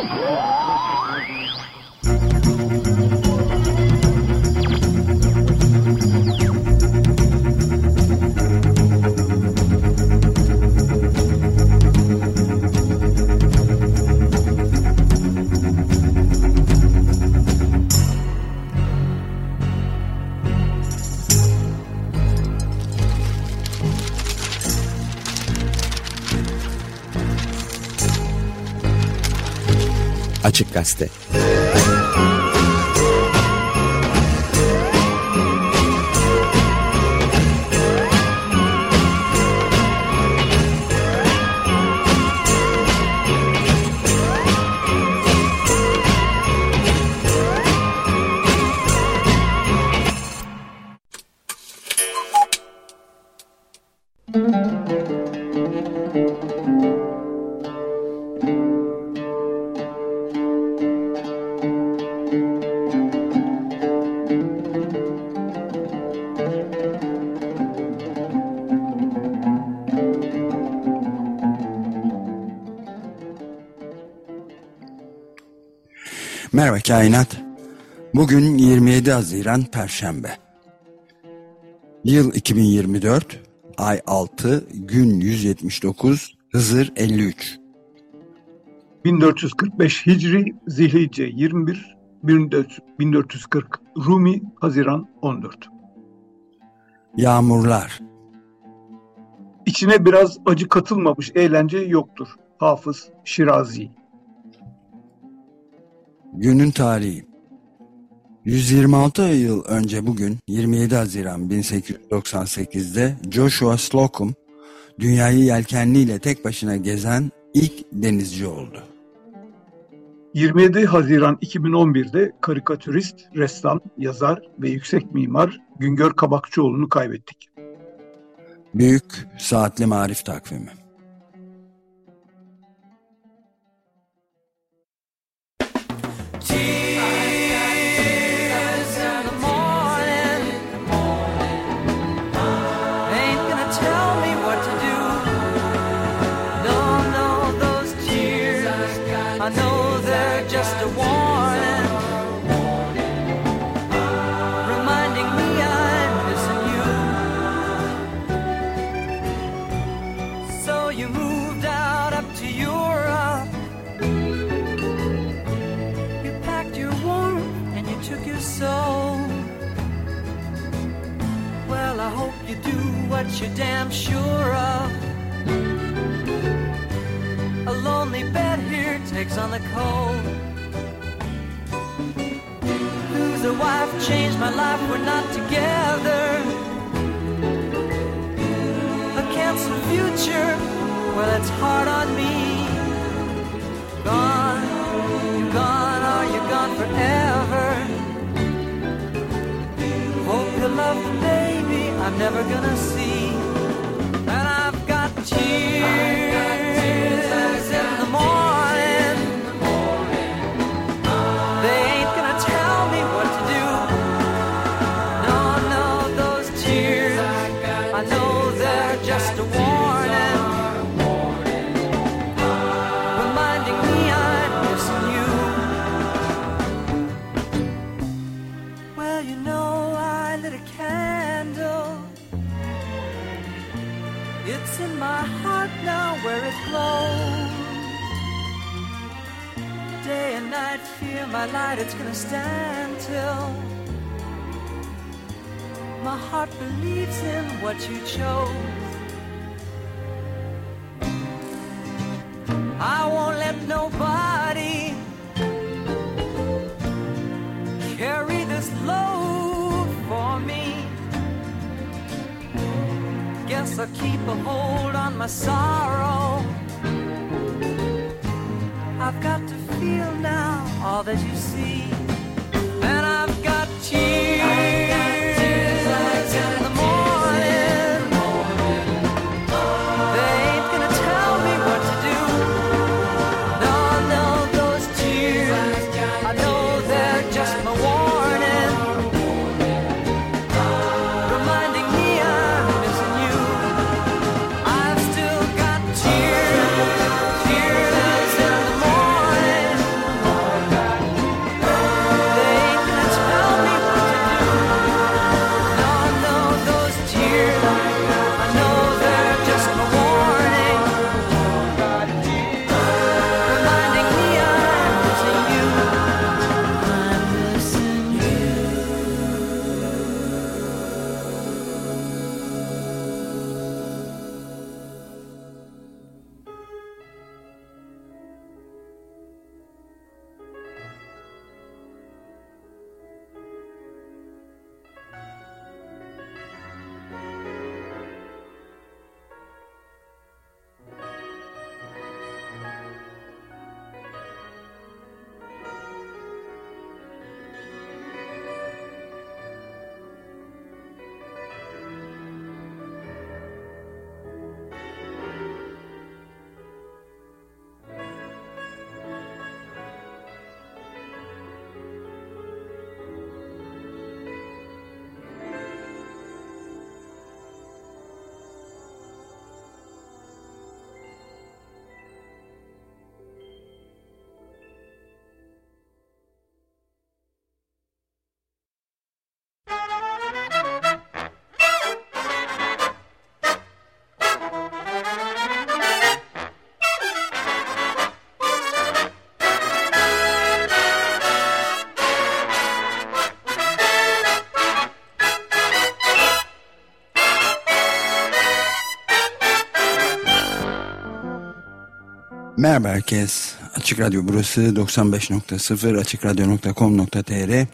Oh! Açık Gazete Merhaba Kainat. Bugün 27 Haziran Perşembe. Yıl 2024, ay 6, gün 179, Hızır 53. 1445 Hicri, Zilhice 21, 1440 Rumi, Haziran 14. Yağmurlar. İçine biraz acı katılmamış eğlence yoktur. Hafız Şirazi. Günün tarihi 126 yıl önce bugün 27 Haziran 1898'de Joshua Slocum dünyayı yelkenliyle tek başına gezen ilk denizci oldu. 27 Haziran 2011'de karikatürist, ressam, yazar ve yüksek mimar Güngör Kabakçıoğlu'nu kaybettik. Büyük Saatli Marif Takvimi you're damn sure of. A lonely bed here takes on the cold. Lose a wife, changed my life, we're not together. A canceled future, well, it's hard on me. Gone, you're gone, or you're gone forever. Hope you love the baby I'm never gonna see. My light, it's gonna stand till my heart believes in what you chose. I won't let nobody carry this load for me. Guess I'll keep a hold on my sorrow. I've got to feel now all that you see. And I've got tears Merhaba herkes. Açık Radyo burası 95.0 açıkradyo.com.tr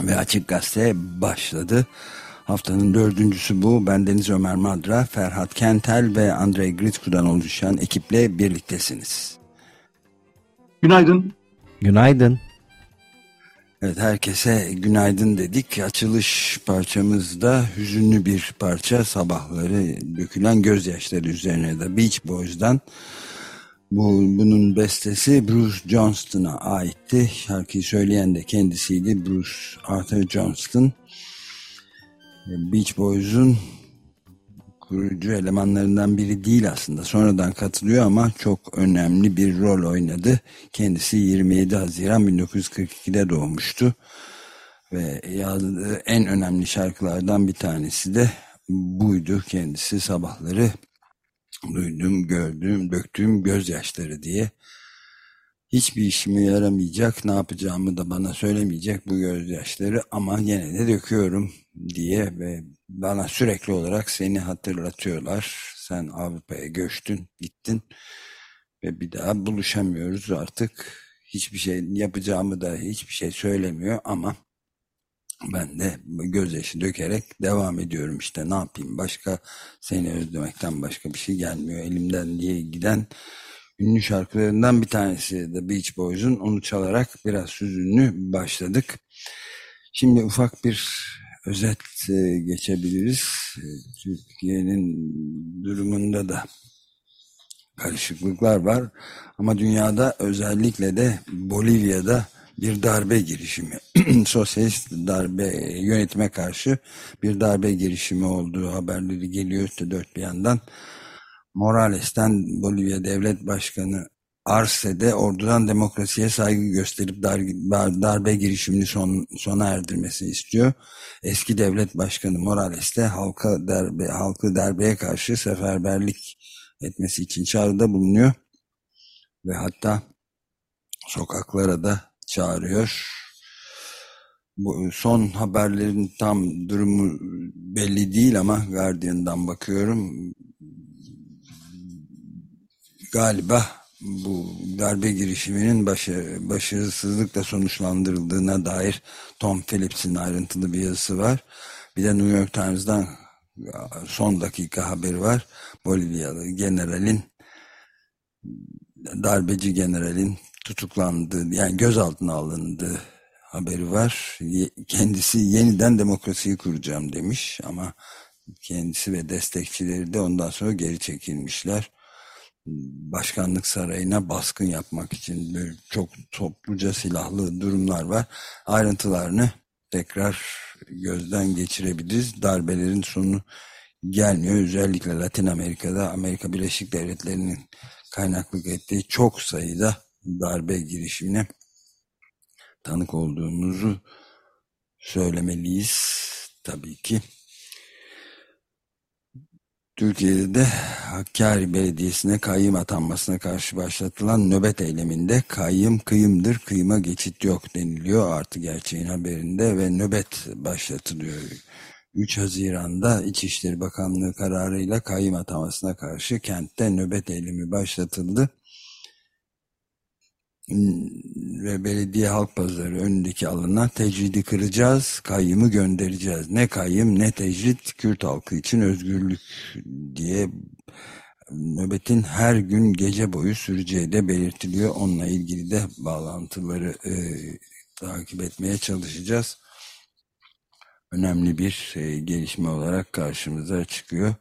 ve Açık Gazete başladı. Haftanın dördüncüsü bu. Ben Deniz Ömer Madra, Ferhat Kentel ve Andrei Gritku'dan oluşan ekiple birliktesiniz. Günaydın. Günaydın. Evet herkese günaydın dedik. Açılış parçamızda hüzünlü bir parça sabahları dökülen gözyaşları üzerine de Beach Boys'dan bu, bunun bestesi Bruce Johnston'a aitti. Şarkıyı söyleyen de kendisiydi. Bruce Arthur Johnston. Beach Boys'un kurucu elemanlarından biri değil aslında. Sonradan katılıyor ama çok önemli bir rol oynadı. Kendisi 27 Haziran 1942'de doğmuştu. Ve yazdığı en önemli şarkılardan bir tanesi de buydu. Kendisi sabahları duydum, gördüm, döktüğüm gözyaşları diye. Hiçbir işime yaramayacak, ne yapacağımı da bana söylemeyecek bu gözyaşları ama yine de döküyorum diye ve bana sürekli olarak seni hatırlatıyorlar. Sen Avrupa'ya göçtün, gittin ve bir daha buluşamıyoruz artık. Hiçbir şey yapacağımı da hiçbir şey söylemiyor ama ben de gözyaşı dökerek devam ediyorum. İşte ne yapayım? Başka seni özlemekten başka bir şey gelmiyor. Elimden diye giden ünlü şarkılarından bir tanesi The Beach Boys'un. Onu çalarak biraz hüzünlü başladık. Şimdi ufak bir özet e, geçebiliriz. E, Türkiye'nin durumunda da karışıklıklar var. Ama dünyada özellikle de Bolivya'da bir darbe girişimi, sosyalist darbe yönetime karşı bir darbe girişimi olduğu haberleri geliyor işte dört bir yandan. Morales'ten Bolivya Devlet Başkanı Arce'de ordudan demokrasiye saygı gösterip dar, darbe girişimini son, sona erdirmesini istiyor. Eski devlet başkanı Morales de halka darbe, halkı darbeye karşı seferberlik etmesi için çağrıda bulunuyor. Ve hatta sokaklara da çağırıyor. Bu son haberlerin tam durumu belli değil ama Guardian'dan bakıyorum. Galiba bu darbe girişiminin başı, başarısızlıkla sonuçlandırıldığına dair Tom Phillips'in ayrıntılı bir yazısı var. Bir de New York Times'dan son dakika haberi var. Bolivyalı generalin darbeci generalin tutuklandığı yani gözaltına alındığı haberi var. Kendisi yeniden demokrasiyi kuracağım demiş ama kendisi ve destekçileri de ondan sonra geri çekilmişler. Başkanlık sarayına baskın yapmak için böyle çok topluca silahlı durumlar var. Ayrıntılarını tekrar gözden geçirebiliriz. Darbelerin sonu gelmiyor. Özellikle Latin Amerika'da Amerika Birleşik Devletleri'nin kaynaklık ettiği çok sayıda darbe girişimine tanık olduğumuzu söylemeliyiz tabii ki. Türkiye'de de Hakkari Belediyesi'ne kayyım atanmasına karşı başlatılan nöbet eyleminde kayyım kıyımdır, kıyıma geçit yok deniliyor artı gerçeğin haberinde ve nöbet başlatılıyor. 3 Haziran'da İçişleri Bakanlığı kararıyla kayyım atamasına karşı kentte nöbet eylemi başlatıldı ve belediye halk pazarı önündeki alana tecridi kıracağız, kayyımı göndereceğiz. Ne kayyım ne tecrit Kürt halkı için özgürlük diye nöbetin her gün gece boyu süreceği de belirtiliyor. Onunla ilgili de bağlantıları e, takip etmeye çalışacağız. Önemli bir e, gelişme olarak karşımıza çıkıyor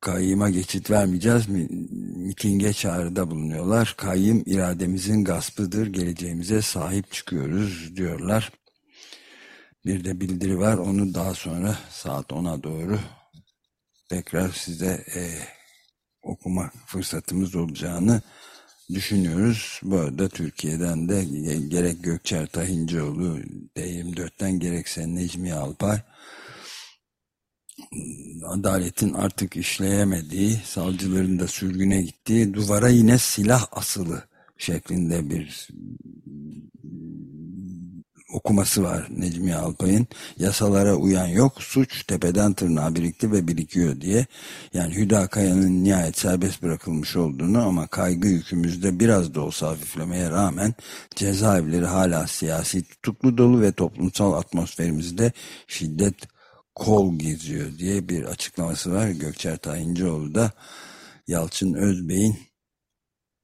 kayyıma geçit vermeyeceğiz mi? Mitinge çağrıda bulunuyorlar. Kayyım irademizin gaspıdır, geleceğimize sahip çıkıyoruz diyorlar. Bir de bildiri var, onu daha sonra saat 10'a doğru tekrar size e, okuma fırsatımız olacağını düşünüyoruz. Bu arada Türkiye'den de gerek Gökçer Tahincioğlu D24'ten gerekse Necmi Alpay adaletin artık işleyemediği, savcıların da sürgüne gittiği duvara yine silah asılı şeklinde bir okuması var Necmi Alpay'ın. Yasalara uyan yok, suç tepeden tırnağa birikti ve birikiyor diye. Yani Hüda Kaya'nın nihayet serbest bırakılmış olduğunu ama kaygı yükümüzde biraz da olsa hafiflemeye rağmen cezaevleri hala siyasi tutuklu dolu ve toplumsal atmosferimizde şiddet kol geziyor diye bir açıklaması var. Gökçer Tayincioğlu da Yalçın Özbey'in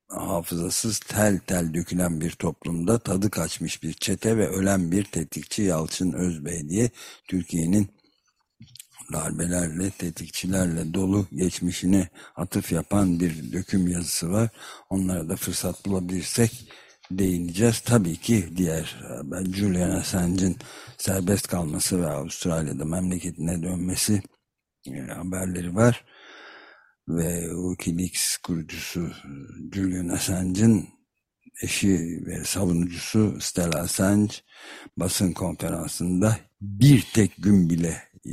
hafızasız tel tel dökülen bir toplumda tadı kaçmış bir çete ve ölen bir tetikçi Yalçın Özbey diye Türkiye'nin darbelerle, tetikçilerle dolu geçmişine atıf yapan bir döküm yazısı var. Onlara da fırsat bulabilirsek değineceğiz. Tabii ki diğer Julian Assange'in serbest kalması ve Avustralya'da memleketine dönmesi e, haberleri var. Ve Wikileaks kurucusu Julian Assange'in eşi ve savunucusu Stella Assange basın konferansında bir tek gün bile e,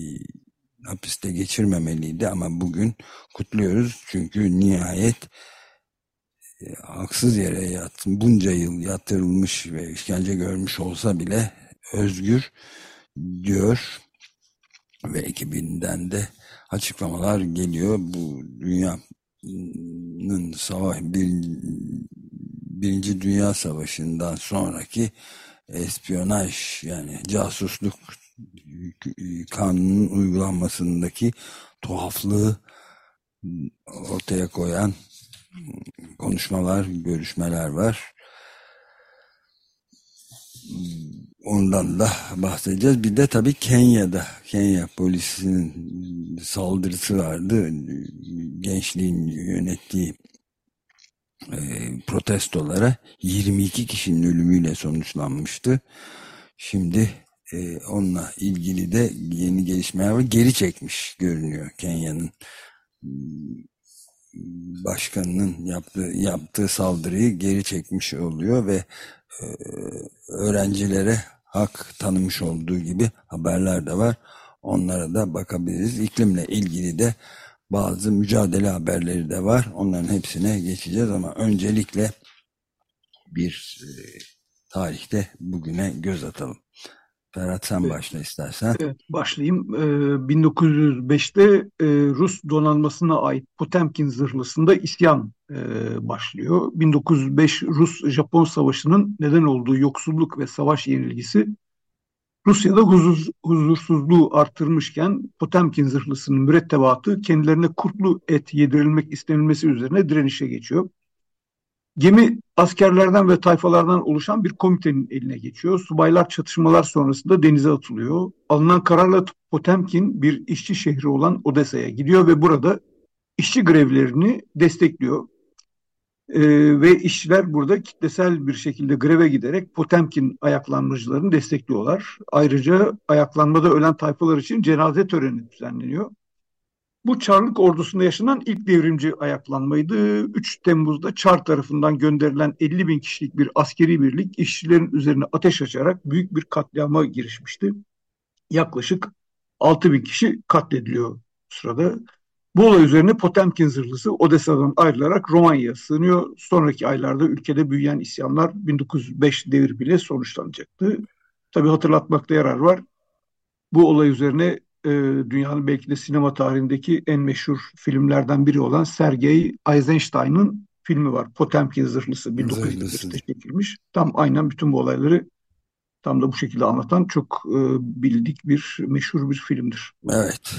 hapiste geçirmemeliydi. Ama bugün kutluyoruz. Çünkü nihayet e, haksız yere yat, bunca yıl yatırılmış ve işkence görmüş olsa bile özgür diyor ve ekibinden de açıklamalar geliyor. Bu dünyanın savaş bir, birinci dünya savaşından sonraki espiyonaj yani casusluk kanunun uygulanmasındaki tuhaflığı ortaya koyan konuşmalar, görüşmeler var. Ondan da bahsedeceğiz. Bir de tabii Kenya'da, Kenya polisinin saldırısı vardı. Gençliğin yönettiği e, protestolara 22 kişinin ölümüyle sonuçlanmıştı. Şimdi e, onunla ilgili de yeni gelişmeler var. Geri çekmiş görünüyor Kenya'nın başkanının yaptığı, yaptığı saldırıyı geri çekmiş oluyor ve e, öğrencilere hak tanımış olduğu gibi haberler de var. Onlara da bakabiliriz. İklimle ilgili de bazı mücadele haberleri de var. Onların hepsine geçeceğiz ama öncelikle bir e, tarihte bugüne göz atalım. Ferhat sen başla istersen. Evet, başlayayım. Ee, 1905'te e, Rus donanmasına ait Potemkin zırhlısında isyan e, başlıyor. 1905 Rus-Japon savaşının neden olduğu yoksulluk ve savaş yenilgisi Rusya'da huzur, huzursuzluğu artırmışken Potemkin zırhlısının mürettebatı kendilerine kurtlu et yedirilmek istenilmesi üzerine direnişe geçiyor. Gemi askerlerden ve tayfalardan oluşan bir komitenin eline geçiyor. Subaylar çatışmalar sonrasında denize atılıyor. Alınan kararla Potemkin bir işçi şehri olan Odessa'ya gidiyor ve burada işçi grevlerini destekliyor. Ee, ve işçiler burada kitlesel bir şekilde greve giderek Potemkin ayaklanmacılarını destekliyorlar. Ayrıca ayaklanmada ölen tayfalar için cenaze töreni düzenleniyor. Bu Çarlık ordusunda yaşanan ilk devrimci ayaklanmaydı. 3 Temmuz'da Çar tarafından gönderilen 50 bin kişilik bir askeri birlik işçilerin üzerine ateş açarak büyük bir katliama girişmişti. Yaklaşık 6 bin kişi katlediliyor sırada. Bu olay üzerine Potemkin zırhlısı Odessa'dan ayrılarak Romanya'ya sığınıyor. Sonraki aylarda ülkede büyüyen isyanlar 1905 devir bile sonuçlanacaktı. Tabii hatırlatmakta yarar var. Bu olay üzerine e, dünyanın belki de sinema tarihindeki en meşhur filmlerden biri olan Sergei Eisenstein'ın filmi var. Potemkin Zırhlısı 1945'te çekilmiş. Tam aynen bütün bu olayları tam da bu şekilde anlatan çok e, bildik bir meşhur bir filmdir. Evet.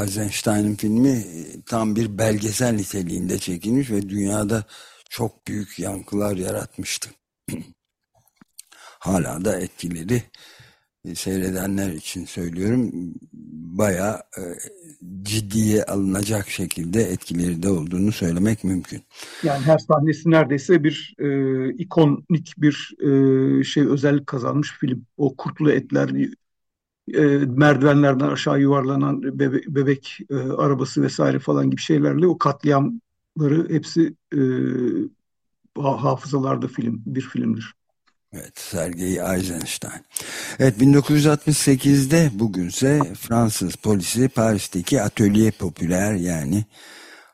Eisenstein'ın filmi tam bir belgesel niteliğinde çekilmiş ve dünyada çok büyük yankılar yaratmıştı. Hala da etkileri seyredenler için söylüyorum baya e, ciddiye alınacak şekilde etkileri de olduğunu söylemek mümkün. Yani her sahnesi neredeyse bir e, ikonik bir e, şey özellik kazanmış film. O kurtlu etler, e, merdivenlerden aşağı yuvarlanan bebe, bebek e, arabası vesaire falan gibi şeylerle o katliamları hepsi e, hafızalarda film bir filmdir. Evet, Sergei Eisenstein. Evet, 1968'de bugünse Fransız polisi Paris'teki atölye popüler yani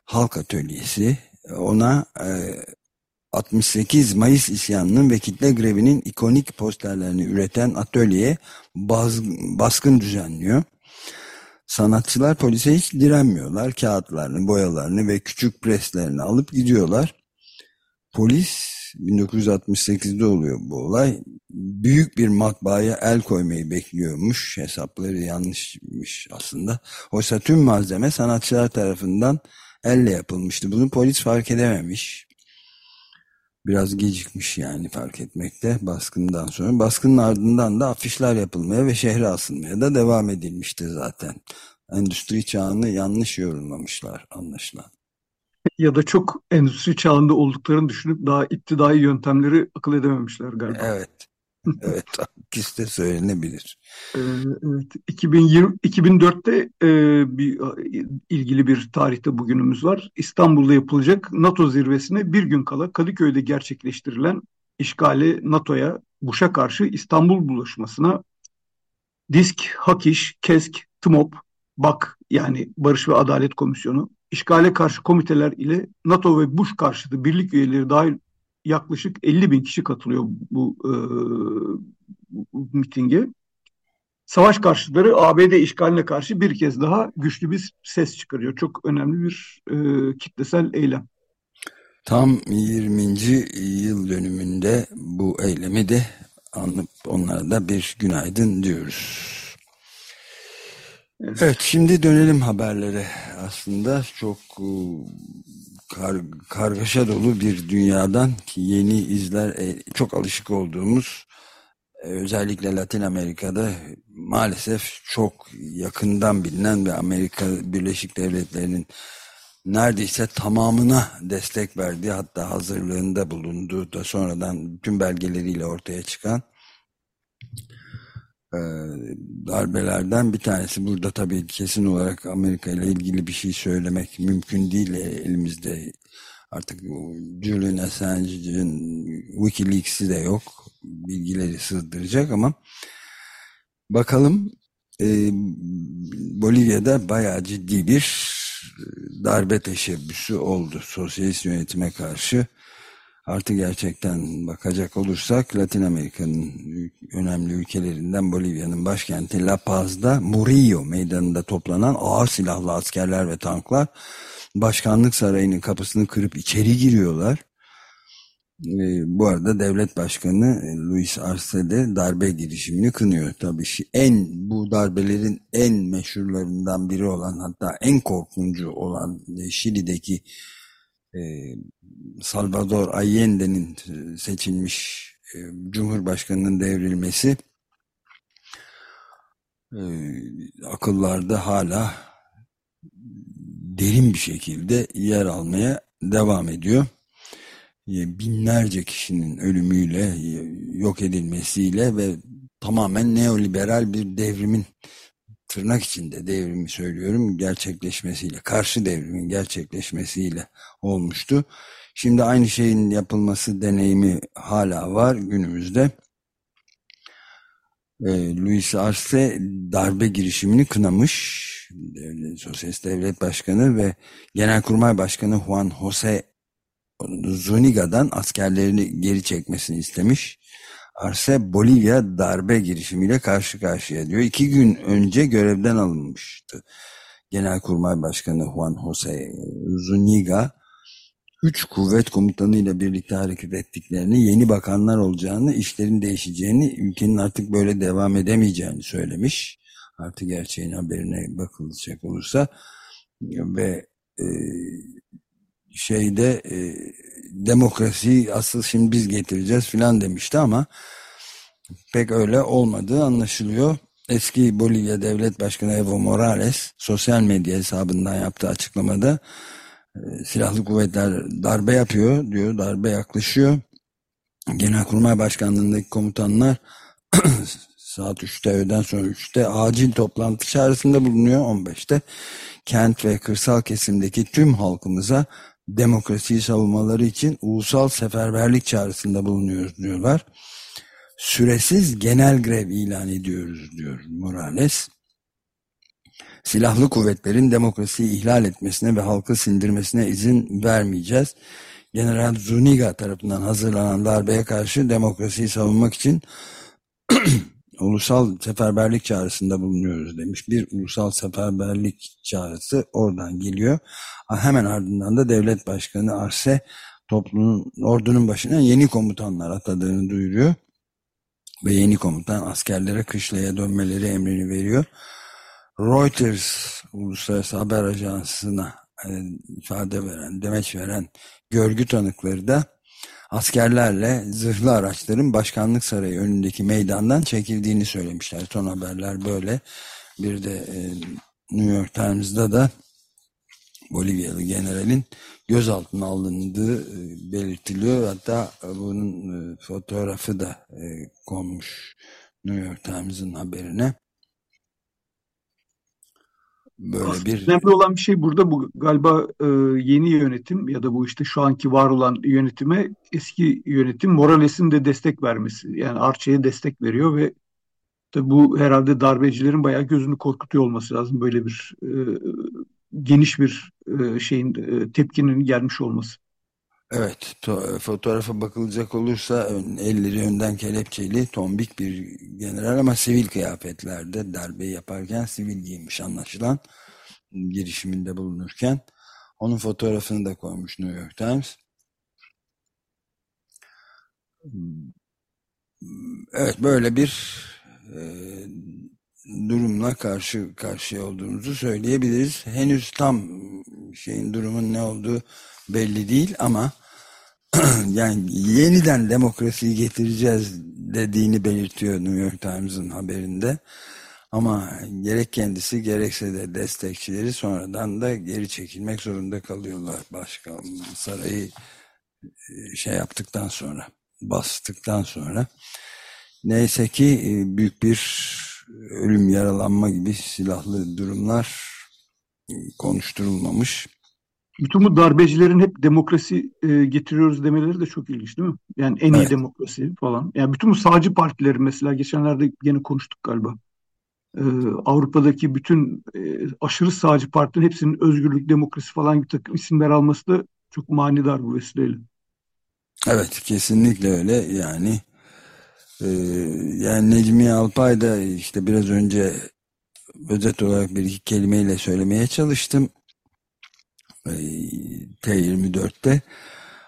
halk atölyesi ona e, 68 Mayıs isyanının ve kitle grevinin ikonik posterlerini üreten atölyeye baz, baskın düzenliyor. Sanatçılar polise hiç direnmiyorlar. Kağıtlarını, boyalarını ve küçük preslerini alıp gidiyorlar. Polis 1968'de oluyor bu olay. Büyük bir matbaaya el koymayı bekliyormuş. Hesapları yanlışmış aslında. Oysa tüm malzeme sanatçılar tarafından elle yapılmıştı. Bunu polis fark edememiş. Biraz gecikmiş yani fark etmekte baskından sonra. Baskının ardından da afişler yapılmaya ve şehre asılmaya da devam edilmişti zaten. Endüstri çağını yanlış yorumlamışlar anlaşılan. Ya da çok endüstri çağında olduklarını düşünüp daha iktidai yöntemleri akıl edememişler galiba. Evet. Evet, ikisi de söylenebilir. Ee, Evet, 2020, 2004'te e, bir ilgili bir tarihte bugünümüz var. İstanbul'da yapılacak NATO zirvesine bir gün kala Kadıköy'de gerçekleştirilen işgali NATO'ya, Bush'a karşı İstanbul buluşmasına DİSK, HAKİŞ, KESK, TMOP, BAK yani Barış ve Adalet Komisyonu, işgale karşı komiteler ile NATO ve Bush karşıtı birlik üyeleri dahil yaklaşık 50 bin kişi katılıyor bu, e, bu mitinge. Savaş karşıtları ABD işgaline karşı bir kez daha güçlü bir ses çıkarıyor. Çok önemli bir e, kitlesel eylem. Tam 20. yıl dönümünde bu eylemi de anıp onlara da bir günaydın diyoruz. Evet. şimdi dönelim haberlere. Aslında çok e, kar, kargaşa dolu bir dünyadan ki yeni izler e, çok alışık olduğumuz e, özellikle Latin Amerika'da maalesef çok yakından bilinen ve Amerika Birleşik Devletleri'nin neredeyse tamamına destek verdiği hatta hazırlığında bulunduğu da sonradan bütün belgeleriyle ortaya çıkan darbelerden bir tanesi. Burada tabii kesin olarak Amerika ile ilgili bir şey söylemek mümkün değil elimizde. Artık Julian Assange'in Wikileaks'i de yok. Bilgileri sığdıracak ama bakalım e, Bolivya'da bayağı ciddi bir darbe teşebbüsü oldu sosyalist yönetime karşı Artı gerçekten bakacak olursak Latin Amerika'nın önemli ülkelerinden Bolivya'nın başkenti La Paz'da Murillo meydanında toplanan ağır silahlı askerler ve tanklar başkanlık sarayının kapısını kırıp içeri giriyorlar. Ee, bu arada devlet başkanı Luis Arce de darbe girişimini kınıyor. Tabii en bu darbelerin en meşhurlarından biri olan hatta en korkuncu olan e, Şili'deki e, Salvador Allende'nin seçilmiş Cumhurbaşkanı'nın devrilmesi akıllarda hala derin bir şekilde yer almaya devam ediyor. Binlerce kişinin ölümüyle, yok edilmesiyle ve tamamen neoliberal bir devrimin tırnak içinde devrimi söylüyorum gerçekleşmesiyle, karşı devrimin gerçekleşmesiyle olmuştu. Şimdi aynı şeyin yapılması deneyimi hala var günümüzde. E, Luis Arce darbe girişimini kınamış. Sosyalist Devlet Başkanı ve Genelkurmay Başkanı Juan Jose Zuniga'dan askerlerini geri çekmesini istemiş. Arce Bolivya darbe girişimiyle karşı karşıya diyor. İki gün önce görevden alınmıştı. Genelkurmay Başkanı Juan Jose Zuniga üç kuvvet komutanıyla birlikte hareket ettiklerini, yeni bakanlar olacağını, işlerin değişeceğini, ülkenin artık böyle devam edemeyeceğini söylemiş. Artı gerçeğin haberine bakılacak olursa ve e, şeyde e, demokrasi asıl şimdi biz getireceğiz filan demişti ama pek öyle olmadığı anlaşılıyor. Eski Bolivya Devlet Başkanı Evo Morales sosyal medya hesabından yaptığı açıklamada silahlı kuvvetler darbe yapıyor diyor. Darbe yaklaşıyor. Genelkurmay Başkanlığındaki komutanlar saat 3'te öğleden sonra 3'te acil toplantı çağrısında bulunuyor 15'te. Kent ve kırsal kesimdeki tüm halkımıza demokrasiyi savunmaları için ulusal seferberlik çağrısında bulunuyoruz diyorlar. Süresiz genel grev ilan ediyoruz diyor Morales silahlı kuvvetlerin demokrasiyi ihlal etmesine ve halkı sindirmesine izin vermeyeceğiz. General Zuniga tarafından hazırlanan darbeye karşı demokrasiyi savunmak için ulusal seferberlik çağrısında bulunuyoruz demiş. Bir ulusal seferberlik çağrısı oradan geliyor. Hemen ardından da devlet başkanı Arse toplumun ordunun başına yeni komutanlar atadığını duyuruyor. Ve yeni komutan askerlere kışlaya dönmeleri emrini veriyor. Reuters uluslararası haber ajansına e, ifade veren, demeç veren görgü tanıkları da askerlerle zırhlı araçların başkanlık sarayı önündeki meydandan çekildiğini söylemişler. Son haberler böyle. Bir de e, New York Times'da da Bolivyalı generalin gözaltına alındığı e, belirtiliyor. Hatta bunun fotoğrafı da konmuş New York Times'ın haberine. Böyle bir önemli olan bir şey burada bu galiba e, yeni yönetim ya da bu işte şu anki var olan yönetime eski yönetim Morales'in de destek vermesi. Yani Arçe'ye destek veriyor ve tabi bu herhalde darbecilerin bayağı gözünü korkutuyor olması lazım böyle bir e, geniş bir e, şeyin e, tepkinin gelmiş olması. Evet, fotoğrafa bakılacak olursa elleri önden kelepçeli, tombik bir general ama sivil kıyafetlerde darbe yaparken sivil giymiş anlaşılan girişiminde bulunurken. Onun fotoğrafını da koymuş New York Times. Evet, böyle bir e, durumla karşı karşıya olduğumuzu söyleyebiliriz. Henüz tam şeyin durumun ne olduğu belli değil ama yani yeniden demokrasiyi getireceğiz dediğini belirtiyor New York Times'ın haberinde. Ama gerek kendisi gerekse de destekçileri sonradan da geri çekilmek zorunda kalıyorlar. Başkan sarayı e, şey yaptıktan sonra, bastıktan sonra. Neyse ki e, büyük bir ölüm yaralanma gibi silahlı durumlar e, konuşturulmamış. Bütün bu darbecilerin hep demokrasi e, getiriyoruz demeleri de çok ilginç değil mi? Yani en evet. iyi demokrasi falan. Yani bütün bu sağcı partilerin mesela geçenlerde yine konuştuk galiba. Ee, Avrupa'daki bütün e, aşırı sağcı partilerin hepsinin özgürlük, demokrasi falan bir takım isimler alması da çok manidar bu vesileyle. Evet kesinlikle öyle yani e, yani Necmi Alpay da işte biraz önce özet olarak bir iki kelimeyle söylemeye çalıştım T24'te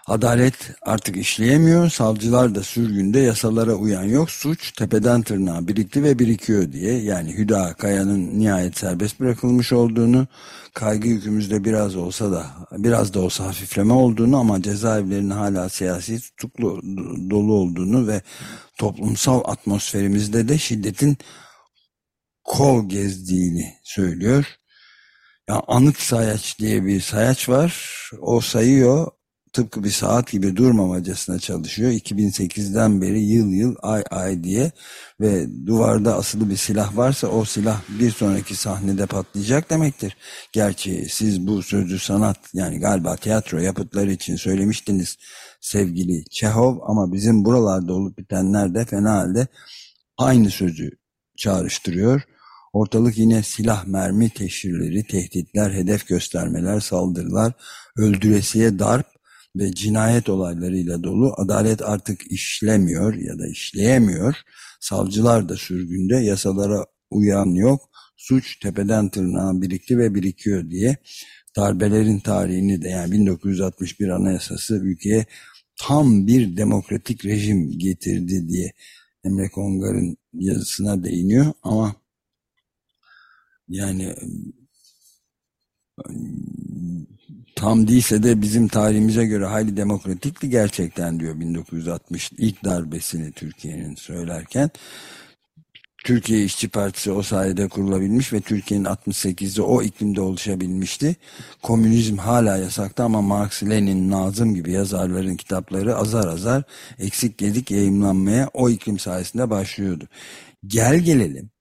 Adalet artık işleyemiyor, savcılar da sürgünde yasalara uyan yok, suç tepeden tırnağa birikti ve birikiyor diye. Yani Hüda Kaya'nın nihayet serbest bırakılmış olduğunu, kaygı yükümüzde biraz olsa da, biraz da olsa hafifleme olduğunu ama cezaevlerinin hala siyasi tutuklu dolu olduğunu ve toplumsal atmosferimizde de şiddetin kol gezdiğini söylüyor. Ya anıt sayaç diye bir sayaç var. O sayıyor tıpkı bir saat gibi durmamacasına çalışıyor. 2008'den beri yıl yıl ay ay diye ve duvarda asılı bir silah varsa o silah bir sonraki sahnede patlayacak demektir. Gerçi siz bu sözü sanat yani galiba tiyatro yapıtları için söylemiştiniz sevgili Çehov ama bizim buralarda olup bitenler de fena halde aynı sözü çağrıştırıyor. Ortalık yine silah mermi teşhirleri, tehditler, hedef göstermeler, saldırılar, öldüresiye darp ve cinayet olaylarıyla dolu. Adalet artık işlemiyor ya da işleyemiyor. Savcılar da sürgünde yasalara uyan yok. Suç tepeden tırnağa birikti ve birikiyor diye darbelerin tarihini de yani 1961 Anayasası ülkeye tam bir demokratik rejim getirdi diye Emre Kongar'ın yazısına değiniyor ama yani tam değilse de bizim tarihimize göre hayli demokratikti gerçekten diyor 1960 ilk darbesini Türkiye'nin söylerken. Türkiye İşçi Partisi o sayede kurulabilmiş ve Türkiye'nin 68'de o iklimde oluşabilmişti. Komünizm hala yasakta ama Marx, Lenin, Nazım gibi yazarların kitapları azar azar eksik gedik yayınlanmaya o iklim sayesinde başlıyordu. Gel gelelim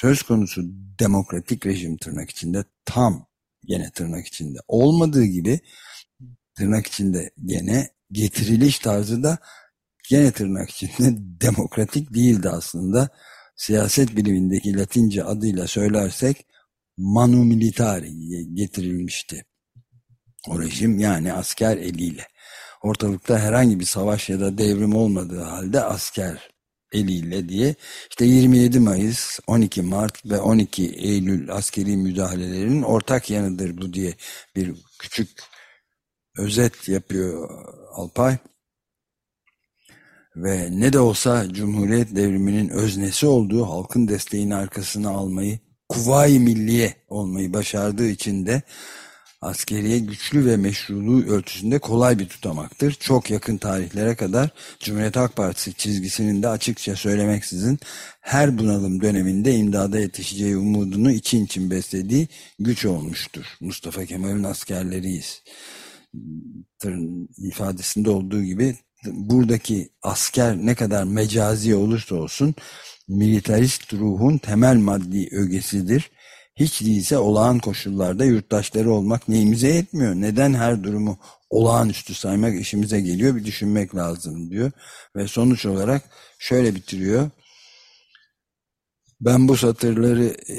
söz konusu demokratik rejim tırnak içinde tam gene tırnak içinde olmadığı gibi tırnak içinde gene getiriliş tarzı da gene tırnak içinde demokratik değildi aslında. Siyaset bilimindeki latince adıyla söylersek manu militari getirilmişti. O rejim yani asker eliyle. ortalıkta herhangi bir savaş ya da devrim olmadığı halde asker eliyle diye işte 27 Mayıs, 12 Mart ve 12 Eylül askeri müdahalelerin ortak yanıdır bu diye bir küçük özet yapıyor Alpay. Ve ne de olsa Cumhuriyet devriminin öznesi olduğu halkın desteğini arkasına almayı, kuvayi milliye olmayı başardığı için de askeriye güçlü ve meşruluğu ölçüsünde kolay bir tutamaktır. Çok yakın tarihlere kadar Cumhuriyet Halk Partisi çizgisinin de açıkça söylemeksizin her bunalım döneminde imdada yetişeceği umudunu için için beslediği güç olmuştur. Mustafa Kemal'in askerleriyiz. ifadesinde olduğu gibi buradaki asker ne kadar mecazi olursa olsun militarist ruhun temel maddi ögesidir hiç değilse olağan koşullarda yurttaşları olmak neyimize yetmiyor. Neden her durumu olağanüstü saymak işimize geliyor bir düşünmek lazım diyor. Ve sonuç olarak şöyle bitiriyor. Ben bu satırları e,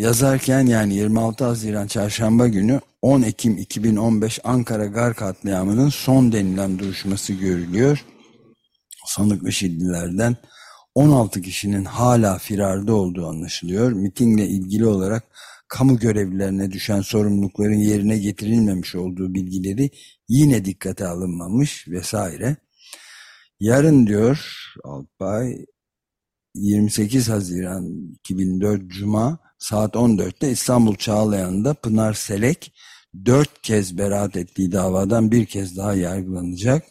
yazarken yani 26 Haziran Çarşamba günü 10 Ekim 2015 Ankara Gar katliamının son denilen duruşması görülüyor. Sanık IŞİD'lilerden 16 kişinin hala firarda olduğu anlaşılıyor. Mitingle ilgili olarak kamu görevlilerine düşen sorumlulukların yerine getirilmemiş olduğu bilgileri yine dikkate alınmamış vesaire. Yarın diyor Alpay 28 Haziran 2004 Cuma saat 14'te İstanbul Çağlayan'da Pınar Selek dört kez beraat ettiği davadan bir kez daha yargılanacak.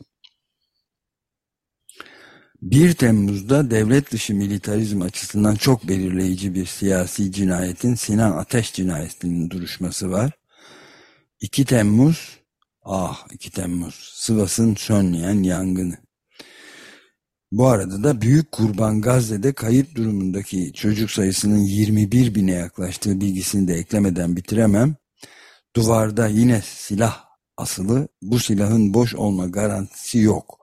1 Temmuz'da devlet dışı militarizm açısından çok belirleyici bir siyasi cinayetin Sinan Ateş cinayetinin duruşması var. 2 Temmuz, ah 2 Temmuz, Sivas'ın sönmeyen yangını. Bu arada da büyük kurban Gazze'de kayıp durumundaki çocuk sayısının 21 bine yaklaştığı bilgisini de eklemeden bitiremem. Duvarda yine silah asılı, bu silahın boş olma garantisi yok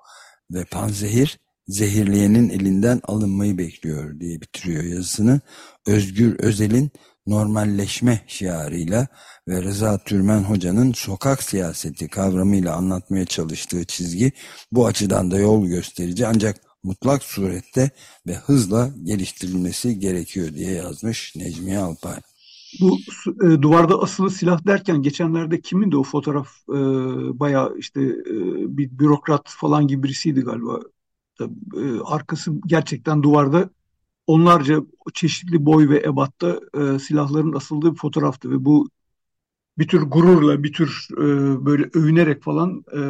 ve panzehir zehirleyenin elinden alınmayı bekliyor diye bitiriyor yazısını. Özgür Özel'in normalleşme şiarıyla ve Rıza Türmen Hoca'nın sokak siyaseti kavramıyla anlatmaya çalıştığı çizgi bu açıdan da yol gösterici ancak mutlak surette ve hızla geliştirilmesi gerekiyor diye yazmış Necmiye Alpay. Bu e, duvarda asılı silah derken geçenlerde kimin de o fotoğraf e, bayağı işte e, bir bürokrat falan gibi birisiydi galiba e, arkası gerçekten duvarda onlarca çeşitli boy ve ebatta e, silahların asıldığı bir fotoğraftı ve bu bir tür gururla, bir tür e, böyle övünerek falan e,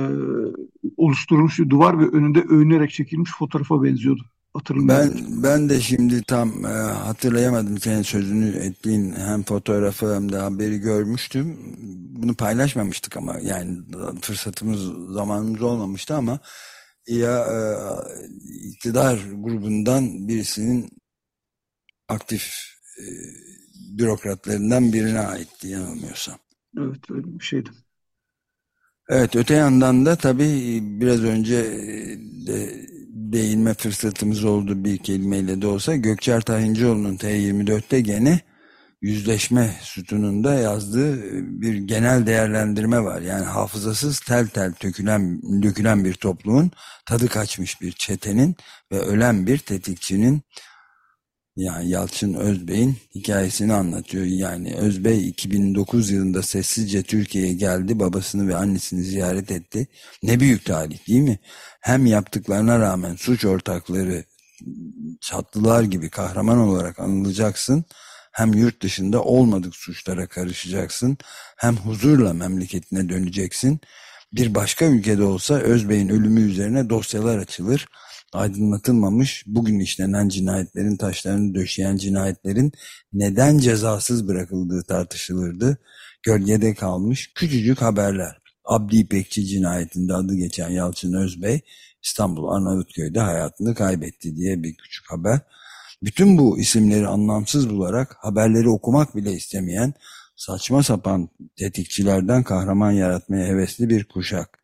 oluşturulmuş bir duvar ve önünde övünerek çekilmiş fotoğrafa benziyordu. Ben ben de şimdi tam e, hatırlayamadım senin sözünü ettiğin hem fotoğrafı hem de haberi görmüştüm. Bunu paylaşmamıştık ama yani fırsatımız zamanımız olmamıştı ama ya e, iktidar grubundan birisinin aktif e, bürokratlarından birine aitti yanılmıyorsam. Evet öyle bir şeydi. Evet öte yandan da tabii biraz önce e, de değinme fırsatımız oldu bir kelimeyle de olsa Gökçer Tahincioğlu'nun T24'te gene yüzleşme sütununda yazdığı bir genel değerlendirme var. Yani hafızasız tel tel dökülen, dökülen bir toplumun tadı kaçmış bir çetenin ve ölen bir tetikçinin yani Yalçın Özbey'in hikayesini anlatıyor. Yani Özbey 2009 yılında sessizce Türkiye'ye geldi. Babasını ve annesini ziyaret etti. Ne büyük talih değil mi? Hem yaptıklarına rağmen suç ortakları çatlılar gibi kahraman olarak anılacaksın hem yurt dışında olmadık suçlara karışacaksın, hem huzurla memleketine döneceksin. Bir başka ülkede olsa Özbey'in ölümü üzerine dosyalar açılır. Aydınlatılmamış bugün işlenen cinayetlerin taşlarını döşeyen cinayetlerin neden cezasız bırakıldığı tartışılırdı. Gölgede kalmış küçücük haberler. Abdi İpekçi cinayetinde adı geçen Yalçın Özbey İstanbul Arnavutköy'de hayatını kaybetti diye bir küçük haber. Bütün bu isimleri anlamsız bularak haberleri okumak bile istemeyen saçma sapan tetikçilerden kahraman yaratmaya hevesli bir kuşak.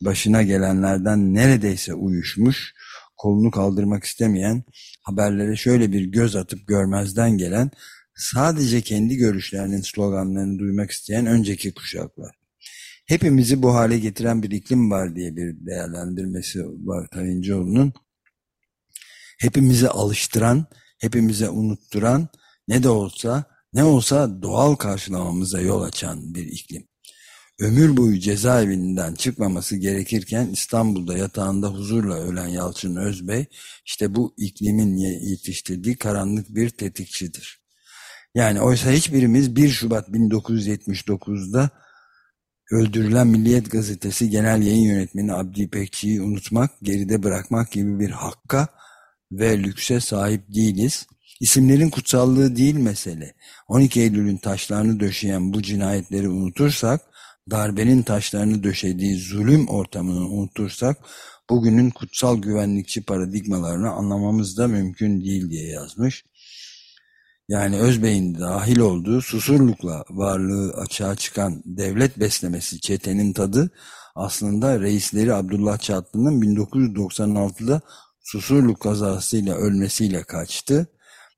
Başına gelenlerden neredeyse uyuşmuş, kolunu kaldırmak istemeyen, haberlere şöyle bir göz atıp görmezden gelen, sadece kendi görüşlerinin sloganlarını duymak isteyen önceki kuşaklar. hepimizi bu hale getiren bir iklim var diye bir değerlendirmesi var Tayıncıoğlu'nun. Hepimizi alıştıran, hepimize unutturan ne de olsa ne olsa doğal karşılamamıza yol açan bir iklim. Ömür boyu cezaevinden çıkmaması gerekirken İstanbul'da yatağında huzurla ölen Yalçın Özbey işte bu iklimin yetiştirdiği karanlık bir tetikçidir. Yani oysa hiçbirimiz 1 Şubat 1979'da öldürülen Milliyet Gazetesi Genel Yayın Yönetmeni Abdi İpekçi'yi unutmak, geride bırakmak gibi bir hakka ve lükse sahip değiliz. İsimlerin kutsallığı değil mesele. 12 Eylül'ün taşlarını döşeyen bu cinayetleri unutursak, darbenin taşlarını döşediği zulüm ortamını unutursak, bugünün kutsal güvenlikçi paradigmalarını anlamamız da mümkün değil diye yazmış. Yani Özbey'in dahil olduğu susurlukla varlığı açığa çıkan devlet beslemesi çetenin tadı aslında reisleri Abdullah Çatlı'nın 1996'da Susurluk kazasıyla ölmesiyle kaçtı.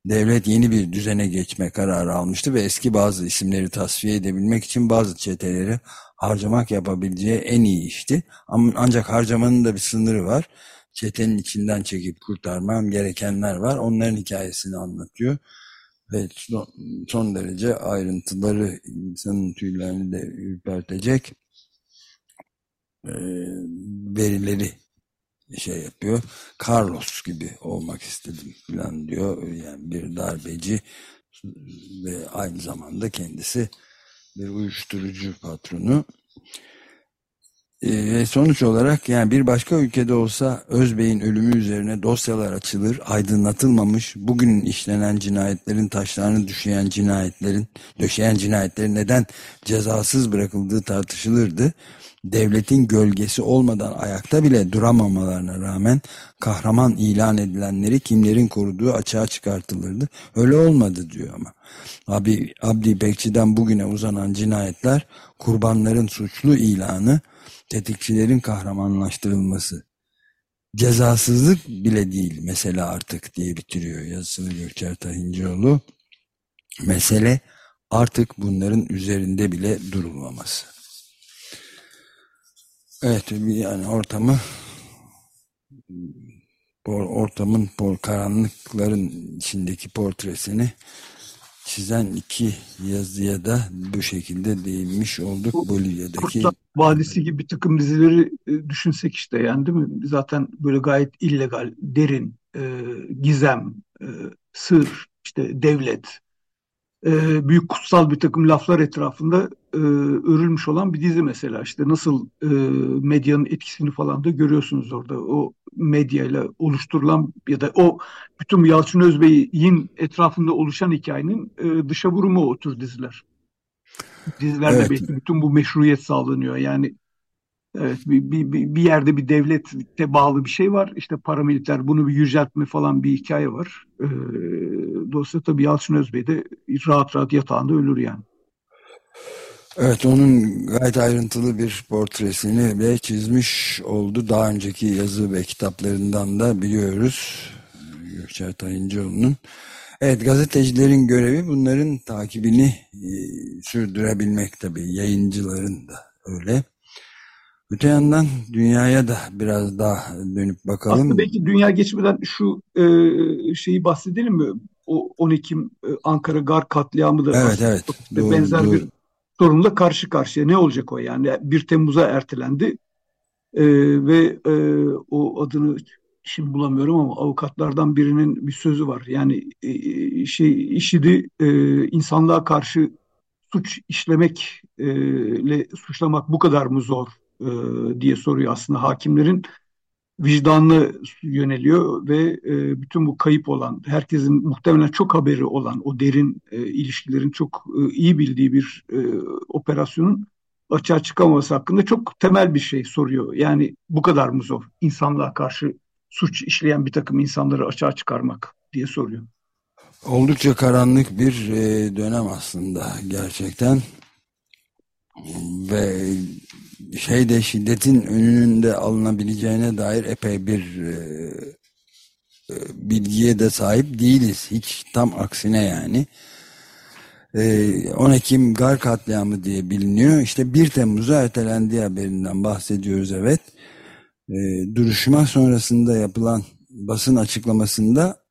Devlet yeni bir düzene geçme kararı almıştı ve eski bazı isimleri tasfiye edebilmek için bazı çeteleri harcamak yapabileceği en iyi işti. Ama ancak harcamanın da bir sınırı var. Çetenin içinden çekip kurtarmam gerekenler var. Onların hikayesini anlatıyor. Ve son, derece ayrıntıları insanın tüylerini de ürpertecek verileri şey yapıyor. Carlos gibi olmak istedim falan diyor. Yani bir darbeci ve aynı zamanda kendisi bir uyuşturucu patronu. Ee, sonuç olarak yani bir başka ülkede olsa Özbey'in ölümü üzerine dosyalar açılır, aydınlatılmamış, bugünün işlenen cinayetlerin taşlarını düşeyen cinayetlerin, döşeyen cinayetlerin neden cezasız bırakıldığı tartışılırdı devletin gölgesi olmadan ayakta bile duramamalarına rağmen kahraman ilan edilenleri kimlerin koruduğu açığa çıkartılırdı. Öyle olmadı diyor ama. Abi, Abdi Bekçi'den bugüne uzanan cinayetler, kurbanların suçlu ilanı, tetikçilerin kahramanlaştırılması. Cezasızlık bile değil mesela artık diye bitiriyor yazısını Gökçer Tahincioğlu. Mesele artık bunların üzerinde bile durulmaması. Evet yani ortamı ortamın karanlıkların içindeki portresini çizen iki yazıya da bu şekilde değinmiş olduk Bolivya'daki. Kurtlar Vadisi gibi bir takım dizileri e, düşünsek işte yani değil mi? Zaten böyle gayet illegal, derin, e, gizem, e, sır, işte devlet, e, büyük kutsal bir takım laflar etrafında e, örülmüş olan bir dizi mesela işte nasıl e, medyanın etkisini falan da görüyorsunuz orada o medyayla oluşturulan ya da o bütün Yalçın Özbey'in etrafında oluşan hikayenin e, dışa vurumu o tür diziler. Dizilerde evet. belki bütün bu meşruiyet sağlanıyor yani Evet, bir, bir, bir yerde bir devlete bağlı bir şey var. İşte paramiliter bunu bir yüceltme falan bir hikaye var. Ee, dolayısıyla tabii Yalçın Özbey de rahat rahat yatağında ölür yani. Evet onun gayet ayrıntılı bir portresini de çizmiş oldu. Daha önceki yazı ve kitaplarından da biliyoruz. Gökçer Tayıncıoğlu'nun. Evet gazetecilerin görevi bunların takibini e, sürdürebilmek tabii. Yayıncıların da öyle. Öte yandan dünyaya da biraz daha dönüp bakalım. Aslında belki dünya geçmeden şu e, şeyi bahsedelim mi? O 10 Ekim e, Ankara Gar katliamı da evet, evet. Doğru, benzer doğru. bir sorunla karşı karşıya. Ne olacak o yani? 1 Temmuz'a ertelendi e, ve e, o adını şimdi bulamıyorum ama avukatlardan birinin bir sözü var. Yani e, şey IŞİD'i e, insanlığa karşı suç işlemekle suçlamak bu kadar mı zor e, diye soruyor aslında hakimlerin vicdanlı yöneliyor ve e, bütün bu kayıp olan, herkesin muhtemelen çok haberi olan o derin e, ilişkilerin çok e, iyi bildiği bir e, operasyonun açığa çıkamaması hakkında çok temel bir şey soruyor. Yani bu kadar mı zor insanlığa karşı suç işleyen bir takım insanları açığa çıkarmak diye soruyor. Oldukça karanlık bir e, dönem aslında gerçekten ve şeyde şiddetin önünde alınabileceğine dair epey bir e, e, bilgiye de sahip değiliz. Hiç tam aksine yani. e, 10 Ekim Gar katliamı diye biliniyor. İşte 1 Temmuz'a ertelendiği haberinden bahsediyoruz evet. E, duruşma sonrasında yapılan basın açıklamasında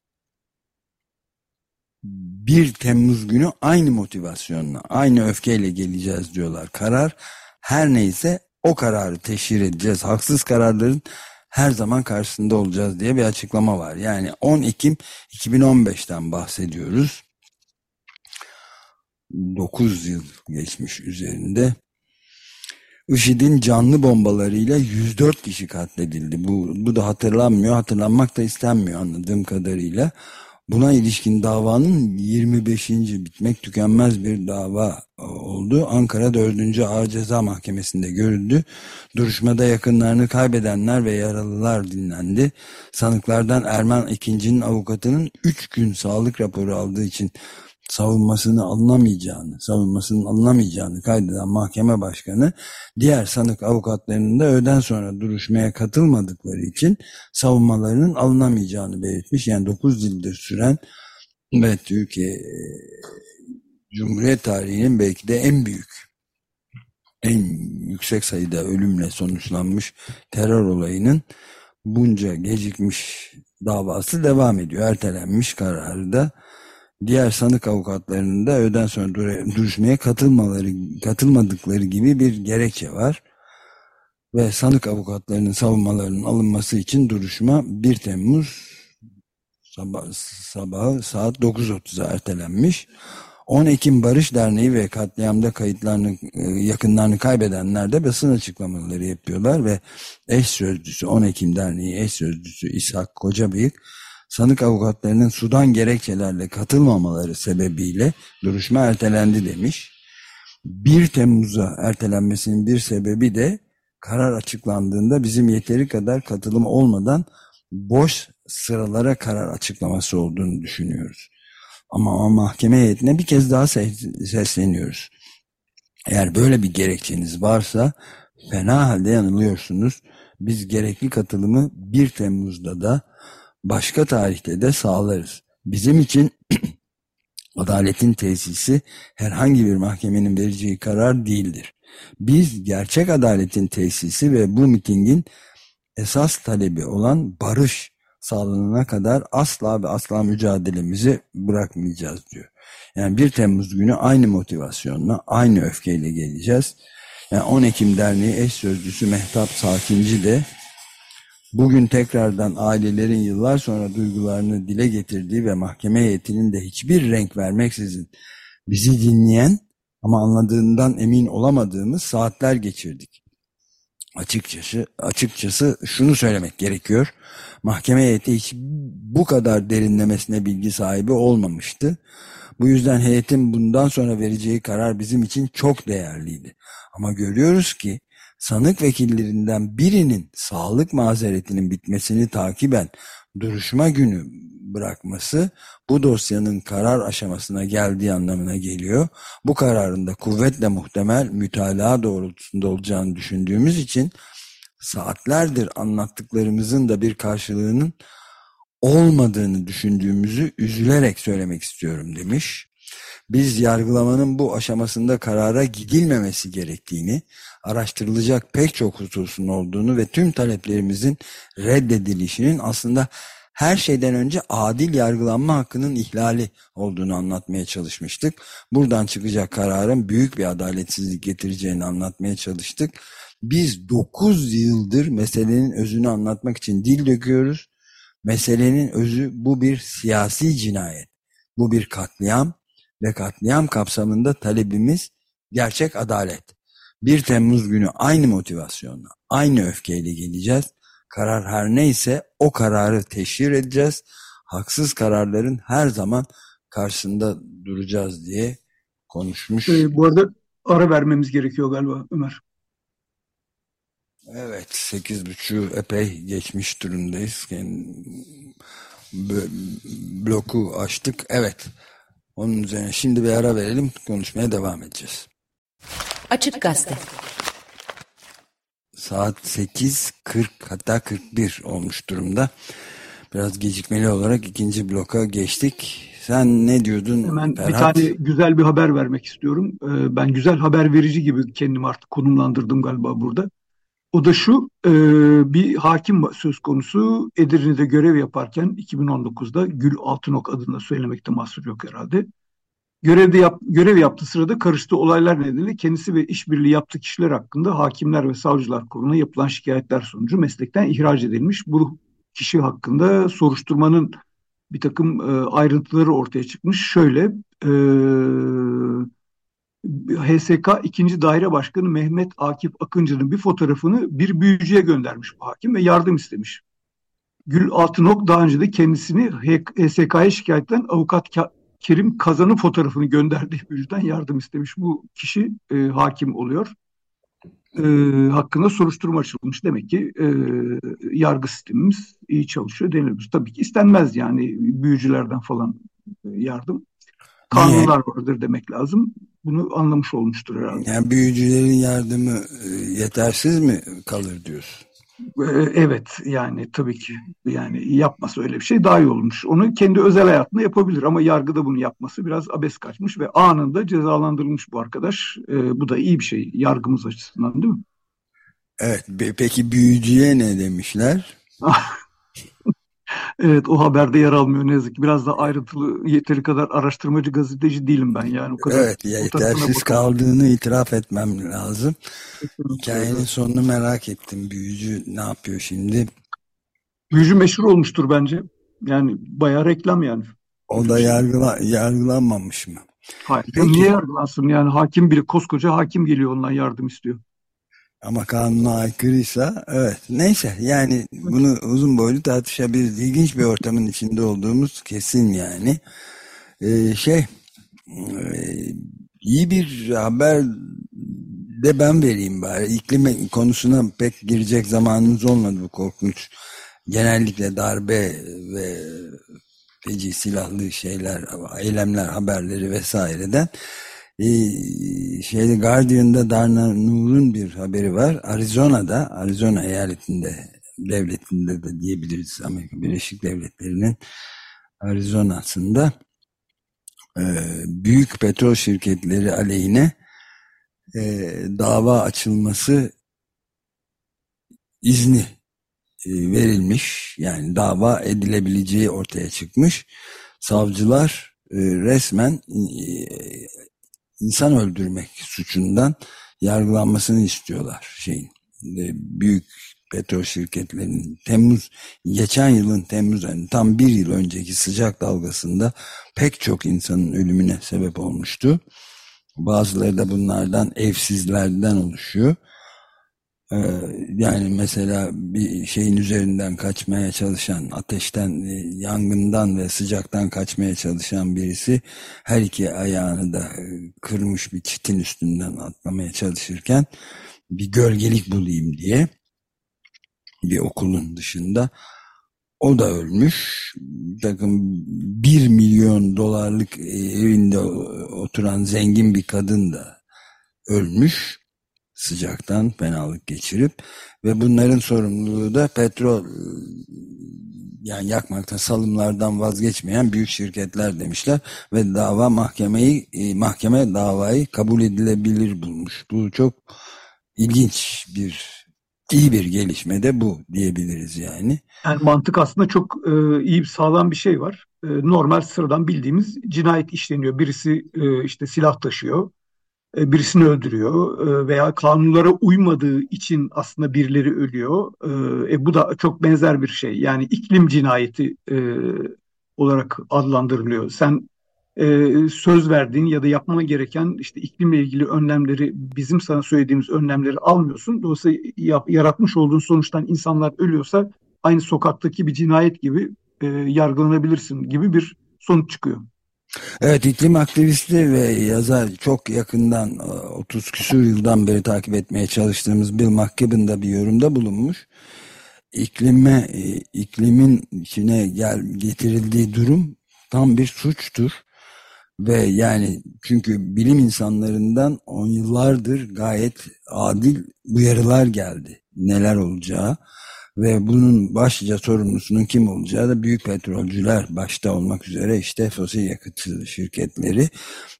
1 Temmuz günü aynı motivasyonla, aynı öfkeyle geleceğiz diyorlar. Karar her neyse o kararı teşhir edeceğiz. Haksız kararların her zaman karşısında olacağız diye bir açıklama var. Yani 10 Ekim 2015'ten bahsediyoruz. 9 yıl geçmiş üzerinde. IŞİD'in canlı bombalarıyla 104 kişi katledildi. Bu, bu da hatırlanmıyor, hatırlanmak da istenmiyor anladığım kadarıyla. Buna ilişkin davanın 25. bitmek tükenmez bir dava oldu. Ankara 4. Ağır Ceza Mahkemesi'nde görüldü. Duruşmada yakınlarını kaybedenler ve yaralılar dinlendi. Sanıklardan Erman ikincinin avukatının 3 gün sağlık raporu aldığı için savunmasını alınamayacağını, savunmasının alınamayacağını kaydeden mahkeme başkanı diğer sanık avukatlarının da öğleden sonra duruşmaya katılmadıkları için savunmalarının alınamayacağını belirtmiş. Yani 9 yıldır süren ve Türkiye e, Cumhuriyet tarihinin belki de en büyük en yüksek sayıda ölümle sonuçlanmış terör olayının bunca gecikmiş davası devam ediyor. Ertelenmiş kararı da diğer sanık avukatlarının da öğleden sonra duruşmaya katılmaları katılmadıkları gibi bir gerekçe var. Ve sanık avukatlarının savunmalarının alınması için duruşma 1 Temmuz sabah, sabahı saat 9.30'a ertelenmiş. 10 Ekim Barış Derneği ve katliamda kayıtlarını e, yakınlarını kaybedenler de basın açıklamaları yapıyorlar ve eş sözcüsü 10 Ekim Derneği eş sözcüsü İshak Kocabıyık sanık avukatlarının Sudan gerekçelerle katılmamaları sebebiyle duruşma ertelendi demiş. 1 Temmuz'a ertelenmesinin bir sebebi de karar açıklandığında bizim yeteri kadar katılım olmadan boş sıralara karar açıklaması olduğunu düşünüyoruz. Ama mahkeme heyetine bir kez daha sesleniyoruz. Eğer böyle bir gerekçeniz varsa fena halde yanılıyorsunuz. Biz gerekli katılımı 1 Temmuz'da da başka tarihte de sağlarız. Bizim için adaletin tesisi herhangi bir mahkemenin vereceği karar değildir. Biz gerçek adaletin tesisi ve bu mitingin esas talebi olan barış sağlanana kadar asla ve asla mücadelemizi bırakmayacağız diyor. Yani 1 Temmuz günü aynı motivasyonla, aynı öfkeyle geleceğiz. Yani 10 Ekim Derneği eş sözcüsü Mehtap Sakinci de bugün tekrardan ailelerin yıllar sonra duygularını dile getirdiği ve mahkeme heyetinin de hiçbir renk vermeksizin bizi dinleyen ama anladığından emin olamadığımız saatler geçirdik. Açıkçası, açıkçası şunu söylemek gerekiyor. Mahkeme heyeti hiç bu kadar derinlemesine bilgi sahibi olmamıştı. Bu yüzden heyetin bundan sonra vereceği karar bizim için çok değerliydi. Ama görüyoruz ki sanık vekillerinden birinin sağlık mazeretinin bitmesini takiben duruşma günü bırakması bu dosyanın karar aşamasına geldiği anlamına geliyor. Bu kararın da kuvvetle muhtemel mütalaa doğrultusunda olacağını düşündüğümüz için saatlerdir anlattıklarımızın da bir karşılığının olmadığını düşündüğümüzü üzülerek söylemek istiyorum demiş. Biz yargılamanın bu aşamasında karara gidilmemesi gerektiğini, araştırılacak pek çok hususun olduğunu ve tüm taleplerimizin reddedilişinin aslında her şeyden önce adil yargılanma hakkının ihlali olduğunu anlatmaya çalışmıştık. Buradan çıkacak kararın büyük bir adaletsizlik getireceğini anlatmaya çalıştık. Biz 9 yıldır meselenin özünü anlatmak için dil döküyoruz. Meselenin özü bu bir siyasi cinayet. Bu bir katliam ve katliam kapsamında talebimiz gerçek adalet. 1 Temmuz günü aynı motivasyonla, aynı öfkeyle geleceğiz. Karar her neyse o kararı teşhir edeceğiz. Haksız kararların her zaman karşısında duracağız diye konuşmuş. Ee, bu arada ara vermemiz gerekiyor galiba Ömer. Evet, sekiz buçuğu epey geçmiş durumdayız. Yani bloku açtık. Evet, onun üzerine şimdi bir ara verelim, konuşmaya devam edeceğiz. Açık Gazete Saat 8.40 hatta 41 olmuş durumda. Biraz gecikmeli olarak ikinci bloka geçtik. sen ne diyordun Hemen Ferhat? bir tane güzel bir haber vermek istiyorum. Ee, ben güzel haber verici gibi kendimi artık konumlandırdım galiba burada. O da şu, e, bir hakim söz konusu Edirne'de görev yaparken 2019'da Gül Altınok adına söylemekte mahsur yok herhalde. Görevde yap, görev yaptığı sırada karıştığı olaylar nedeniyle kendisi ve işbirliği yaptığı kişiler hakkında Hakimler ve Savcılar Kurulu'na yapılan şikayetler sonucu meslekten ihraç edilmiş. Bu kişi hakkında soruşturmanın bir takım e, ayrıntıları ortaya çıkmış. Şöyle, e, HSK 2. Daire Başkanı Mehmet Akif Akıncı'nın bir fotoğrafını bir büyücüye göndermiş bu hakim ve yardım istemiş. Gül Altınok daha önce de kendisini HSK'ya şikayetten avukat Kerim Kazan'ın fotoğrafını gönderdiği büyücüden yardım istemiş. Bu kişi e, hakim oluyor. E, hakkında soruşturma açılmış. Demek ki e, yargı sistemimiz iyi çalışıyor denilebilir. Tabii ki istenmez yani büyücülerden falan yardım. Kanunlar vardır demek lazım. Bunu anlamış olmuştur herhalde. Yani büyücülerin yardımı e, yetersiz mi kalır diyorsun? E, evet yani tabii ki yani yapması öyle bir şey daha iyi olmuş. Onu kendi özel hayatında yapabilir ama yargıda bunu yapması biraz abes kaçmış ve anında cezalandırılmış bu arkadaş. E, bu da iyi bir şey yargımız açısından değil mi? Evet peki büyücüye ne demişler? Evet o haberde yer almıyor ne yazık ki. Biraz da ayrıntılı yeteri kadar araştırmacı gazeteci değilim ben yani. O kadar evet yetersiz kaldığını itiraf etmem lazım. Hikayenin sonunu merak ettim. Büyücü ne yapıyor şimdi? Büyücü meşhur olmuştur bence. Yani bayağı reklam yani. O da yargıla, yargılanmamış mı? Hayır. Peki. Niye yargılansın? Yani hakim bile koskoca hakim geliyor ondan yardım istiyor. Ama kanuna aykırıysa evet. Neyse yani bunu uzun boylu tartışabiliriz. İlginç bir ortamın içinde olduğumuz kesin yani. Ee, şey e, iyi bir haber de ben vereyim bari. İklim konusuna pek girecek zamanımız olmadı bu korkunç. Genellikle darbe ve feci silahlı şeyler, eylemler haberleri vesaireden. Ee, şeyde Guardian'da Darna Nur'un bir haberi var. Arizona'da, Arizona eyaletinde, devletinde de diyebiliriz Amerika Birleşik Devletleri'nin Arizona'sında e, büyük petrol şirketleri aleyhine e, dava açılması izni e, verilmiş. Yani dava edilebileceği ortaya çıkmış. Savcılar e, resmen e, insan öldürmek suçundan yargılanmasını istiyorlar şeyin e, büyük petrol şirketlerinin Temmuz geçen yılın Temmuz ayında tam bir yıl önceki sıcak dalgasında pek çok insanın ölümüne sebep olmuştu. Bazıları da bunlardan evsizlerden oluşuyor. Ee, yani mesela bir şeyin üzerinden kaçmaya çalışan, ateşten, e, yangından ve sıcaktan kaçmaya çalışan birisi her iki ayağını da e, kırmış bir çitin üstünden atlamaya çalışırken bir gölgelik bulayım diye bir okulun dışında o da ölmüş. Takım bir milyon dolarlık evinde oturan zengin bir kadın da ölmüş sıcaktan fenalık geçirip ve bunların sorumluluğu da petrol yani yakmaktan salımlardan vazgeçmeyen büyük şirketler demişler ve dava mahkemeyi mahkeme davayı kabul edilebilir bulmuş. Bu çok ilginç bir iyi bir gelişme de bu diyebiliriz yani. Yani mantık aslında çok e, iyi sağlam bir şey var. E, normal sıradan bildiğimiz cinayet işleniyor. Birisi e, işte silah taşıyor e, birisini öldürüyor e, veya kanunlara uymadığı için aslında birileri ölüyor. E, bu da çok benzer bir şey. Yani iklim cinayeti olarak adlandırılıyor. Sen söz verdiğin ya da yapmana gereken işte iklimle ilgili önlemleri bizim sana söylediğimiz önlemleri almıyorsun. Dolayısıyla yaratmış olduğun sonuçtan insanlar ölüyorsa aynı sokaktaki bir cinayet gibi yargılanabilirsin gibi bir sonuç çıkıyor. Evet iklim aktivisti ve yazar çok yakından 30 küsur yıldan beri takip etmeye çalıştığımız Bill McKibben da bir yorumda bulunmuş. İklime, e, iklimin içine gel, getirildiği durum tam bir suçtur. Ve yani çünkü bilim insanlarından on yıllardır gayet adil uyarılar geldi. Neler olacağı ve bunun başlıca sorumlusunun kim olacağı da büyük petrolcüler başta olmak üzere işte fosil yakıt şirketleri.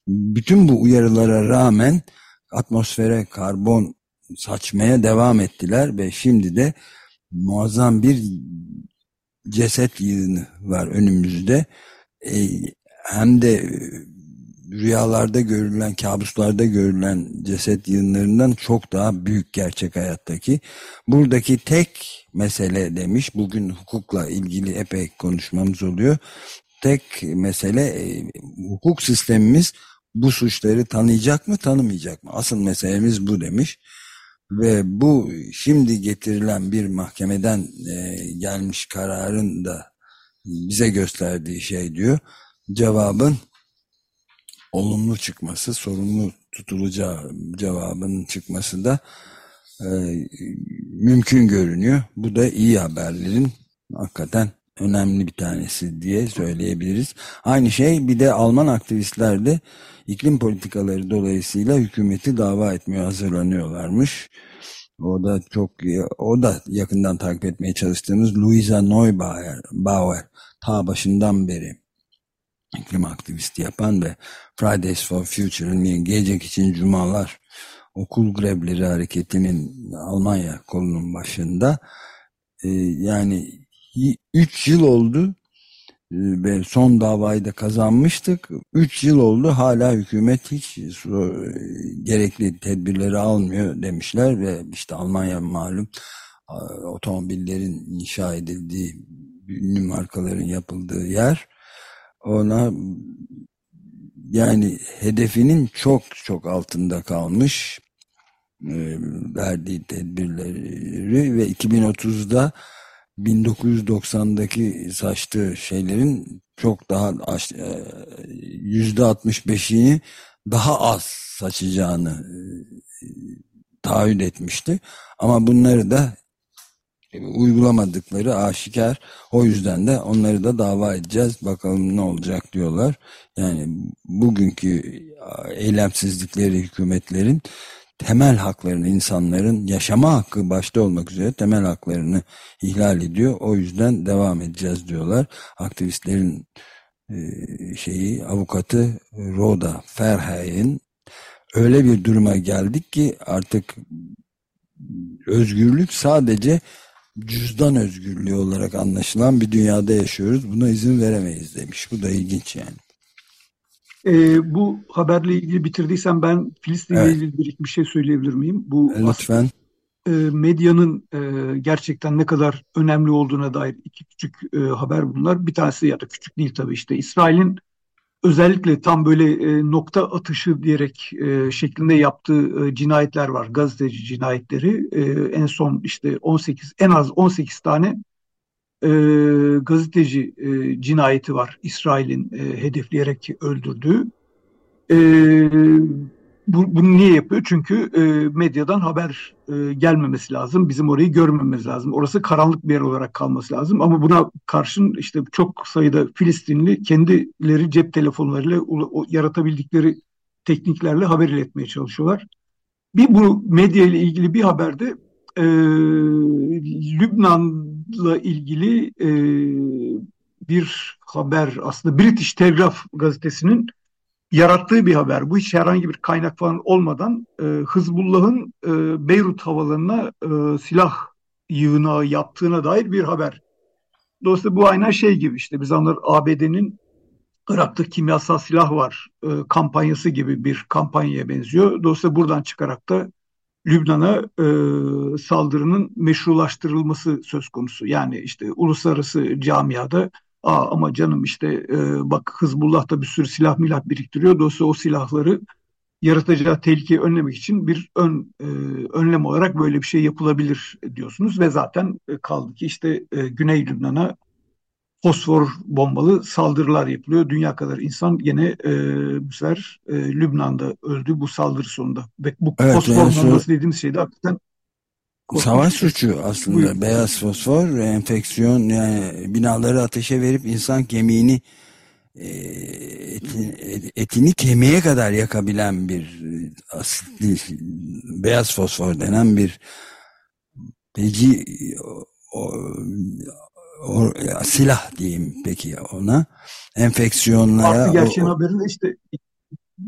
Bütün bu uyarılara rağmen atmosfere karbon saçmaya devam ettiler ve şimdi de muazzam bir ceset yığını var önümüzde. E, hem de rüyalarda görülen, kabuslarda görülen ceset yığınlarından çok daha büyük gerçek hayattaki. Buradaki tek mesele demiş, bugün hukukla ilgili epey konuşmamız oluyor. Tek mesele e, hukuk sistemimiz bu suçları tanıyacak mı tanımayacak mı? Asıl meselemiz bu demiş. Ve bu şimdi getirilen bir mahkemeden e, gelmiş kararın da bize gösterdiği şey diyor. Cevabın olumlu çıkması, sorumlu tutulacağı cevabının çıkması da e, mümkün görünüyor. Bu da iyi haberlerin hakikaten önemli bir tanesi diye söyleyebiliriz. Aynı şey bir de Alman aktivistler de iklim politikaları dolayısıyla hükümeti dava etmeye hazırlanıyorlarmış. O da çok o da yakından takip etmeye çalıştığımız Luisa Neubauer Bauer, ta başından beri iklim aktivisti yapan ve Fridays for Future'ın gelecek için cumalar okul grevleri hareketinin Almanya kolunun başında e, yani 3 yıl oldu e, ve son davayı da kazanmıştık. 3 yıl oldu hala hükümet hiç gerekli tedbirleri almıyor demişler ve işte Almanya malum otomobillerin inşa edildiği ünlü markaların yapıldığı yer ona yani hedefinin çok çok altında kalmış e, verdiği tedbirleri ve 2030'da 1990'daki saçtığı şeylerin çok daha e, yüzde 65'ini daha az saçacağını e, taahhüt etmişti. Ama bunları da uygulamadıkları aşikar. O yüzden de onları da dava edeceğiz. Bakalım ne olacak diyorlar. Yani bugünkü eylemsizlikleri hükümetlerin temel haklarını insanların yaşama hakkı başta olmak üzere temel haklarını ihlal ediyor. O yüzden devam edeceğiz diyorlar. Aktivistlerin e, şeyi avukatı Roda Ferhay'ın öyle bir duruma geldik ki artık özgürlük sadece cüzdan özgürlüğü olarak anlaşılan bir dünyada yaşıyoruz. Buna izin veremeyiz demiş. Bu da ilginç yani. E, bu haberle ilgili bitirdiysen ben Filistin'le evet. ilgili bir, bir şey söyleyebilir miyim? Bu Lütfen. E, medyanın e, gerçekten ne kadar önemli olduğuna dair iki küçük e, haber bunlar. Bir tanesi ya da küçük değil tabii işte İsrail'in özellikle tam böyle e, nokta atışı diyerek e, şeklinde yaptığı e, cinayetler var. Gazeteci cinayetleri. E, en son işte 18 en az 18 tane e, gazeteci e, cinayeti var. İsrail'in e, hedefleyerek öldürdüğü. E, bu, bunu niye yapıyor? Çünkü e, medyadan haber e, gelmemesi lazım. Bizim orayı görmemiz lazım. Orası karanlık bir yer olarak kalması lazım. Ama buna karşın işte çok sayıda Filistinli kendileri cep telefonlarıyla o, yaratabildikleri tekniklerle haber iletmeye çalışıyorlar. Bir bu medya ile ilgili bir haberde e, Lübnan'la ilgili e, bir haber aslında British Telegraph gazetesinin yarattığı bir haber. Bu hiç herhangi bir kaynak falan olmadan e, Hızbullah'ın e, Beyrut havalarına e, silah yığınağı yaptığına dair bir haber. Dolayısıyla bu aynen şey gibi işte biz anlar ABD'nin Irak'ta kimyasal silah var e, kampanyası gibi bir kampanyaya benziyor. Dolayısıyla buradan çıkarak da Lübnan'a e, saldırının meşrulaştırılması söz konusu. Yani işte uluslararası camiada Aa, ama canım işte e, bak Hızbullah da bir sürü silah milah biriktiriyor. Dolayısıyla o silahları yaratacağı tehlikeyi önlemek için bir ön e, önlem olarak böyle bir şey yapılabilir diyorsunuz ve zaten e, kaldı ki işte e, Güney Lübnan'a fosfor bombalı saldırılar yapılıyor. Dünya kadar insan gene e, bu sefer e, Lübnan'da öldü bu saldırı sonunda. Ve bu evet, fosfor yani bombası dediğimiz şey de hakikaten Savaş suçu aslında Buyurun. beyaz fosfor enfeksiyon yani binaları ateşe verip insan kemiğini e, etini, etini kemiğe kadar yakabilen bir asitli beyaz fosfor denen bir feci o, o, silah diyeyim peki ona enfeksiyonlara Farklı gerçeğin o, haberinde işte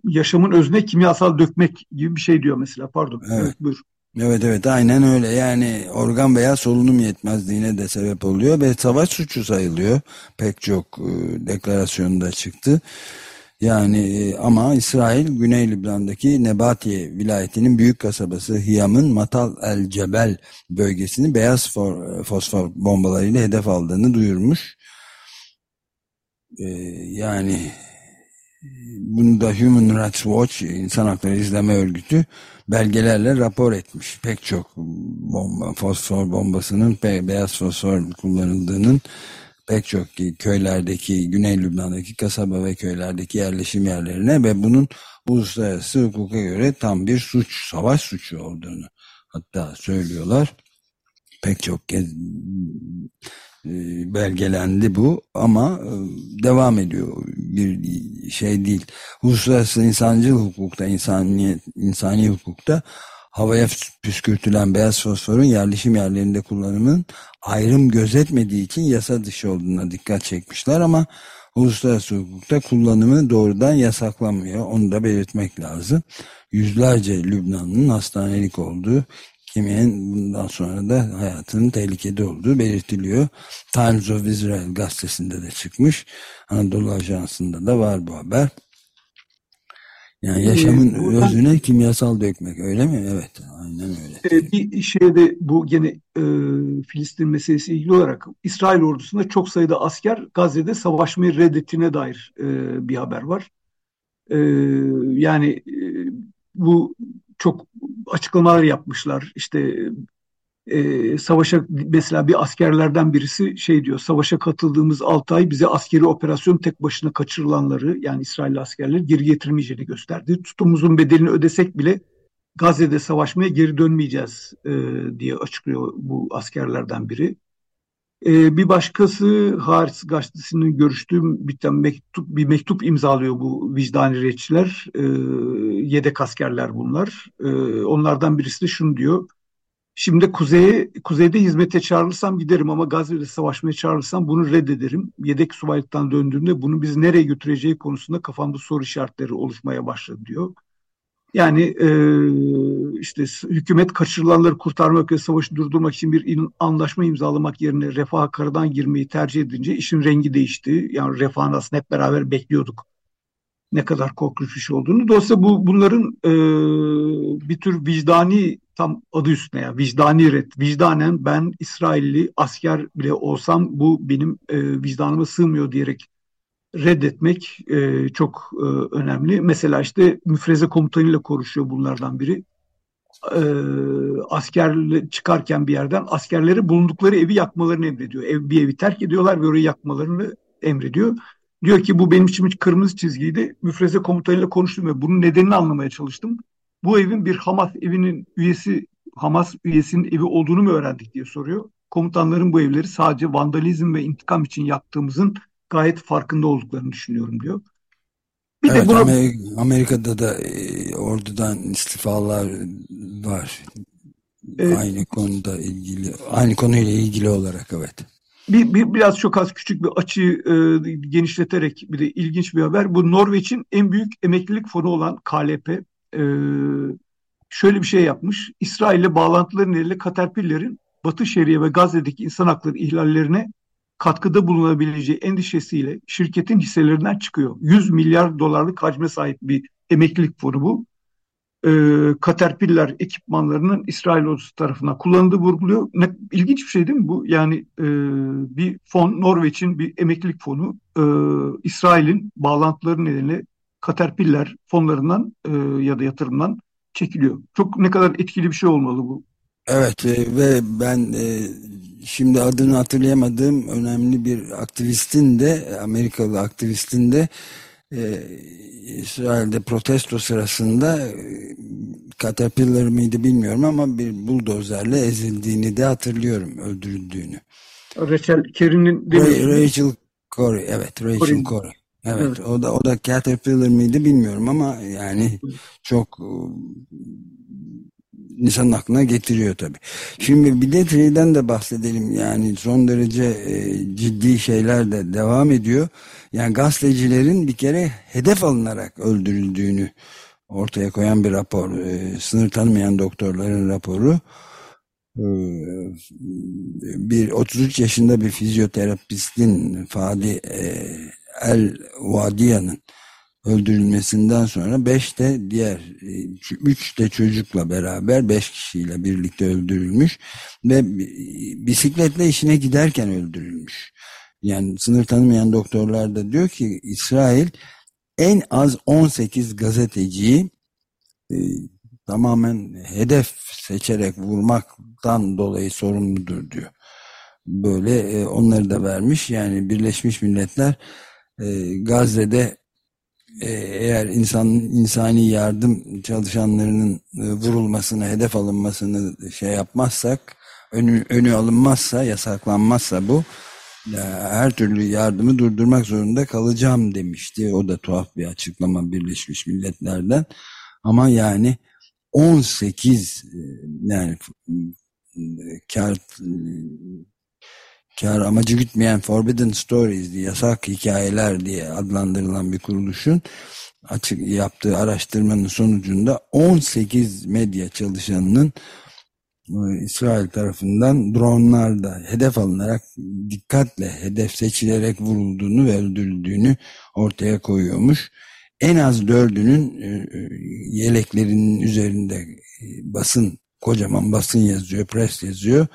yaşamın özüne kimyasal dökmek gibi bir şey diyor mesela. Pardon. Evet. Evet, buyur. Evet evet aynen öyle yani organ veya solunum yetmezliğine de sebep oluyor ve savaş suçu sayılıyor pek çok e, deklarasyonda çıktı. Yani e, ama İsrail Güney Lübnan'daki Nebatiye vilayetinin büyük kasabası Hiyam'ın Matal el Cebel bölgesini beyaz for, fosfor bombalarıyla hedef aldığını duyurmuş. E, yani bunu da Human Rights Watch İnsan Hakları İzleme Örgütü belgelerle rapor etmiş. Pek çok bomba, fosfor bombasının, be- beyaz fosfor kullanıldığının pek çok köylerdeki, Güney Lübnan'daki kasaba ve köylerdeki yerleşim yerlerine ve bunun uluslararası hukuka göre tam bir suç, savaş suçu olduğunu hatta söylüyorlar. Pek çok kez belgelendi bu ama e, devam ediyor bir şey değil. Uluslararası insancıl hukukta, insani, insani hukukta havaya püskürtülen beyaz fosforun yerleşim yerlerinde kullanımının ayrım gözetmediği için yasa dışı olduğuna dikkat çekmişler ama uluslararası hukukta kullanımı doğrudan yasaklamıyor. Onu da belirtmek lazım. Yüzlerce Lübnan'ın hastanelik olduğu kiminin bundan sonra da hayatının tehlikede olduğu belirtiliyor. Times of Israel gazetesinde de çıkmış. Anadolu Ajansı'nda da var bu haber. Yani yaşamın Ee, buradan- özüne kimyasal dökmek öyle mi? Evet aynen öyle. Ee, bir şeyde bu gene e, Filistin meselesi ilgili olarak İsrail ordusunda çok sayıda asker Gazze'de savaşmayı reddettiğine dair e, bir haber var. E, yani e, bu çok açıklamalar yapmışlar. İşte e, savaşa mesela bir askerlerden birisi şey diyor savaşa katıldığımız 6 ay bize askeri operasyon tek başına kaçırılanları yani İsrail askerleri geri getirmeyeceğini gösterdi. Tutumumuzun bedelini ödesek bile Gazze'de savaşmaya geri dönmeyeceğiz e, diye açıklıyor bu askerlerden biri. E, bir başkası Haaretz gazetesinin görüştüğüm bir mektup, bir mektup imzalıyor bu vicdani retçiler. E, yedek askerler bunlar. E, onlardan birisi de şunu diyor. Şimdi kuzeye, kuzeyde hizmete çağrılırsam giderim ama Gazze'de savaşmaya çağrılırsam bunu reddederim. Yedek subaylıktan döndüğümde bunu biz nereye götüreceği konusunda kafamda soru işaretleri oluşmaya başladı diyor. Yani e, işte hükümet kaçırılanları kurtarmak ve savaşı durdurmak için bir anlaşma imzalamak yerine refaha karadan girmeyi tercih edince işin rengi değişti. Yani refahın aslında hep beraber bekliyorduk ne kadar korkunç bir şey olduğunu. Dolayısıyla bu bunların e, bir tür vicdani tam adı üstüne ya vicdani red. Vicdanen ben İsrailli asker bile olsam bu benim e, vicdanıma sığmıyor diyerek reddetmek e, çok e, önemli. Mesela işte müfreze komutanıyla konuşuyor bunlardan biri. E, askerle çıkarken bir yerden askerlere bulundukları evi yakmalarını emrediyor. Ev, bir evi terk ediyorlar ve orayı yakmalarını emrediyor. Diyor ki bu benim için kırmızı çizgiydi. Müfreze komutanıyla konuştum ve bunun nedenini anlamaya çalıştım. Bu evin bir Hamas evinin üyesi, Hamas üyesinin evi olduğunu mu öğrendik diye soruyor. Komutanların bu evleri sadece vandalizm ve intikam için yaktığımızın gayet farkında olduklarını düşünüyorum diyor. Bir de Evet buna Amer- Amerika'da da e, ordudan istifalar var. Evet. Aynı konuda ilgili, aynı konuyla ilgili olarak evet. bir, bir biraz çok az küçük bir açıyı e, genişleterek bir de ilginç bir haber. Bu Norveç'in en büyük emeklilik fonu olan KLP e, şöyle bir şey yapmış. İsrail'le bağlantıları nedeniyle Caterpillar'ın Batı Şeria ve Gazze'deki insan hakları ihlallerine katkıda bulunabileceği endişesiyle şirketin hisselerinden çıkıyor. 100 milyar dolarlık hacme sahip bir emeklilik fonu bu. E, Caterpillar ekipmanlarının İsrail ordusu tarafından kullanıldığı vurguluyor. Ne, ilginç bir şey değil mi bu? Yani e, bir fon, Norveç'in bir emeklilik fonu e, İsrail'in bağlantıları nedeniyle Caterpillar fonlarından e, ya da yatırımdan çekiliyor. Çok ne kadar etkili bir şey olmalı bu. Evet e, ve ben e, şimdi adını hatırlayamadığım önemli bir aktivistin de Amerikalı aktivistin de e, İsrail'de protesto sırasında e, Caterpillar mıydı bilmiyorum ama bir buldozerle ezildiğini de hatırlıyorum öldürüldüğünü. Rachel Kerry'nin Ra- demiyorsun. Rachel Corey evet Rachel Corey. Corey. Evet, Evet. o da o da Caterpillar mıydı bilmiyorum ama yani çok insanın aklına getiriyor tabii. Şimdi bir de şeyden de bahsedelim yani son derece e, ciddi şeyler de devam ediyor. Yani gazetecilerin bir kere hedef alınarak öldürüldüğünü ortaya koyan bir rapor. E, sınır tanımayan doktorların raporu. E, bir 33 yaşında bir fizyoterapistin Fadi e, El Vadiya'nın öldürülmesinden sonra 5 de diğer 3 de çocukla beraber 5 kişiyle birlikte öldürülmüş ve bisikletle işine giderken öldürülmüş. Yani sınır tanımayan doktorlar da diyor ki İsrail en az 18 gazeteciyi e, tamamen hedef seçerek vurmaktan dolayı sorumludur diyor. Böyle e, onları da vermiş. Yani Birleşmiş Milletler e, Gazze'de e, eğer insan insani yardım çalışanlarının e, vurulmasını, hedef alınmasını şey yapmazsak, önü, önü alınmazsa, yasaklanmazsa bu her türlü yardımı durdurmak zorunda kalacağım demişti. O da tuhaf bir açıklama Birleşmiş Milletler'den. Ama yani 18 e, yani kar kar amacı gütmeyen Forbidden Stories diye yasak hikayeler diye adlandırılan bir kuruluşun açık yaptığı araştırmanın sonucunda 18 medya çalışanının e, İsrail tarafından dronlarda hedef alınarak dikkatle hedef seçilerek vurulduğunu ve öldürüldüğünü ortaya koyuyormuş. En az dördünün e, e, yeleklerinin üzerinde basın kocaman basın yazıyor, pres yazıyor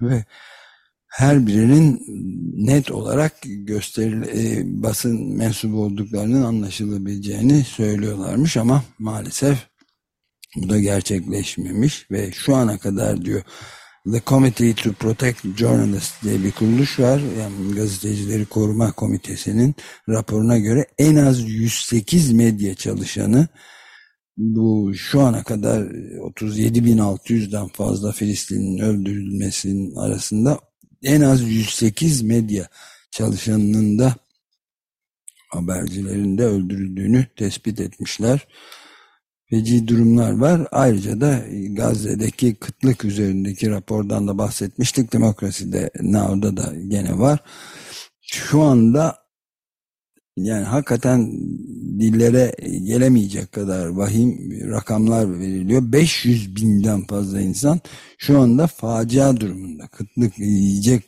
ve her birinin net olarak gösteril e, basın mensubu olduklarının anlaşılabileceğini söylüyorlarmış ama maalesef bu da gerçekleşmemiş ve şu ana kadar diyor The Committee to Protect Journalists diye bir kuruluş var. Yani gazetecileri koruma komitesinin raporuna göre en az 108 medya çalışanı bu şu ana kadar 37.600'den fazla Filistin'in öldürülmesinin arasında en az 108 medya çalışanının da habercilerin de öldürüldüğünü tespit etmişler. Feci durumlar var. Ayrıca da Gazze'deki kıtlık üzerindeki rapordan da bahsetmiştik. Demokraside Now'da da gene var. Şu anda yani hakikaten dillere gelemeyecek kadar vahim rakamlar veriliyor. 500 binden fazla insan şu anda facia durumunda. Kıtlık, yiyecek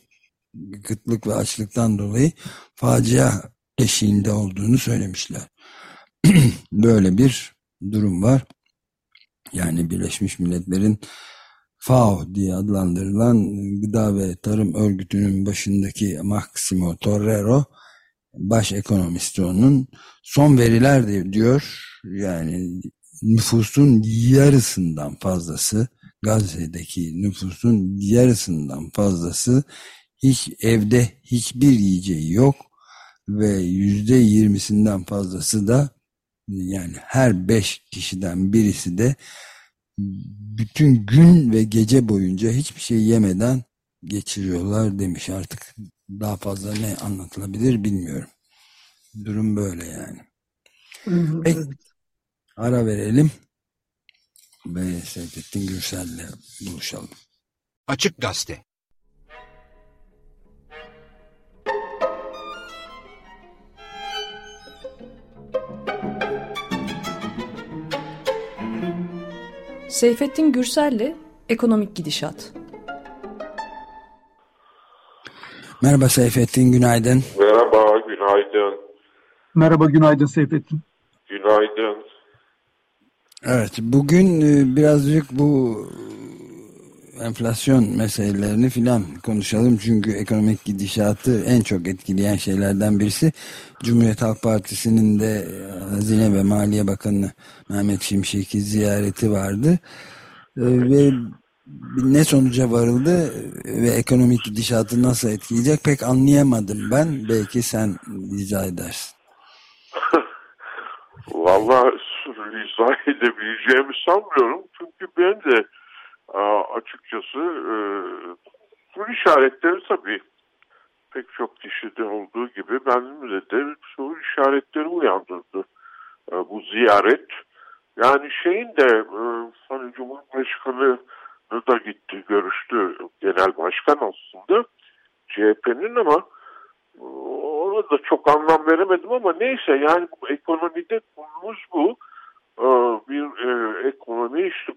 kıtlık ve açlıktan dolayı facia eşiğinde olduğunu söylemişler. Böyle bir durum var. Yani Birleşmiş Milletler'in FAO diye adlandırılan Gıda ve Tarım Örgütü'nün başındaki Maximo Torrero baş ekonomisti onun son veriler diyor. Yani nüfusun yarısından fazlası Gazze'deki nüfusun yarısından fazlası hiç evde hiçbir yiyeceği yok ve yüzde yirmisinden fazlası da yani her beş kişiden birisi de bütün gün ve gece boyunca hiçbir şey yemeden geçiriyorlar demiş. Artık daha fazla ne anlatılabilir bilmiyorum. Durum böyle yani. Peki, ara verelim ve Seyfettin Gürsel'le buluşalım. Açık Gazete Seyfettin Gürsel'le Ekonomik Gidişat. Merhaba Seyfettin, günaydın. Merhaba, günaydın. Merhaba, günaydın Seyfettin. Günaydın. Evet, bugün e, birazcık bu enflasyon meselelerini filan konuşalım. Çünkü ekonomik gidişatı en çok etkileyen şeylerden birisi. Cumhuriyet Halk Partisi'nin de e, Hazine ve Maliye Bakanı Mehmet Şimşek'i ziyareti vardı. E, ve ne sonuca varıldı ve ekonomik gidişatı nasıl etkileyecek pek anlayamadım ben. Belki sen izah edersin. Vallahi izah edebileceğimi sanmıyorum. Çünkü ben de açıkçası e, bu işaretleri tabii pek çok kişide olduğu gibi benimle de soru işaretleri uyandırdı. E, bu ziyaret Yani şeyin de e, hani Cumhurbaşkanı da gitti görüştü genel başkan aslında CHP'nin ama e, ona da çok anlam veremedim ama neyse yani bu ekonomide konumuz bu. E, bir e, ekonomi işte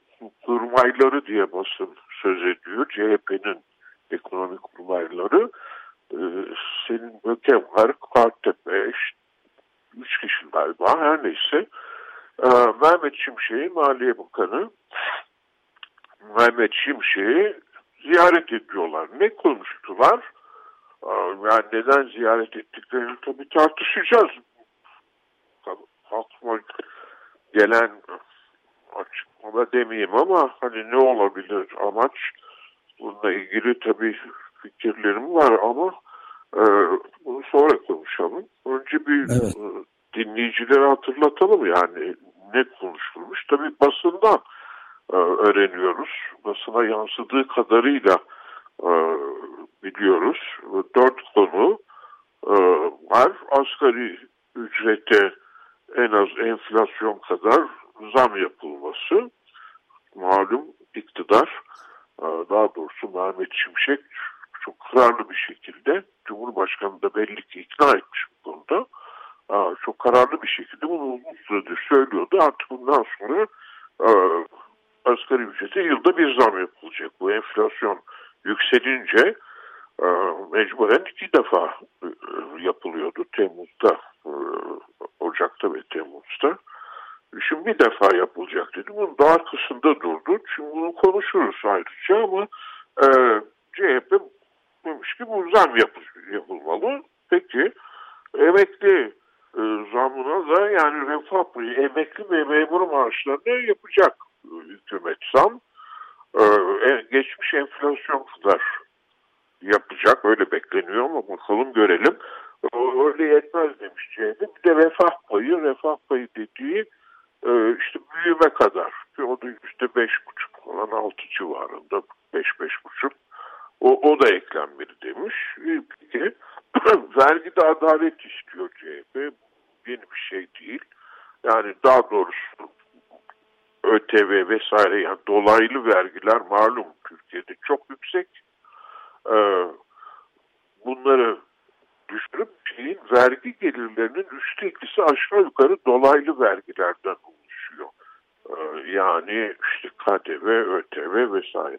kurmayları diye basın söz ediyor. CHP'nin ekonomi kurmayları. Senin Böke var, Kartepe, işte, üç kişi galiba her neyse. Mehmet Şimşek'i Maliye Bakanı Mehmet Şimşek'i ziyaret ediyorlar. Ne konuştular? Yani neden ziyaret ettiklerini tabii tartışacağız. Aklıma gelen açıklama demeyeyim ama hani ne olabilir amaç? Bununla ilgili tabii fikirlerim var ama e, bunu sonra konuşalım. Önce bir Evet. e, dinleyicilere hatırlatalım yani ne konuşulmuş. Tabii basından e, öğreniyoruz. Basına yansıdığı kadarıyla e, biliyoruz. Dört konu e, var. Asgari ücrete en az enflasyon kadar zam yapılması. Malum iktidar e, daha doğrusu Mehmet Şimşek çok kararlı bir şekilde Cumhurbaşkanı da belli ki ikna etmiş bu konuda. E, Çok kararlı bir şekilde bunu uzun süredir söylüyordu. Artık bundan sonra e, asgari ücrete yılda bir zam yapılacak. Bu enflasyon yükselince e, mecburen iki defa e, yapılıyordu. Temmuz'da, e, Ocak'ta ve Temmuz'da. Şimdi bir defa yapılacak dedi. Bunun daha arkasında durdu. Şimdi bunu konuşuruz ayrıca ama e, CHP demiş ki bu zam yap yapılmalı. Peki emekli e, zamına da yani refah emekli ve memur maaşlarına yapacak hükümet zam. E, e, geçmiş enflasyon kadar yapacak öyle bekleniyor ama bakalım görelim. O, öyle yetmez demiş CHP. Bir de refah payı, refah payı dediği e, işte büyüme kadar. O da yüzde beş buçuk falan altı civarında. Beş beş buçuk. O, o da eklenmeli demiş. E, Peki vergide adalet istiyor CHP. Yeni bir şey değil. Yani daha doğrusu ÖTV vesaire yani dolaylı vergiler malum Türkiye'de çok yüksek. Ee, bunları düşürüp şeyin vergi gelirlerinin üçte ikisi aşağı yukarı dolaylı vergilerden oluşuyor. Ee, yani işte KDV, ÖTV vesaire.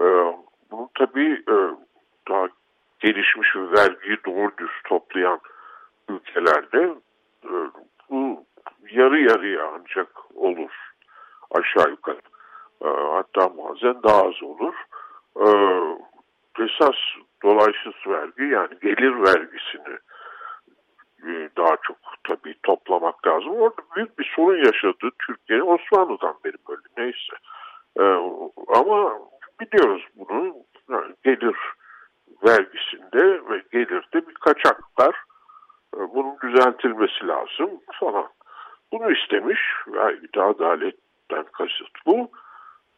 Ee, bunu tabii e, daha gelişmiş ve vergiyi doğru düz toplayan ülkelerde e, bu yarı yarıya ancak olur aşağı yukarı. E, hatta bazen daha az olur. E, esas dolaysız vergi yani gelir vergisini e, daha çok tabii toplamak lazım. Orada büyük bir sorun yaşadı Türkiye Osmanlı'dan beri böyle neyse. E, ama biliyoruz bunu yani gelir vergisinde ve gelirde bir kaçak var. Bunun düzeltilmesi lazım falan. Bunu istemiş. Vergide adaletten kasıt bu.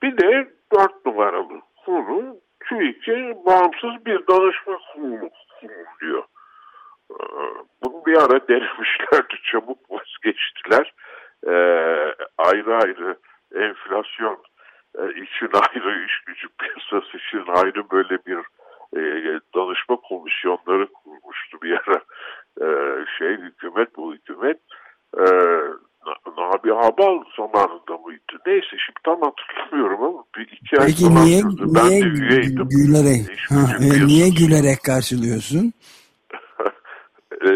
Bir de dört numaralı konu TÜİK'e bağımsız bir danışma kurulu kuruluyor. Ee, Bunu bir ara denemişlerdi. Çabuk vazgeçtiler. Ee, ayrı ayrı enflasyon e, için ayrı, iş gücü piyasası için ayrı böyle bir e, danışma komisyonları kurmuştu bir ara e, şey hükümet bu hükümet e, Nabi Abal zamanında mıydı? Neyse şimdi tam hatırlamıyorum ama bir iki ay Peki niye, sürdü. Ben niye de üyeydim. gülerek ha, gücü e, niye gülerek karşılıyorsun? e,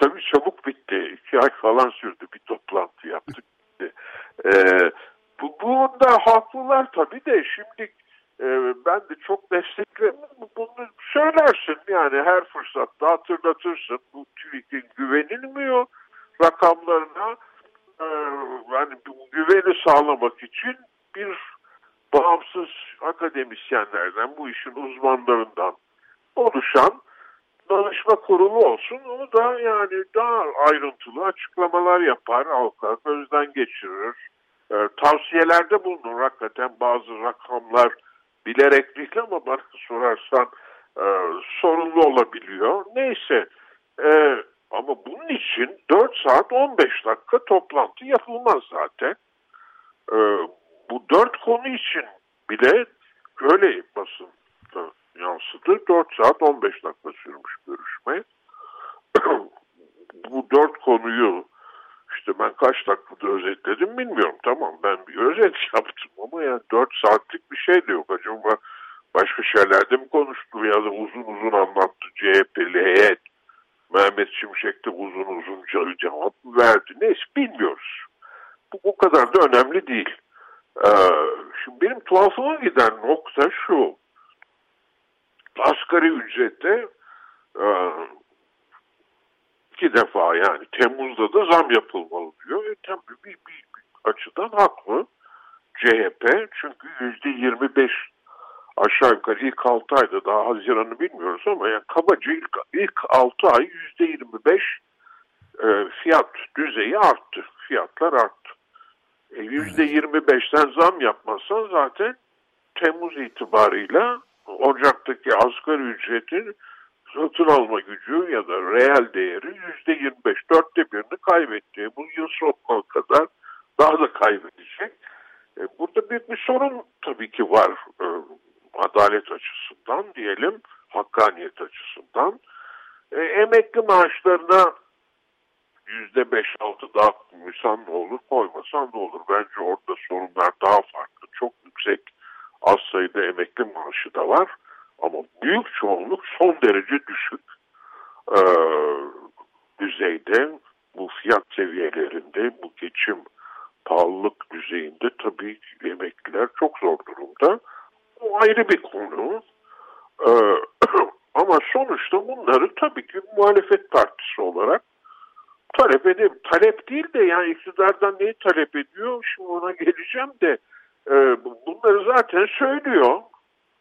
tabii çabuk bitti. İki ay falan sürdü. Bir toplantı yaptık. E, bu, bunda haklılar tabii de şimdi e, ben de çok desteklerim. Bunu söylersin yani her fırsatta hatırlatırsın. Bu TÜİK'in güvenilmiyor rakamlarına e, yani güveni sağlamak için bir bağımsız akademisyenlerden bu işin uzmanlarından oluşan danışma kurulu olsun. Onu da yani daha ayrıntılı açıklamalar yapar, halka gözden geçirir. E, tavsiyelerde bulunur hakikaten bazı rakamlar bilerek değil ama bana sorarsan e, sorunlu olabiliyor. Neyse e, ama bunun için 4 saat 15 dakika toplantı yapılmaz zaten. E, bu dört konu için bile öyle basın yansıdı. 4 saat 15 dakika sürmüş görüşme. bu dört konuyu işte ben kaç dakikada özetledim bilmiyorum. Tamam ben bir özet yaptım ama yani 4 saatlik bir şey de yok. Acaba başka şeylerde mi konuştu ya da uzun uzun anlattı CHP'li heyet. Mehmet Şimşek de uzun uzun cevap verdi. Neyse bilmiyoruz. Bu o kadar da önemli değil. Ee, şimdi benim tuhafıma giden nokta şu. Asgari ücrette e, iki defa yani Temmuz'da da zam yapılmalı diyor. E, tabii bir, bir, bir açıdan haklı CHP çünkü yüzde 25 aşağı yukarı ilk 6 ayda daha Haziran'ı bilmiyoruz ama yani kabaca ilk, ilk 6 ay yüzde 25 e, fiyat düzeyi arttı. Fiyatlar arttı. E, yüzde 25'ten zam yapmazsan zaten Temmuz itibarıyla Ocak'taki asgari ücretin satın alma gücü ya da reel değeri yüzde 25, dörtte birini kaybetti. Bu yıl sonuna kadar daha da kaybedecek. E, burada büyük bir sorun tabii ki var e, adalet açısından diyelim, hakkaniyet açısından. E, emekli maaşlarına yüzde beş altı daha ne olur, koymasan ne olur. Bence orada sorunlar daha farklı. Çok yüksek az sayıda emekli maaşı da var. Ama büyük çoğunluk son derece düşük e, düzeyde bu fiyat seviyelerinde bu geçim pahalılık düzeyinde tabii emekliler çok zor durumda. O ayrı bir konu. E, ama sonuçta bunları tabii ki muhalefet partisi olarak talep edeyim. Talep değil de yani iktidardan neyi talep ediyor? Şimdi ona geleceğim de e, bunları zaten söylüyor.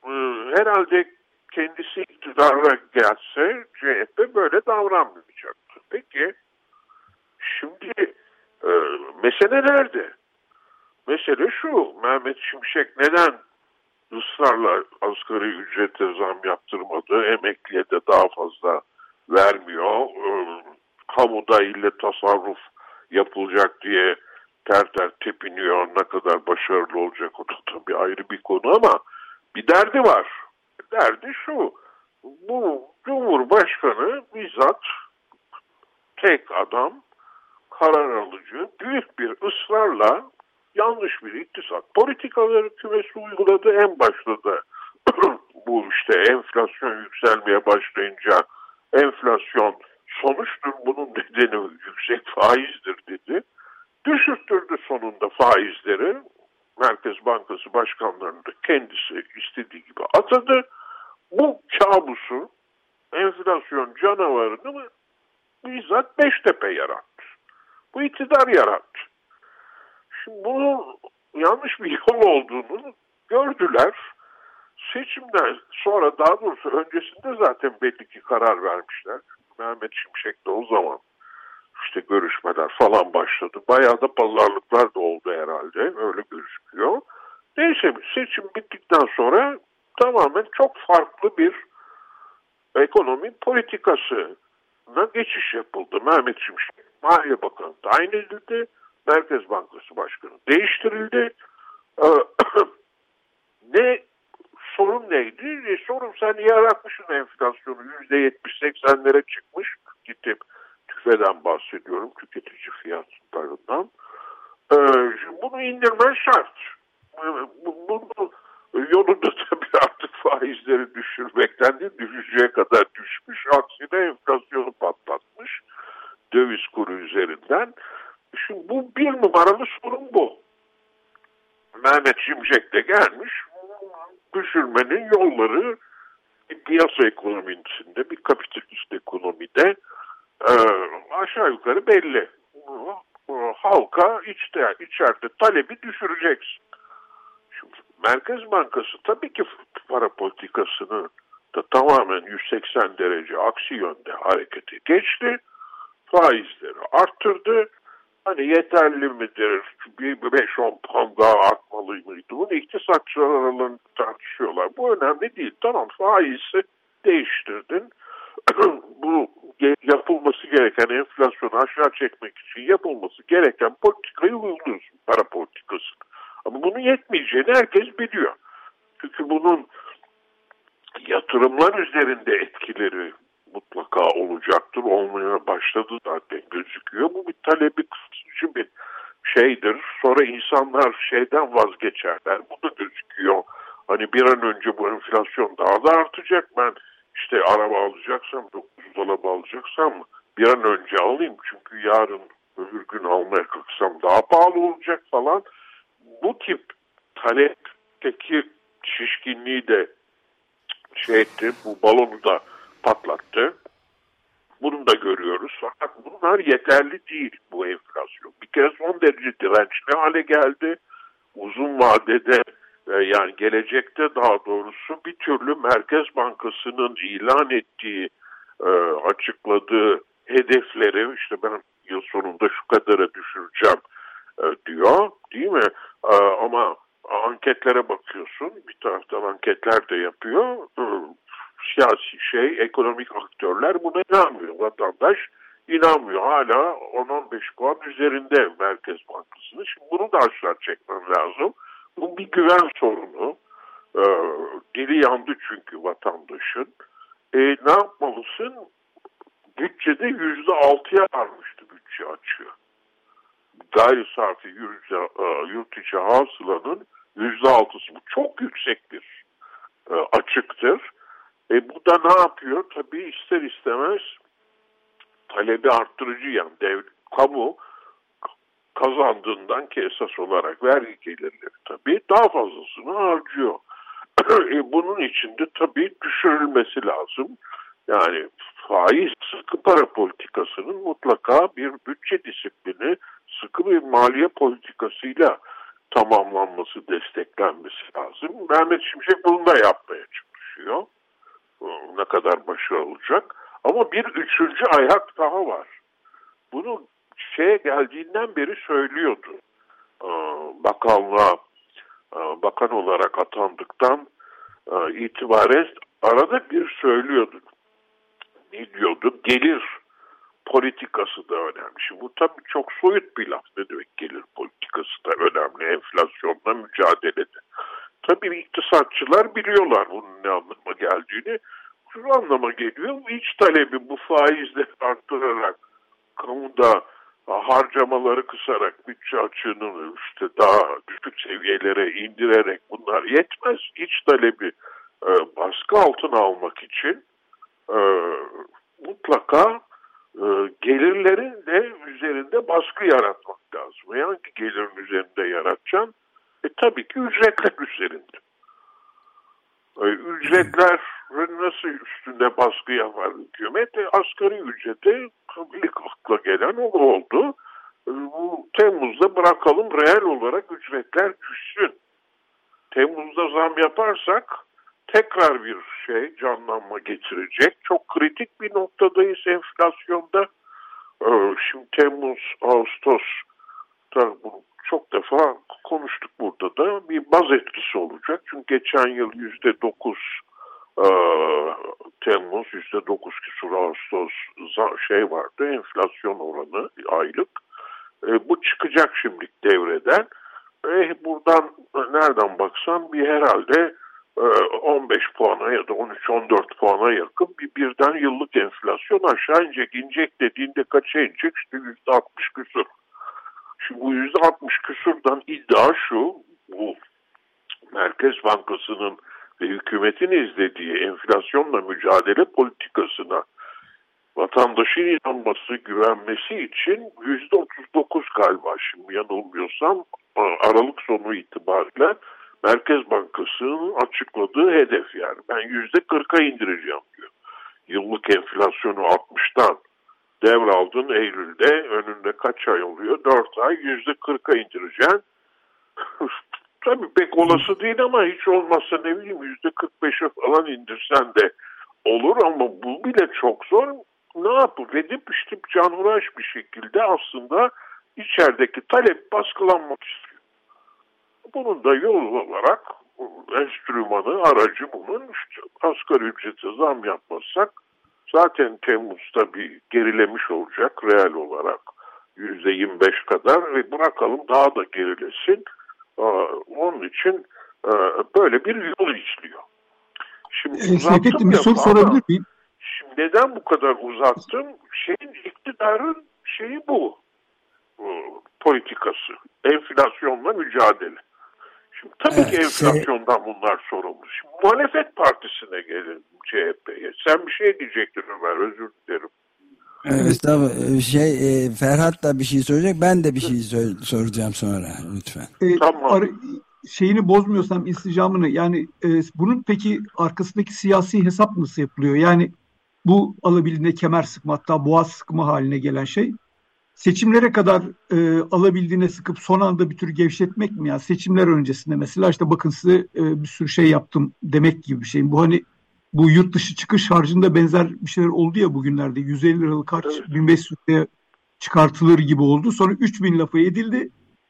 E, herhalde kendisi iktidara gelse CHP böyle davranmayacaktı. Peki şimdi e, mesele nerede? Mesele şu Mehmet Şimşek neden ısrarla asgari ücrete zam yaptırmadı, emekliye de daha fazla vermiyor, e, kamuda ille tasarruf yapılacak diye ter ter tepiniyor. Ne kadar başarılı olacak o da tabii ayrı bir konu ama bir derdi var. Derdi şu. Bu Cumhurbaşkanı bizzat tek adam karar alıcı büyük bir ısrarla yanlış bir iktisat politikaları kümesi uyguladı. En başta da bu işte enflasyon yükselmeye başlayınca enflasyon sonuçtur bunun nedeni yüksek faizdir dedi. Düşürttürdü sonunda faizleri. Merkez Bankası başkanlarını da kendisi istediği gibi atadı. Bu kabusu enflasyon canavarını bizzat Beştepe yarattı. Bu iktidar yarattı. Şimdi bunun yanlış bir yol olduğunu gördüler. Seçimden sonra daha doğrusu öncesinde zaten belli ki karar vermişler. Mehmet Şimşek de o zaman işte görüşmeler falan başladı. Bayağı da pazarlıklar da oldu herhalde. Öyle gözüküyor. Neyse seçim bittikten sonra tamamen çok farklı bir ekonomi politikasına geçiş yapıldı. Mehmet Şimşek Maliye Bakanı tayin edildi. Merkez Bankası Başkanı değiştirildi. Ee, ne sorun neydi? E, sorun sen yaratmışsın enflasyonu %70-80'lere çıkmış. Gidip tüfeden bahsediyorum tüketici fiyatlarından. Ee, bunu indirmen şart. Bu, bunu yolunda tabii artık faizleri düşürmekten değil düşeceğe kadar düşmüş. Aksine enflasyonu patlatmış döviz kuru üzerinden. Şimdi bu bir numaralı sorun bu. Mehmet Şimşek de gelmiş düşürmenin yolları piyasa ekonomisinde, bir kapitalist ekonomide e, aşağı yukarı belli. Halka içte, içeride talebi düşüreceksin. Şimdi Merkez Bankası tabii ki para politikasını da tamamen 180 derece aksi yönde harekete geçti. Faizleri arttırdı hani yeterli midir, bir 5-10 puan daha artmalı mıydı? Bunu iktisatçılar aralarında tartışıyorlar. Bu önemli değil. Tamam faizi değiştirdin. Bu yapılması gereken enflasyonu aşağı çekmek için yapılması gereken politikayı uyguluyorsun para politikasını. Ama bunun yetmeyeceğini herkes biliyor. Çünkü bunun yatırımlar üzerinde etkileri mutlaka olacaktır. Olmaya başladı zaten gözüküyor. Bu bir talebi kısıtıcı bir şeydir. Sonra insanlar şeyden vazgeçerler. Bu da gözüküyor. Hani bir an önce bu enflasyon daha da artacak. Ben işte araba alacaksam 900 dolaba alacaksam bir an önce alayım. Çünkü yarın öbür gün almaya kalksam daha pahalı olacak falan. Bu tip talepteki şişkinliği de şey etti. Bu balonu da patlattı. Bunu da görüyoruz. Fakat bunlar yeterli değil bu enflasyon. Bir kere son derece dirençli hale geldi. Uzun vadede e, yani gelecekte daha doğrusu bir türlü Merkez Bankası'nın ilan ettiği, e, açıkladığı hedefleri işte ben yıl sonunda şu kadara düşüreceğim e, diyor değil mi? Ama anketlere bakıyorsun bir taraftan anketler de yapıyor siyasi şey, ekonomik aktörler buna inanmıyor. Vatandaş inanmıyor. Hala 10-15 puan üzerinde Merkez Bankası'nın. Şimdi bunu da aşağı çekmem lazım. Bu bir güven sorunu. Ee, dili yandı çünkü vatandaşın. E, ne yapmalısın? Bütçede yüzde altıya varmıştı bütçe açığı. Gayri safi yüzde, e, yurt içi hasılanın yüzde altısı. Bu çok yüksek bir e, açıktır. E bu da ne yapıyor? Tabii ister istemez talebi arttırıcı yani dev, kamu kazandığından ki esas olarak vergi gelirleri tabii daha fazlasını harcıyor. e bunun içinde tabii düşürülmesi lazım. Yani faiz sıkı para politikasının mutlaka bir bütçe disiplini, sıkı bir maliye politikasıyla tamamlanması, desteklenmesi lazım. Mehmet Şimşek bunu da yapmaya çalışıyor ne kadar başarılı olacak. Ama bir üçüncü ayak daha var. Bunu şeye geldiğinden beri söylüyordu. Ee, bakanlığa e, bakan olarak atandıktan e, itibaren arada bir söylüyordu. Ne diyordu? Gelir politikası da önemli. Şimdi bu tabii çok soyut bir laf. Ne demek gelir politikası da önemli enflasyonla mücadelede. Tabii iktisatçılar biliyorlar bunun ne anlama geldiğini. Şu anlama geliyor. İç talebi bu faizle arttırarak kamuda harcamaları kısarak bütçe açığını işte daha düşük seviyelere indirerek bunlar yetmez. İç talebi e, baskı altına almak için e, mutlaka e, gelirlerin de üzerinde baskı yaratmak lazım. Yani gelirin üzerinde yaratacaksın e, tabii ki ücretler üzerinde. E, ücretler nasıl üstünde baskı yapar hükümet? E, asgari ücrete ilk akla gelen o oldu. E, bu Temmuz'da bırakalım reel olarak ücretler düşsün. Temmuz'da zam yaparsak tekrar bir şey canlanma getirecek. Çok kritik bir noktadayız enflasyonda. E, şimdi Temmuz, Ağustos bu çok defa konuştuk burada da bir baz etkisi olacak. Çünkü geçen yıl yüzde dokuz e, Temmuz, yüzde dokuz küsur Ağustos şey vardı enflasyon oranı aylık. E, bu çıkacak şimdi devreden. E, buradan nereden baksan bir herhalde 15 e, puana ya da 13-14 puana yakın bir birden yıllık enflasyon aşağı inecek. İnecek dediğinde kaça inecek? İşte %60 küsur. Şimdi bu yüzde altmış küsurdan iddia şu, bu Merkez Bankası'nın ve hükümetin izlediği enflasyonla mücadele politikasına vatandaşın inanması, güvenmesi için yüzde otuz dokuz galiba şimdi yanılmıyorsam Aralık sonu itibariyle Merkez Bankası'nın açıkladığı hedef yani. Ben yüzde kırka indireceğim diyor. Yıllık enflasyonu 60'tan devraldın Eylül'de önünde kaç ay oluyor? 4 ay yüzde 40'a indireceksin. Tabii pek olası değil ama hiç olmazsa ne bileyim yüzde 45'e falan indirsen de olur ama bu bile çok zor. Ne yapıp edip işte canhıraş bir şekilde aslında içerideki talep baskılanmak istiyor. Bunun da yol olarak enstrümanı, aracı bunun işte asgari ücrete zam yapmazsak zaten Temmuz'da bir gerilemiş olacak reel olarak yüzde 25 kadar ve bırakalım daha da gerilesin. Onun için e, böyle bir yol işliyor. Şimdi E, uzattım bir soru sorabilir miyim? Şimdi neden bu kadar uzattım? Şeyin iktidarın şeyi. Bu politikası. Enflasyonla mücadele. Şimdi tabii Evet, ki şey- enflasyondan bunlar sorumlu. Şimdi muhalefet partisine gelin CHP'ye. Sen bir şey diyecektin Ömer özür dilerim. Estağfurullah. Şey, e, Ferhat da bir şey söyleyecek. Ben de bir şey sor- soracağım sonra lütfen. E, Tamam. ar- şeyini bozmuyorsam insicamını yani e, bunun peki arkasındaki siyasi hesap nasıl yapılıyor? Yani bu alabildiğine kemer sıkma hatta boğaz sıkma haline gelen şey seçimlere kadar e, alabildiğine sıkıp son anda bir tür gevşetmek mi ya? Seçimler öncesinde mesela işte bakın size e, bir sürü şey yaptım demek gibi bir şey. Bu hani bu yurt dışı çıkış harcında benzer bir şeyler oldu ya bugünlerde. 150 liralık harç Evet. 1500 liraya çıkartılır gibi oldu. Sonra 3000 lafı edildi.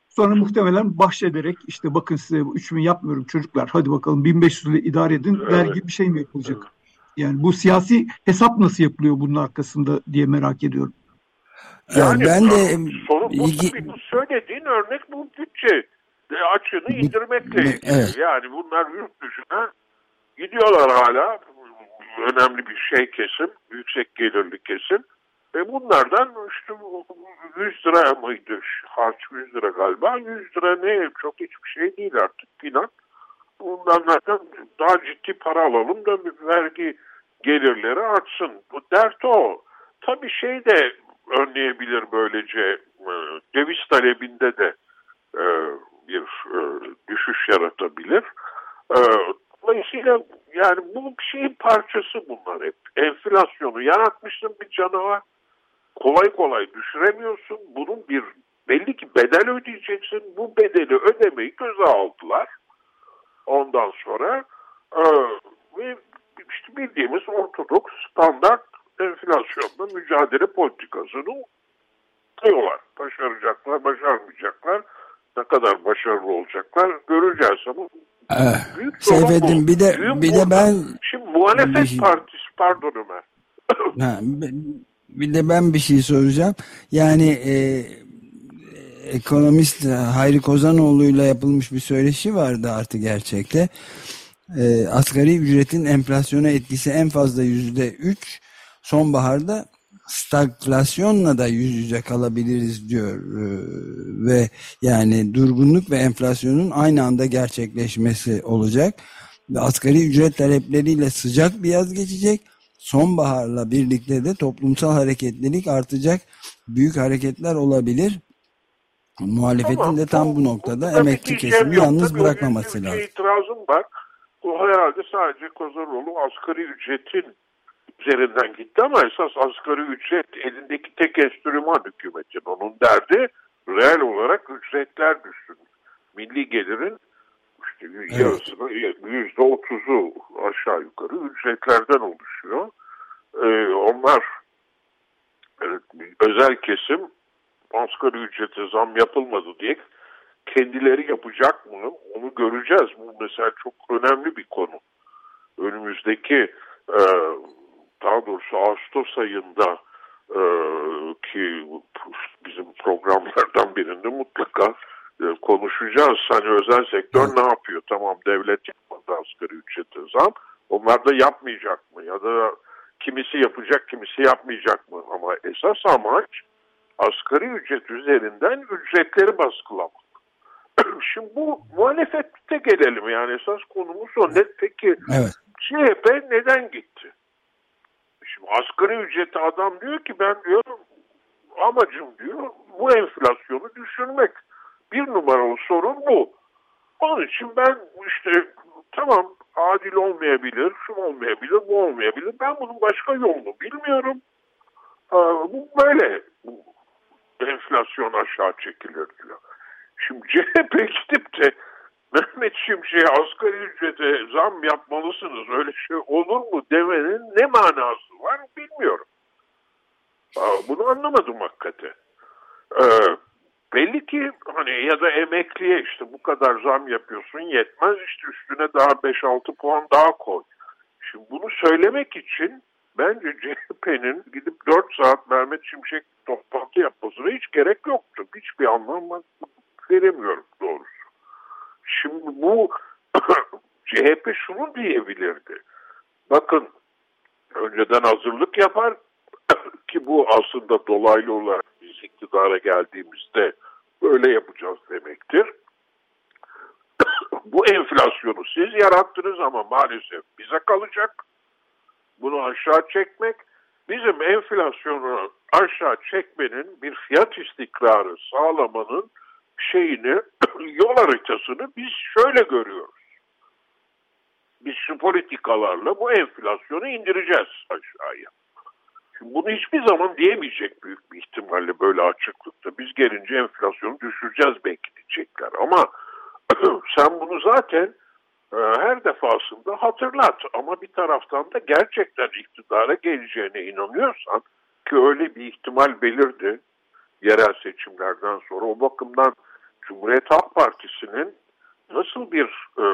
Sonra muhtemelen bahşederek işte bakın size bu 3000 yapmıyorum çocuklar hadi bakalım 1500 ile idare edin der Evet. gibi bir şey mi yapılacak? Yani bu siyasi hesap nasıl yapılıyor bunun arkasında diye merak ediyorum. Yani ben de sorun bu ilgi- tabii bu söylediğin örnek bu bütçe e, açığını indirmekle ilgili. evet. Yani bunlar yurt dışına gidiyorlar hala önemli bir şey kesim, yüksek gelirli kesim. Ve bunlardan işte bu 100 lira mıydı? Harç 100 lira galiba. 100 lira ne? Çok hiçbir şey değil artık. Filan. Bundan zaten daha ciddi para alalım da bir vergi gelirleri artsın. Bu dert o. Tabii şey de önleyebilir böylece e, talebinde de e, bir e, düşüş yaratabilir. E, Dolayısıyla yani bu şeyin parçası bunlar hep. Enflasyonu yaratmışsın bir canavar. Kolay kolay düşüremiyorsun. Bunun bir belli ki bedel ödeyeceksin. Bu bedeli ödemeyi göze aldılar. Ondan sonra e, ve işte bildiğimiz ortodoks standart enflasyonla mücadele politikasını diyorlar. Başaracaklar, başarmayacaklar. Ne kadar başarılı olacaklar göreceğiz ama Eh, büyük sorun Seyfettin bir de Büyük bir de ben Şimdi muhalefet şey- partisi pardon Ömer. ha, bir de ben bir şey soracağım. Yani e, ekonomist Hayri Kozanoğlu'yla yapılmış bir söyleşi vardı artık gerçekte. E, asgari ücretin enflasyona etkisi en fazla yüzde üç. Sonbaharda stagflasyonla da yüz yüze kalabiliriz diyor E, ve yani durgunluk ve enflasyonun aynı anda gerçekleşmesi olacak. Ve asgari ücret talepleriyle sıcak bir yaz geçecek. Sonbaharla birlikte de toplumsal hareketlilik artacak. Büyük hareketler olabilir. Muhalefetin Tamam, de tam bu- noktada diyeceğim kesimi yalnız bırakmaması bir- bir lazım. itirazım var. Bu herhalde sadece Kozanoğlu asgari ücretin üzerinden gitti ama esas asgari ücret elindeki tek enstrüman hükümetin. Onun derdi reel olarak ücretler düşsün. Milli gelirin işte yarısını yüzde otuzu aşağı yukarı ücretlerden oluşuyor. Ee, onlar evet, özel kesim asgari ücrete zam yapılmadı diye kendileri yapacak mı onu göreceğiz. Bu mesela çok önemli bir konu. Önümüzdeki e, daha doğrusu Ağustos ayında e, ki bizim programlardan birinde mutlaka e, konuşacağız. Hani özel sektör ne yapıyor? Tamam devlet yapmadı asgari ücrete zam. Onlar da yapmayacak mı? Ya da kimisi yapacak, kimisi yapmayacak mı? Ama esas amaç asgari ücret üzerinden ücretleri baskılamak. Şimdi bu muhalefette gelelim yani esas konumuz o. Ne, peki Evet. CHP neden gitti? Şimdi asgari ücreti adam diyor ki ben diyor amacım diyor bu enflasyonu düşürmek. Bir numaralı sorun bu. Onun için ben işte tamam adil olmayabilir, şu olmayabilir, bu olmayabilir. Ben bunun başka yolunu bilmiyorum. Aa, bu böyle enflasyon aşağı çekilir diyor. Şimdi CHP gidip de Mehmet Şimşek'e asgari ücrete zam yapmalısınız öyle şey olur mu demenin ne manası var bilmiyorum. Bunu anlamadım hakikaten. Ee, belli ki hani ya da emekliye işte bu kadar zam yapıyorsun yetmez işte üstüne daha 5-6 puan daha koy. Şimdi bunu söylemek için bence CHP'nin gidip 4 saat Mehmet Şimşek toplantı yapmasına hiç gerek yoktu. Hiçbir anlam veremiyorum doğrusu. Şimdi bu CHP şunu diyebilirdi. Bakın önceden hazırlık yapar ki bu aslında dolaylı olarak biz iktidara geldiğimizde böyle yapacağız demektir. bu enflasyonu siz yarattınız ama maalesef bize kalacak. Bunu aşağı çekmek bizim enflasyonu aşağı çekmenin bir fiyat istikrarı sağlamanın şeyini yol haritasını biz şöyle görüyoruz. Biz şu politikalarla bu enflasyonu indireceğiz aşağıya. Şimdi bunu hiçbir zaman diyemeyecek büyük bir ihtimalle böyle açıklıkta. Biz gelince enflasyonu düşüreceğiz belki diyecekler. Ama sen bunu zaten e, her defasında hatırlat. Ama bir taraftan da gerçekten iktidara geleceğine inanıyorsan ki öyle bir ihtimal belirdi yerel seçimlerden sonra. O bakımdan Cumhuriyet Halk Partisi'nin nasıl bir e,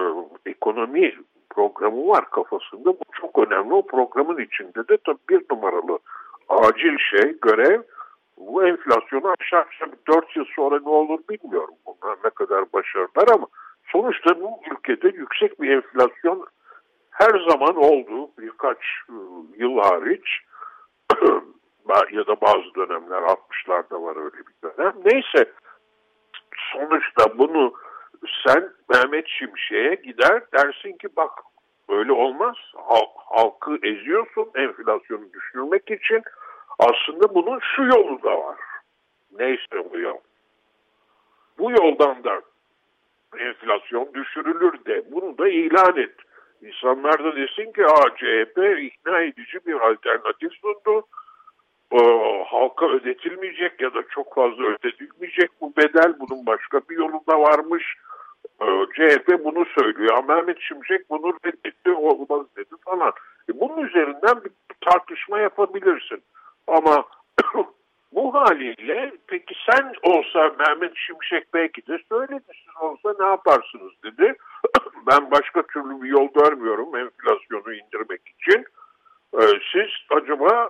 ekonomi programı var kafasında bu çok önemli. O programın içinde de tabii bir numaralı acil şey, görev bu enflasyonu aşağı aşağı 4 yıl sonra ne olur bilmiyorum. Bunlar ne kadar başarılar ama sonuçta bu ülkede yüksek bir enflasyon her zaman oldu birkaç e, yıl hariç ya da bazı dönemler 60'larda var öyle bir dönem. Neyse sonuçta bunu sen Mehmet Şimşek'e gider dersin ki bak öyle olmaz. Halk, halkı eziyorsun enflasyonu düşürmek için. Aslında bunun şu yolu da var. Neyse bu yol. Bu yoldan da enflasyon düşürülür de bunu da ilan et. İnsanlar da desin ki Aa, CHP ikna edici bir alternatif sundu. Ee, halka ödetilmeyecek ya da çok fazla ödetilmeyecek bu bedel. Bunun başka bir yolu da varmış. Ee, CHP bunu söylüyor. Ama Mehmet Şimşek bunu reddetti olmaz dedi falan. E, bunun üzerinden bir tartışma yapabilirsin. Ama bu haliyle peki sen olsa Mehmet Şimşek belki de söyledi siz olsa ne yaparsınız dedi. ben başka türlü bir yol görmüyorum enflasyonu indirmek için. Ee, siz acaba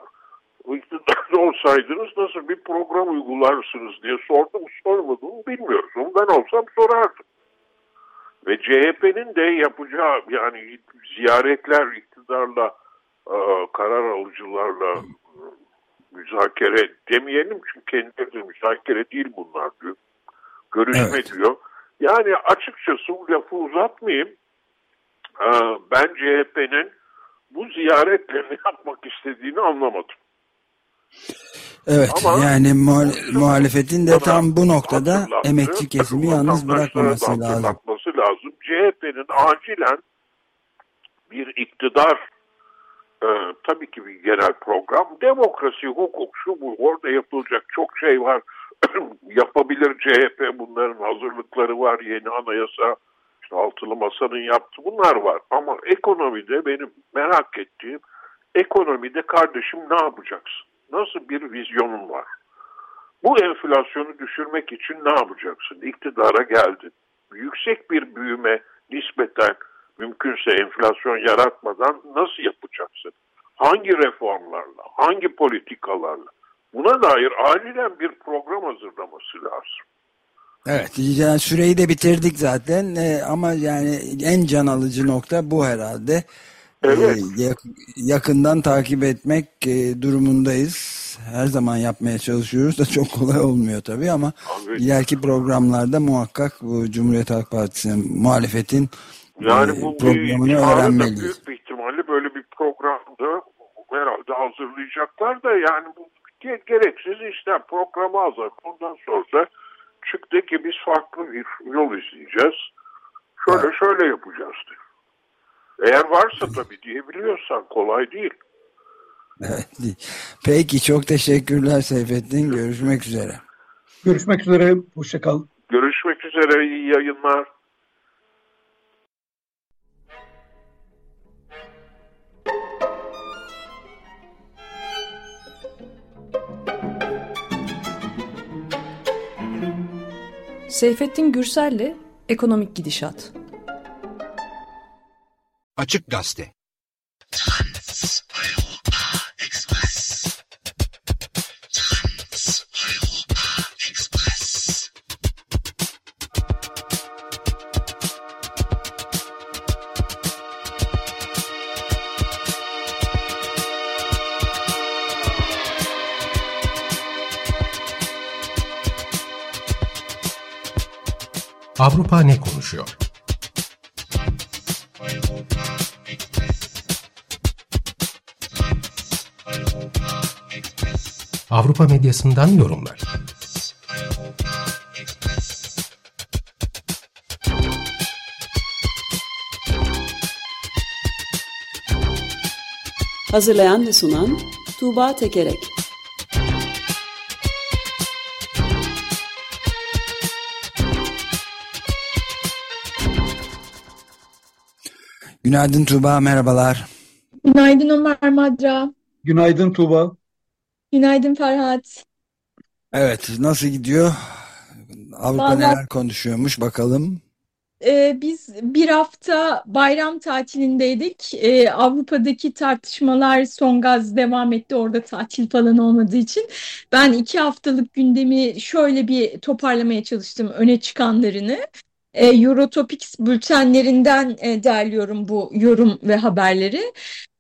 olsaydınız nasıl bir program uygularsınız diye sordum sormadım bilmiyoruz. Onu ben olsam sorardım. Ve CHP'nin de yapacağı yani ziyaretler iktidarla e, karar alıcılarla e, müzakere demeyelim çünkü kendileri de müzakere değil bunlar diyor. Görüşme Evet. diyor. Yani açıkçası bu lafı uzatmayayım. E, ben CHP'nin bu ziyaretle ne yapmak istediğini anlamadım. Evet Ama- yani muhal- muhalefetin de tam bu noktada emekçi kesimi yalnız bırakmaması lazım. lazım. CHP'nin acilen bir iktidar e, tabii ki bir genel program. Demokrasi, hukuk, şu bu. Orada yapılacak çok şey var. Yapabilir CHP. Bunların hazırlıkları var. Yeni anayasa, işte altılı masanın yaptığı bunlar var. Ama ekonomide benim merak ettiğim ekonomide kardeşim ne yapacaksın? Nasıl bir vizyonun var? Bu enflasyonu düşürmek için ne yapacaksın? İktidara geldin. Yüksek bir büyüme nispeten mümkünse enflasyon yaratmadan nasıl yapacaksın? Hangi reformlarla, hangi politikalarla? Buna dair acilen bir program hazırlaması lazım. Evet yani süreyi de bitirdik zaten Ee, ama yani en can alıcı nokta bu herhalde. Evet. Ee, yak- yakından takip etmek e, durumundayız. Her zaman yapmaya çalışıyoruz da çok kolay olmuyor tabii ama Abi- ileriki programlarda muhakkak bu Cumhuriyet Halk Partisi'nin muhalefetin Yani e, bu programını bir, öğrenmeliyiz. büyük bir ihtimalle böyle bir programda herhalde hazırlayacaklar da yani bu ge- gereksiz işler programı hazır. Ondan sonra da çıktı ki biz farklı bir yol izleyeceğiz. Şöyle şöyle yapacağız diyor. Eğer varsa tabii diyebiliyorsan kolay değil. Evet. Peki çok teşekkürler Seyfettin. Görüşmek üzere. Görüşmek üzere. Hoşçakal. Görüşmek üzere iyi yayınlar. Seyfettin Gürsel'le Ekonomik Gidişat. Açık Gazete Avrupa ne konuşuyor? Avrupa medyasından yorumlar. Hazırlayan ve sunan Tuğba Tekerek Günaydın Tuğba, merhabalar. Günaydın Ömer Madra. Günaydın Tuğba. Günaydın Ferhat. Evet, nasıl gidiyor? Avrupa Vallahi- neler konuşuyormuş bakalım. Ee, biz bir hafta bayram tatilindeydik. Ee, Avrupa'daki tartışmalar son gaz devam etti. Orada tatil falan olmadığı için. Ben iki haftalık gündemi şöyle bir toparlamaya çalıştım öne çıkanlarını. Ee, Eurotopics bültenlerinden e, derliyorum bu yorum ve haberleri.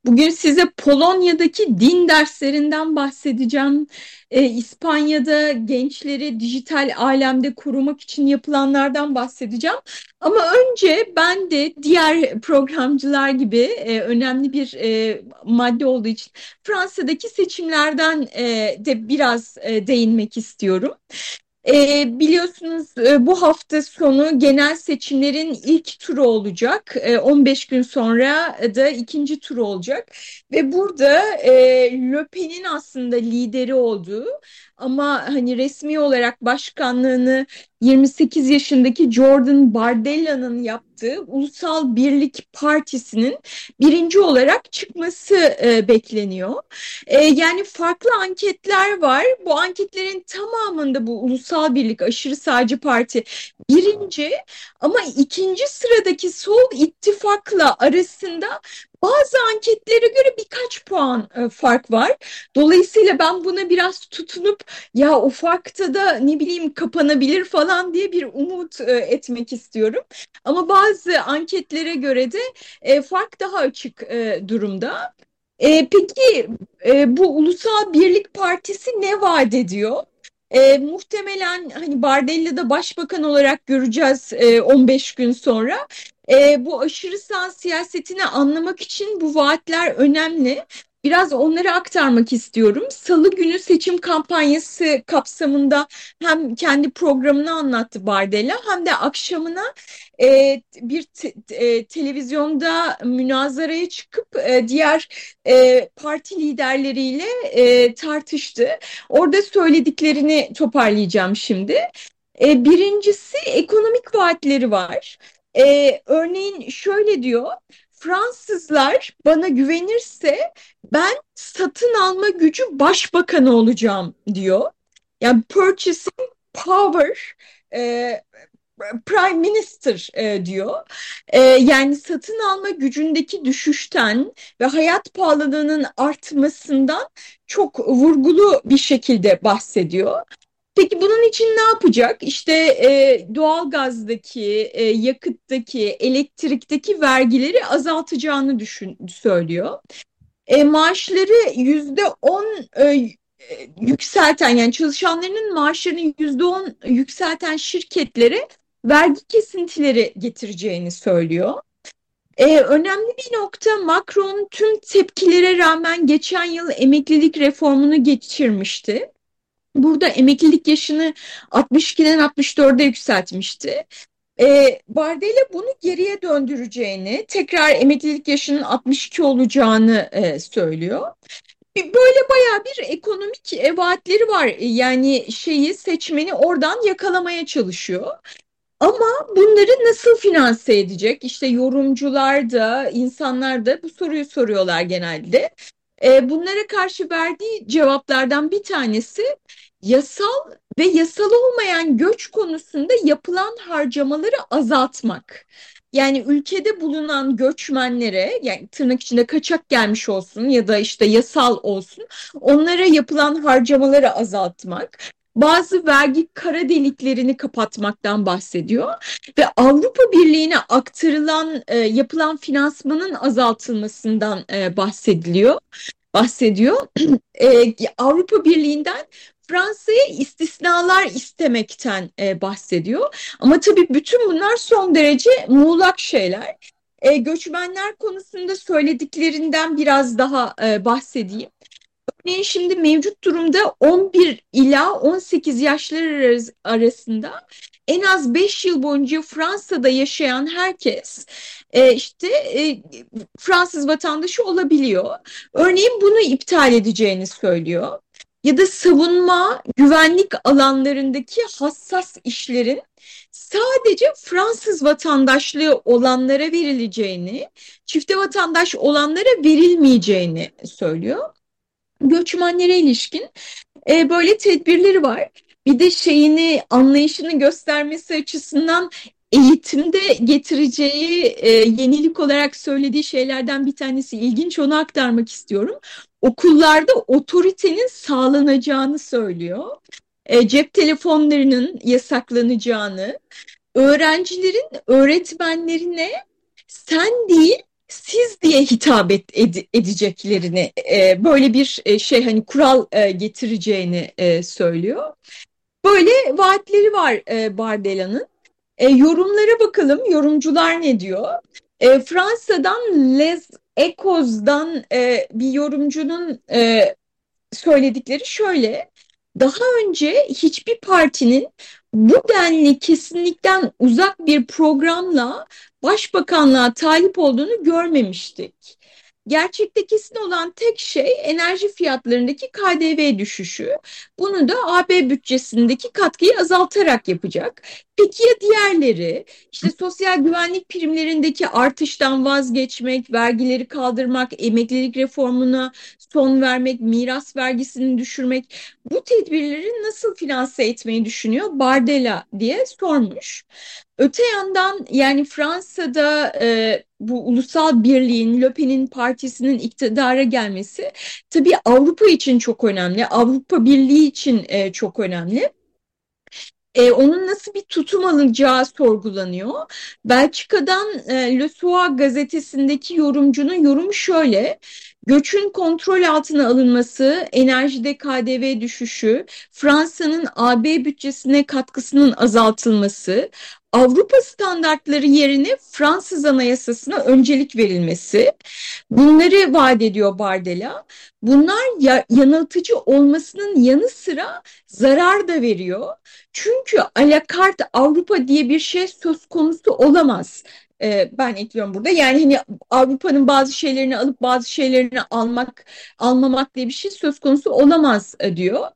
Bugün size Polonya'daki din derslerinden bahsedeceğim. Ee, İspanya'da gençleri dijital alemde korumak için yapılanlardan bahsedeceğim. Ama önce ben de diğer programcılar gibi e, önemli bir e, madde olduğu için Fransa'daki seçimlerden e, de biraz e, değinmek istiyorum. E, biliyorsunuz e, bu hafta sonu genel seçimlerin ilk turu olacak. E, 15 gün sonra da ikinci turu olacak. Ve burada e, Le aslında lideri olduğu ama hani resmi olarak başkanlığını 28 yaşındaki Jordan Bardella'nın yaptığı Ulusal Birlik Partisi'nin birinci olarak çıkması e, bekleniyor. E, yani farklı anketler var. Bu anketlerin tamamında bu Ulusal Birlik Aşırı Sağcı Parti birinci ama ikinci sıradaki Sol ittifakla arasında bazı anketlere göre birkaç puan e, fark var. Dolayısıyla ben buna biraz tutunup ya o farkta da ne bileyim kapanabilir falan diye bir umut e, etmek istiyorum. Ama bazı anketlere göre de e, fark daha açık e, durumda. E, peki e, bu Ulusal Birlik Partisi ne vaat ediyor? E, muhtemelen hani Bardella'da başbakan olarak göreceğiz e, 15 gün sonra. E, bu aşırı sağ siyasetini anlamak için bu vaatler önemli. Biraz onları aktarmak istiyorum. Salı günü seçim kampanyası kapsamında hem kendi programını anlattı Bardella hem de akşamına e, bir te- e, televizyonda münazaraya çıkıp e, diğer e, parti liderleriyle e, tartıştı. Orada söylediklerini toparlayacağım şimdi. E, birincisi ekonomik vaatleri var. E, örneğin şöyle diyor, Fransızlar bana güvenirse ben satın alma gücü başbakanı olacağım diyor. Yani purchasing power e, prime minister e, diyor. E, yani satın alma gücündeki düşüşten ve hayat pahalılığının artmasından çok vurgulu bir şekilde bahsediyor. Peki bunun için ne yapacak? İşte e, doğalgazdaki, e, yakıttaki, elektrikteki vergileri azaltacağını düşün, söylüyor. E, maaşları yüzde on e, yükselten yani çalışanlarının maaşlarını yüzde on yükselten şirketlere vergi kesintileri getireceğini söylüyor. Ee, önemli bir nokta Macron tüm tepkilere rağmen geçen yıl emeklilik reformunu geçirmişti. Burada emeklilik yaşını 62'den 64'e yükseltmişti. Ee, Bardella bunu geriye döndüreceğini, tekrar emeklilik yaşının 62 olacağını e, söylüyor. Böyle bayağı bir ekonomik e, vaatleri var. Yani şeyi seçmeni oradan yakalamaya çalışıyor. Ama bunları nasıl finanse edecek? İşte yorumcular da, insanlar da bu soruyu soruyorlar genelde. E, bunlara karşı verdiği cevaplardan bir tanesi yasal ve yasal olmayan göç konusunda yapılan harcamaları azaltmak. Yani ülkede bulunan göçmenlere yani tırnak içinde kaçak gelmiş olsun ya da işte yasal olsun onlara yapılan harcamaları azaltmak bazı vergi kara deliklerini kapatmaktan bahsediyor ve Avrupa Birliği'ne aktarılan e, yapılan finansmanın azaltılmasından e, bahsediliyor bahsediyor. E, Avrupa Birliği'nden Fransa'ya istisnalar istemekten e, bahsediyor. Ama tabii bütün bunlar son derece muğlak şeyler. E, göçmenler konusunda söylediklerinden biraz daha e, bahsedeyim. Örneğin şimdi mevcut durumda 11 ila 18 yaşları arasında en az 5 yıl boyunca Fransa'da yaşayan herkes e, işte e, Fransız vatandaşı olabiliyor. Örneğin bunu iptal edeceğini söylüyor. Ya da savunma, güvenlik alanlarındaki hassas işlerin sadece Fransız vatandaşlığı olanlara verileceğini, çifte vatandaş olanlara verilmeyeceğini söylüyor. Göçmenlere ilişkin e, böyle tedbirleri var. Bir de şeyini, anlayışını göstermesi açısından eğitimde getireceği e, yenilik olarak söylediği şeylerden bir tanesi ilginç onu aktarmak istiyorum. Okullarda otoritenin sağlanacağını söylüyor. E, cep telefonlarının yasaklanacağını, öğrencilerin öğretmenlerine sen değil siz diye hitap et, ed, edeceklerini e, böyle bir e, şey hani kural e, getireceğini e, söylüyor. Böyle vaatleri var e, Bardela'nın. E, yorumlara bakalım. Yorumcular ne diyor? E, Fransa'dan Les Echos'dan e, bir yorumcunun e, söyledikleri şöyle. Daha önce hiçbir partinin bu denli kesinlikten uzak bir programla başbakanlığa talip olduğunu görmemiştik. Gerçekte kesin olan tek şey enerji fiyatlarındaki KDV düşüşü. Bunu da AB bütçesindeki katkıyı azaltarak yapacak. Peki ya diğerleri? İşte sosyal güvenlik primlerindeki artıştan vazgeçmek, vergileri kaldırmak, emeklilik reformuna son vermek, miras vergisini düşürmek. Bu tedbirleri nasıl finanse etmeyi düşünüyor Bardella diye sormuş. Öte yandan yani Fransa'da e, bu ulusal birliğin, Le Pen'in partisinin iktidara gelmesi tabii Avrupa için çok önemli. Avrupa Birliği için e, çok önemli. E, onun nasıl bir tutum alacağı sorgulanıyor. Belçika'dan e, Le Soir gazetesindeki yorumcunun yorumu şöyle. Göçün kontrol altına alınması, enerjide KDV düşüşü, Fransa'nın AB bütçesine katkısının azaltılması, Avrupa standartları yerine Fransız Anayasası'na öncelik verilmesi. Bunları vaat ediyor Bardella. Bunlar ya, yanıltıcı olmasının yanı sıra zarar da veriyor. Çünkü alakart Avrupa diye bir şey söz konusu olamaz e, ben ekliyorum burada. Yani hani Avrupa'nın bazı şeylerini alıp bazı şeylerini almak, almamak diye bir şey söz konusu olamaz e, diyor.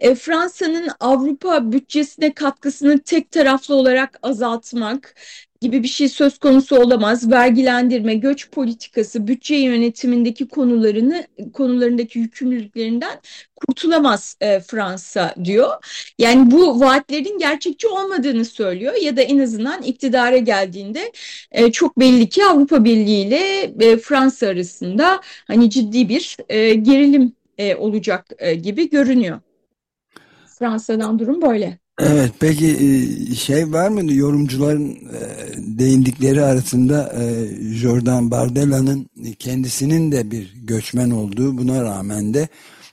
E, Fransa'nın Avrupa bütçesine katkısını tek taraflı olarak azaltmak gibi bir şey söz konusu olamaz. Vergilendirme, göç politikası, bütçe yönetimindeki konularını konularındaki yükümlülüklerinden kurtulamaz e, Fransa diyor. Yani bu vaatlerin gerçekçi olmadığını söylüyor ya da en azından iktidara geldiğinde e, çok belli ki Avrupa Birliği ile e, Fransa arasında hani ciddi bir e, gerilim e, olacak e, gibi görünüyor. Fransa'dan durum böyle. Evet peki e, şey var mı yorumcuların e, değindikleri arasında e, Jordan Bardella'nın kendisinin de bir göçmen olduğu buna rağmen de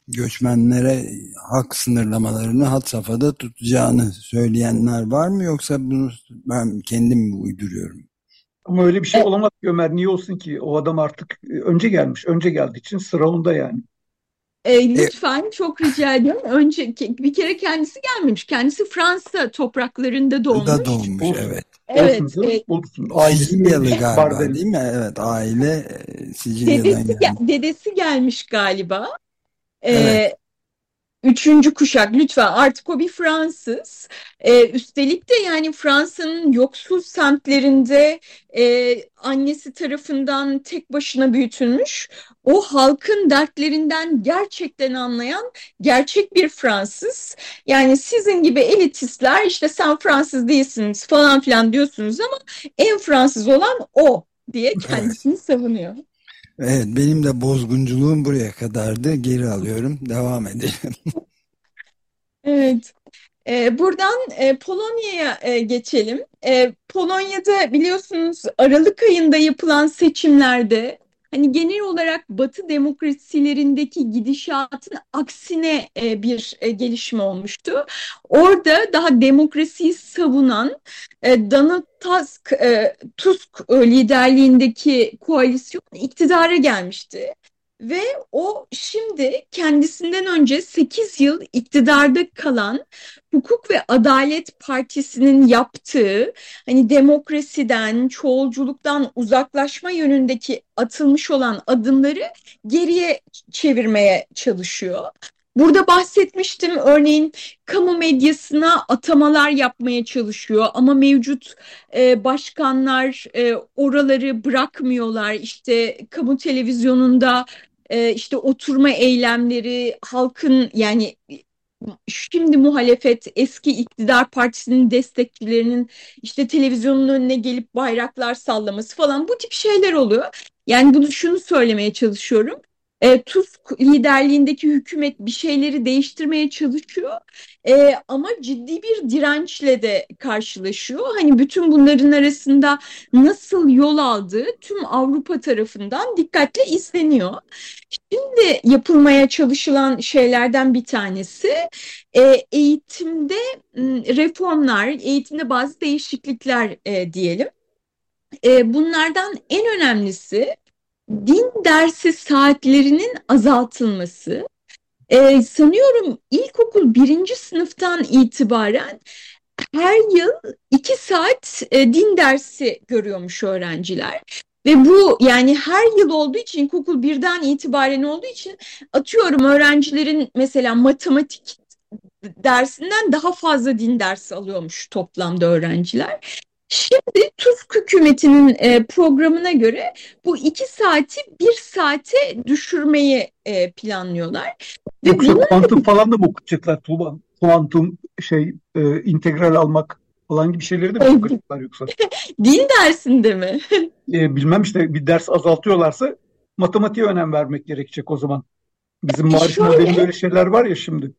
göçmenlere hak sınırlamalarını hat safhada tutacağını söyleyenler var mı yoksa bunu ben kendim mi uyduruyorum? Ama öyle bir şey olamaz Ömer. Niye olsun ki? O adam artık önce gelmiş. Önce geldiği için sıra onda yani. E, lütfen çok rica ediyorum. Önce bir kere kendisi gelmemiş. Kendisi Fransa topraklarında doğmuş. Da doğmuş Olsun. evet. Evet. Olsun, e, olsun. Sicilyalı galiba Bardella. değil mi? Evet aile e, Sicilya'dan dedesi, gelmiş. gel- dedesi gelmiş galiba. E, Evet. Üçüncü kuşak lütfen artık o bir Fransız. Ee, üstelik de yani Fransa'nın yoksul semtlerinde e, annesi tarafından tek başına büyütülmüş. O halkın dertlerinden gerçekten anlayan gerçek bir Fransız. Yani sizin gibi elitistler işte sen Fransız değilsiniz falan filan diyorsunuz ama en Fransız olan o diye kendisini savunuyor. Evet benim de bozgunculuğum buraya kadardı. Geri alıyorum. Devam edelim. Evet. Ee, buradan e, Polonya'ya e, geçelim. E, Polonya'da biliyorsunuz Aralık ayında yapılan seçimlerde hani genel olarak Batı demokrasilerindeki gidişatın aksine e, bir e, gelişme olmuştu. Orada daha demokrasiyi savunan e, Donald Tusk, e, Tusk e, liderliğindeki koalisyon iktidara gelmişti. Ve o şimdi kendisinden önce 8 yıl iktidarda kalan Hukuk ve Adalet Partisi'nin yaptığı hani demokrasiden, çoğulculuktan uzaklaşma yönündeki atılmış olan adımları geriye çevirmeye çalışıyor. Burada bahsetmiştim örneğin kamu medyasına atamalar yapmaya çalışıyor ama mevcut e, başkanlar e, oraları bırakmıyorlar. İşte kamu televizyonunda e, işte oturma eylemleri halkın yani şimdi muhalefet eski iktidar partisinin destekçilerinin işte televizyonun önüne gelip bayraklar sallaması falan bu tip şeyler oluyor. Yani bunu şunu söylemeye çalışıyorum. E, Tusk liderliğindeki hükümet bir şeyleri değiştirmeye çalışıyor e, ama ciddi bir dirençle de karşılaşıyor. Hani bütün bunların arasında nasıl yol aldığı tüm Avrupa tarafından dikkatle izleniyor. Şimdi yapılmaya çalışılan şeylerden bir tanesi e, eğitimde reformlar, eğitimde bazı değişiklikler e, diyelim. E, bunlardan en önemlisi din dersi saatlerinin azaltılması. Ee, sanıyorum ilkokul birinci sınıftan itibaren her yıl iki saat e, din dersi görüyormuş öğrenciler. Ve bu yani her yıl olduğu için ilkokul birden itibaren olduğu için atıyorum öğrencilerin mesela matematik dersinden daha fazla din dersi alıyormuş toplamda öğrenciler. Şimdi Tusk hükümetinin e, programına göre bu iki saati bir saate düşürmeyi e, planlıyorlar. Yoksa bunun... kuantum falan da mı okutacaklar Tuğba? Kuantum şey e, integral almak falan gibi şeyleri de mi okutacaklar yoksa? Din dersinde mi? e, bilmem işte bir ders azaltıyorlarsa matematiğe önem vermek gerekecek o zaman. Bizim marif Şöyle... modelinde öyle şeyler var ya şimdi.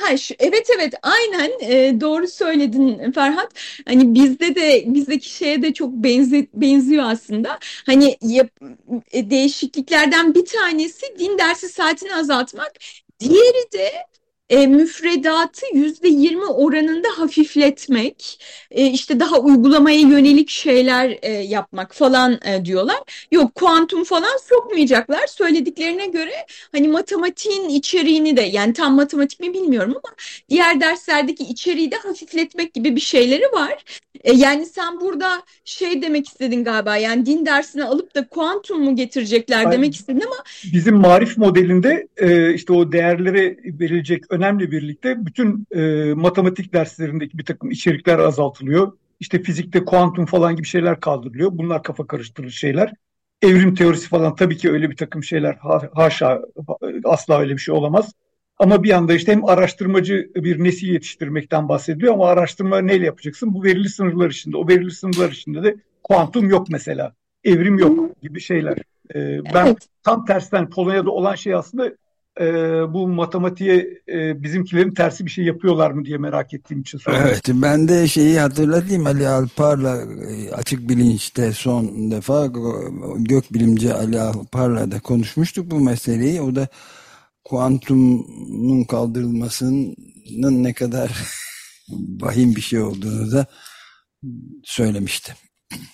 Ha, şu, evet evet aynen e, doğru söyledin Ferhat. Hani bizde de bizdeki şeye de çok benze, benziyor aslında. Hani yap, e, değişikliklerden bir tanesi din dersi saatini azaltmak. Diğeri de e, müfredatı yüzde yirmi oranında hafifletmek, e, işte daha uygulamaya yönelik şeyler e, yapmak falan e, diyorlar. Yok kuantum falan sokmayacaklar. Söylediklerine göre hani matematiğin içeriğini de yani tam matematik mi bilmiyorum ama diğer derslerdeki içeriği de hafifletmek gibi bir şeyleri var. E, yani sen burada şey demek istedin galiba yani din dersini alıp da kuantum mu getirecekler Aynen. demek istedin ama. Bizim marif modelinde e, işte o değerlere verilecek önemli birlikte bütün e, matematik derslerindeki bir takım içerikler azaltılıyor. İşte fizikte kuantum falan gibi şeyler kaldırılıyor. Bunlar kafa karıştırıcı şeyler. Evrim teorisi falan tabii ki öyle bir takım şeyler ha, haşa asla öyle bir şey olamaz. Ama bir yanda işte hem araştırmacı bir nesil yetiştirmekten bahsediyor ama araştırma neyle yapacaksın? Bu verili sınırlar içinde. O verili sınırlar içinde de kuantum yok mesela. Evrim yok gibi şeyler. Ee, ben evet. tam tersten Polonya'da olan şey aslında e, bu matematiğe e, bizimkilerin tersi bir şey yapıyorlar mı diye merak ettiğim için soruyorum. Evet ben de şeyi hatırlatayım Ali Alpar'la e, açık bilinçte son defa gök bilimci Ali Alpar'la da konuşmuştuk bu meseleyi. O da kuantumun kaldırılmasının ne kadar vahim bir şey olduğunu da söylemişti.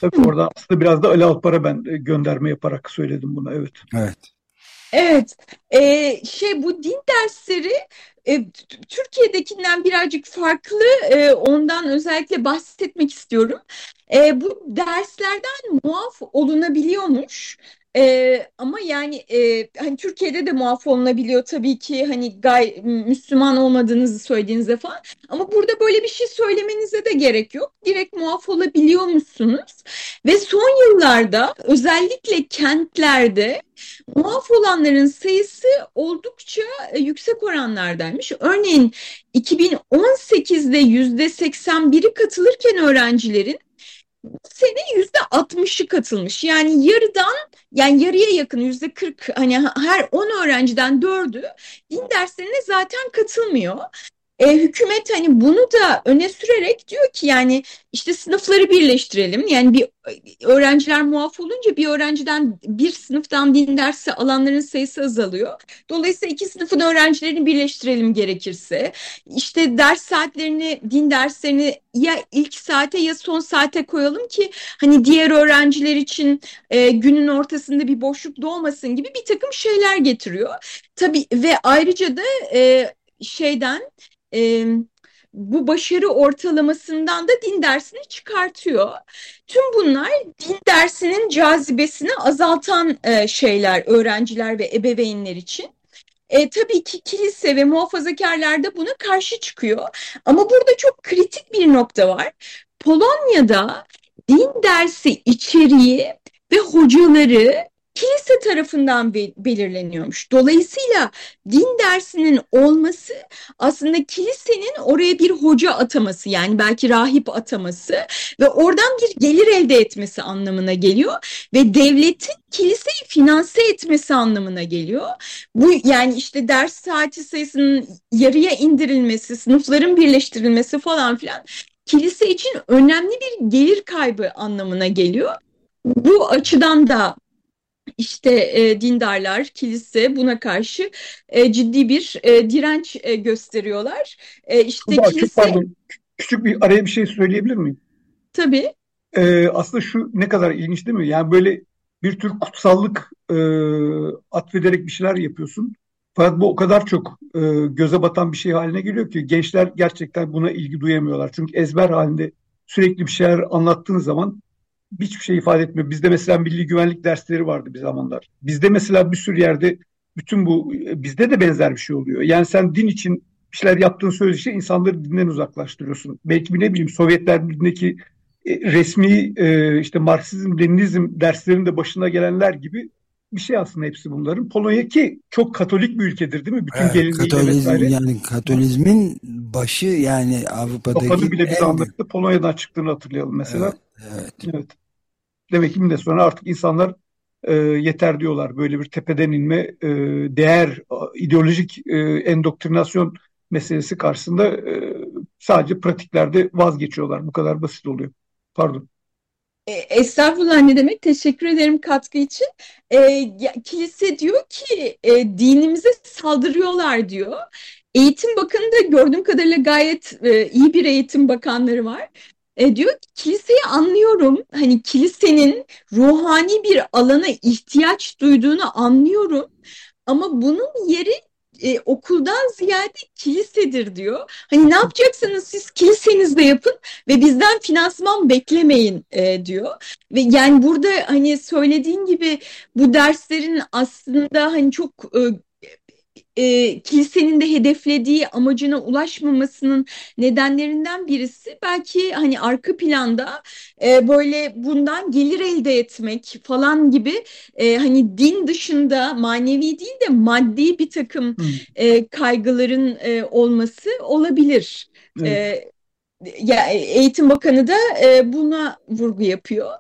Tabii orada aslında biraz da Ali Alpar'a ben e, gönderme yaparak söyledim bunu evet. Evet. Evet, ee, şey bu din dersleri e, Türkiye'dekinden birazcık farklı. E, ondan özellikle bahsetmek istiyorum. E, bu derslerden muaf olunabiliyormuş. Ee, ama yani e, hani Türkiye'de de muaf olunabiliyor tabii ki hani gay Müslüman olmadığınızı söylediğinizde falan. Ama burada böyle bir şey söylemenize de gerek yok. Direkt muaf olabiliyor musunuz? Ve son yıllarda özellikle kentlerde muaf olanların sayısı oldukça e, yüksek oranlardaymış. Örneğin 2018'de yüzde 81'i katılırken öğrencilerin sene yüzde altmışı katılmış. Yani yarıdan yani yarıya yakın yüzde kırk hani her on öğrenciden dördü din derslerine zaten katılmıyor. E, hükümet hani bunu da öne sürerek diyor ki yani işte sınıfları birleştirelim. Yani bir öğrenciler muaf olunca bir öğrenciden bir sınıftan din dersi alanların sayısı azalıyor. Dolayısıyla iki sınıfın öğrencilerini birleştirelim gerekirse. İşte ders saatlerini, din derslerini ya ilk saate ya son saate koyalım ki hani diğer öğrenciler için e, günün ortasında bir boşluk doğmasın gibi bir takım şeyler getiriyor. Tabii ve ayrıca da e, şeyden e, bu başarı ortalamasından da din dersini çıkartıyor. Tüm bunlar din dersinin cazibesini azaltan e, şeyler öğrenciler ve ebeveynler için. E, tabii ki kilise ve muhafazakarlar da buna karşı çıkıyor. Ama burada çok kritik bir nokta var. Polonya'da din dersi içeriği ve hocaları kilise tarafından belirleniyormuş. Dolayısıyla din dersinin olması aslında kilisenin oraya bir hoca ataması yani belki rahip ataması ve oradan bir gelir elde etmesi anlamına geliyor ve devletin kiliseyi finanse etmesi anlamına geliyor. Bu yani işte ders saati sayısının yarıya indirilmesi, sınıfların birleştirilmesi falan filan kilise için önemli bir gelir kaybı anlamına geliyor. Bu açıdan da işte e, dindarlar, kilise buna karşı e, ciddi bir e, direnç e, gösteriyorlar. E, işte Çok kilise... Pardon, küçük bir araya bir şey söyleyebilir miyim? Tabii. E, aslında şu ne kadar ilginç değil mi? Yani böyle bir tür kutsallık e, atfederek bir şeyler yapıyorsun. Fakat bu o kadar çok e, göze batan bir şey haline geliyor ki gençler gerçekten buna ilgi duyamıyorlar. Çünkü ezber halinde sürekli bir şeyler anlattığın zaman hiçbir şey ifade etmiyor. Bizde mesela milli güvenlik dersleri vardı bir zamanlar. Bizde mesela bir sürü yerde bütün bu bizde de benzer bir şey oluyor. Yani sen din için bir şeyler yaptığın sözce insanları dinden uzaklaştırıyorsun. Belki bir ne bileyim Sovyetler Birliği'ndeki e, resmi e, işte Marksizm, Leninizm derslerinde başına gelenler gibi bir şey aslında hepsi bunların. Polonya ki çok katolik bir ülkedir değil mi? Bütün evet, Katolizm, vesaire. yani Katolizmin başı yani Avrupa'daki Papanın bile en anlattı. Polonya'dan çıktığını hatırlayalım mesela. Evet, evet. Evet. Demek ki de sonra artık insanlar e, yeter diyorlar. Böyle bir tepeden inme e, değer, ideolojik e, endoktrinasyon meselesi karşısında e, sadece pratiklerde vazgeçiyorlar. Bu kadar basit oluyor. Pardon. E, Estağfurullah ne demek? Teşekkür ederim katkı için. E, kilise diyor ki e, dinimize saldırıyorlar diyor. Eğitim Bakanı da gördüğüm kadarıyla gayet e, iyi bir eğitim bakanları var. E, diyor ki kiliseyi anlıyorum. Hani kilisenin ruhani bir alana ihtiyaç duyduğunu anlıyorum. Ama bunun yeri e, okuldan ziyade kilisedir diyor. Hani ne yapacaksınız siz kilisenizde yapın ve bizden finansman beklemeyin e, diyor. Ve yani burada hani söylediğin gibi bu derslerin aslında hani çok e, e, kilisenin de hedeflediği amacına ulaşmamasının nedenlerinden birisi belki hani arka planda e, böyle bundan gelir elde etmek falan gibi e, hani din dışında manevi değil de maddi bir takım Hmm. e, kaygıların e, olması olabilir. Evet. E, ya Eğitim Bakanı da e, buna vurgu yapıyor.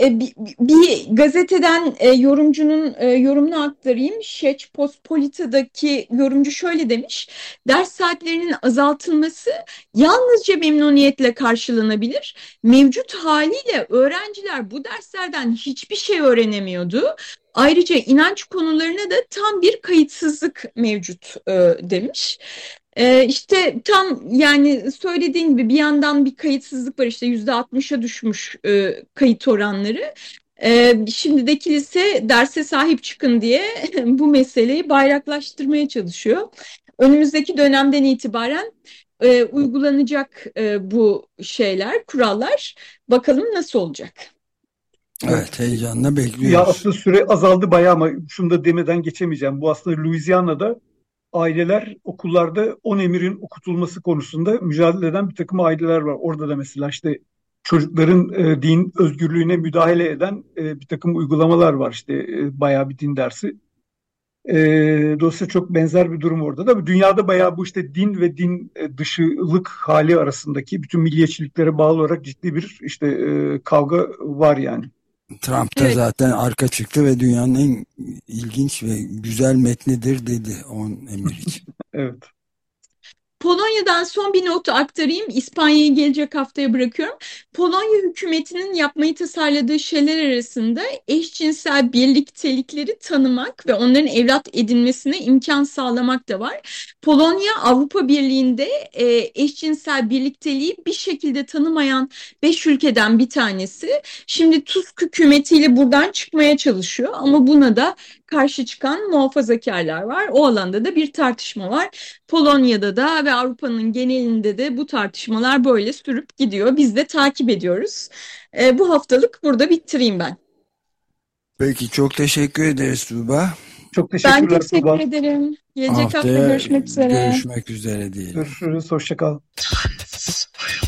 E, bir, gazeteden e, yorumcunun e, yorumunu aktarayım. Şeçpospolita'daki yorumcu şöyle demiş. Ders saatlerinin azaltılması yalnızca memnuniyetle karşılanabilir. Mevcut haliyle öğrenciler bu derslerden hiçbir şey öğrenemiyordu. Ayrıca inanç konularına da tam bir kayıtsızlık mevcut demiş. Ee, işte tam yani söylediğin gibi bir yandan bir kayıtsızlık var işte yüzde altmışa düşmüş e, kayıt oranları. Ee, şimdi de kilise derse sahip çıkın diye bu meseleyi bayraklaştırmaya çalışıyor. Önümüzdeki dönemden itibaren e, uygulanacak e, bu şeyler, kurallar. Bakalım nasıl olacak? Evet, heyecanla Ya bekliyoruz. aslında süre azaldı bayağı ama şunu da demeden geçemeyeceğim. Bu aslında Louisiana'da aileler okullarda 10 emirin okutulması konusunda mücadele eden bir takım aileler var. Orada da mesela işte çocukların e, din özgürlüğüne müdahale eden e, bir takım uygulamalar var. İşte e, bayağı bir din dersi. E, dolayısıyla çok benzer bir durum orada da. Dünyada bayağı bu işte din ve din e, dışılık hali arasındaki bütün milliyetçiliklere bağlı olarak ciddi bir işte e, kavga var yani. Trump da Evet. zaten arka çıktı ve dünyanın en ilginç ve güzel metnidir dedi on emir için. Evet. Polonya'dan son bir not aktarayım. İspanya'yı gelecek haftaya bırakıyorum. Polonya hükümetinin yapmayı tasarladığı şeyler arasında eşcinsel birliktelikleri tanımak ve onların evlat edinmesine imkan sağlamak da var. Polonya Avrupa Birliği'nde e, eşcinsel birlikteliği bir şekilde tanımayan beş ülkeden bir tanesi. Şimdi Tusk hükümetiyle buradan çıkmaya çalışıyor ama buna da karşı çıkan muhafazakarlar var. O alanda da bir tartışma var. Polonya'da da ve Avrupa'nın genelinde de bu tartışmalar böyle sürüp gidiyor. Biz de takip ediyoruz. E, bu haftalık burada bitireyim ben. Peki çok teşekkür ederiz Tuğba. Çok Ben teşekkürler teşekkür Tuğba. ederim. Gelecek hafta Haftaya görüşmek üzere. Görüşmek üzere diyelim. Görüşürüz. Hoşça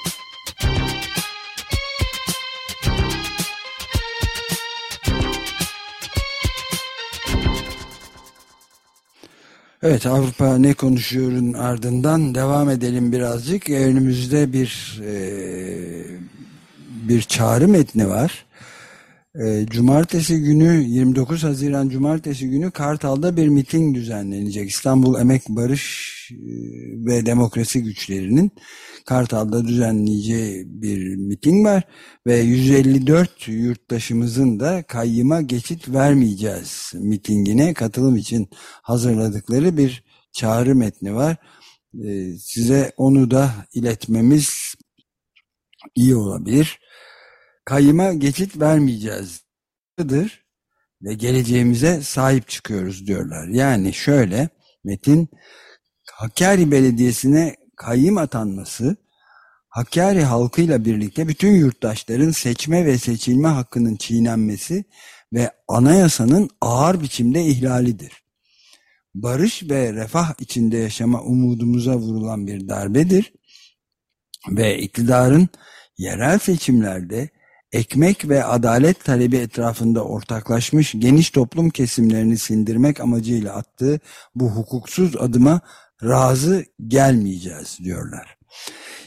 Evet Avrupa ne konuşuyorun ardından devam edelim birazcık. Önümüzde bir e, bir çağrı metni var. E, Cumartesi günü 29 Haziran Cumartesi günü Kartal'da bir miting düzenlenecek. İstanbul Emek Barış e, ve Demokrasi Güçlerinin Kartal'da düzenleyeceği bir miting var ve 154 yurttaşımızın da kayyıma geçit vermeyeceğiz mitingine katılım için hazırladıkları bir çağrı metni var. Ee, size onu da iletmemiz iyi olabilir. Kayyıma geçit vermeyeceğiz ve geleceğimize sahip çıkıyoruz diyorlar. Yani şöyle Metin Hakkari Belediyesi'ne kayyım atanması Hakkari halkıyla birlikte bütün yurttaşların seçme ve seçilme hakkının çiğnenmesi ve anayasanın ağır biçimde ihlalidir. Barış ve refah içinde yaşama umudumuza vurulan bir darbedir ve iktidarın yerel seçimlerde ekmek ve adalet talebi etrafında ortaklaşmış geniş toplum kesimlerini sindirmek amacıyla attığı bu hukuksuz adıma razı gelmeyeceğiz diyorlar.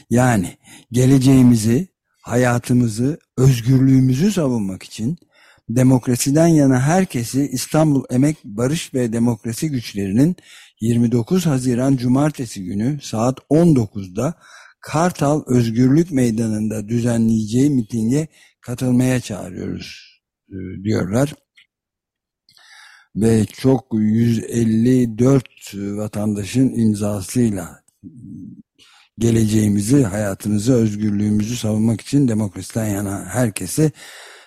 Yani geleceğimizi, hayatımızı, özgürlüğümüzü savunmak için demokrasiden yana herkesi İstanbul Emek Barış ve Demokrasi Güçlerinin 29 Haziran Cumartesi günü saat 19'da Kartal Özgürlük Meydanı'nda düzenleyeceği mitinge katılmaya çağırıyoruz e, diyorlar ve çok 154 vatandaşın imzasıyla geleceğimizi, hayatımızı, özgürlüğümüzü savunmak için demokrasiden yana herkese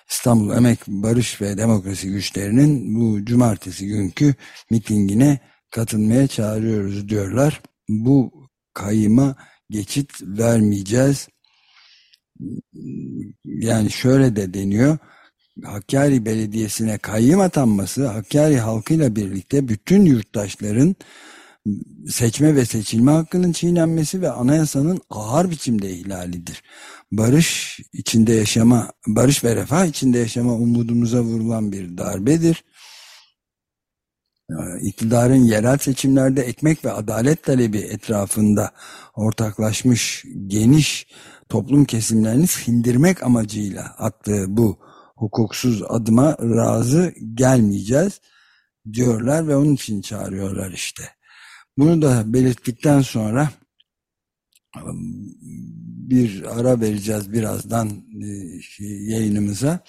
İstanbul Emek Barış ve Demokrasi Güçlerinin bu cumartesi günkü mitingine katılmaya çağırıyoruz diyorlar. Bu kayıma geçit vermeyeceğiz. Yani şöyle de deniyor. Hakkari Belediyesi'ne kayyım atanması Hakkari halkıyla birlikte bütün yurttaşların seçme ve seçilme hakkının çiğnenmesi ve anayasanın ağır biçimde ihlalidir. Barış içinde yaşama, barış ve refah içinde yaşama umudumuza vurulan bir darbedir. İktidarın yerel seçimlerde ekmek ve adalet talebi etrafında ortaklaşmış geniş toplum kesimlerini sindirmek amacıyla attığı bu hukuksuz adıma razı gelmeyeceğiz diyorlar ve onun için çağırıyorlar işte. Bunu da belirttikten sonra bir ara vereceğiz birazdan yayınımıza.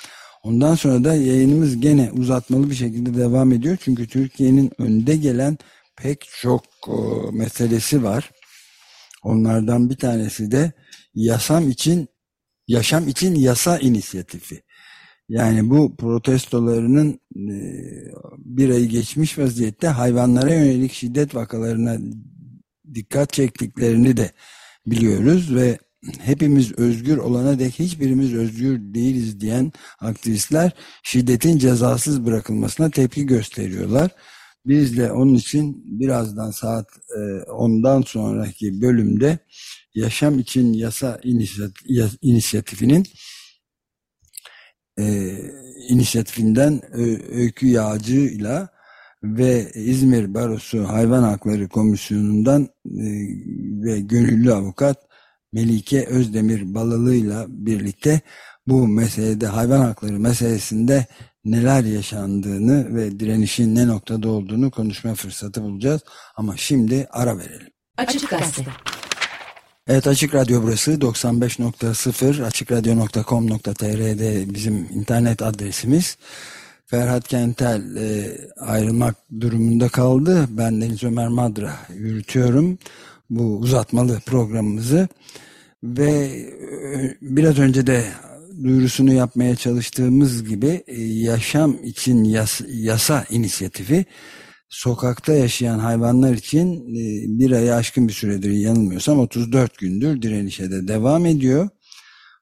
Ondan sonra da yayınımız gene uzatmalı bir şekilde devam ediyor. Çünkü Türkiye'nin önde gelen pek çok meselesi var. Onlardan bir tanesi de yasam için yaşam için yasa inisiyatifi. Yani bu protestolarının bir ayı geçmiş vaziyette hayvanlara yönelik şiddet vakalarına dikkat çektiklerini de biliyoruz ve hepimiz özgür olana dek hiçbirimiz özgür değiliz diyen aktivistler şiddetin cezasız bırakılmasına tepki gösteriyorlar. Biz de onun için birazdan saat 10'dan sonraki bölümde Yaşam için Yasa inisiyatifinin e, inisiyatifinden Öykü Yağcı'yla ve İzmir Barosu Hayvan Hakları Komisyonu'ndan e, ve gönüllü avukat Melike Özdemir Balılı'yla birlikte bu meselede hayvan hakları meselesinde neler yaşandığını ve direnişin ne noktada olduğunu konuşma fırsatı bulacağız. Ama şimdi ara verelim. Açık Gazete. Evet Açık Radyo burası 95.0 açıkradyo.com.tr'de bizim internet adresimiz. Ferhat Kentel e, ayrılmak durumunda kaldı. Ben Deniz Ömer Madra yürütüyorum bu uzatmalı programımızı. Ve e, biraz önce de duyurusunu yapmaya çalıştığımız gibi e, yaşam için yasa, yasa inisiyatifi sokakta yaşayan hayvanlar için e, bir aya aşkın bir süredir yanılmıyorsam 34 gündür direnişe de devam ediyor.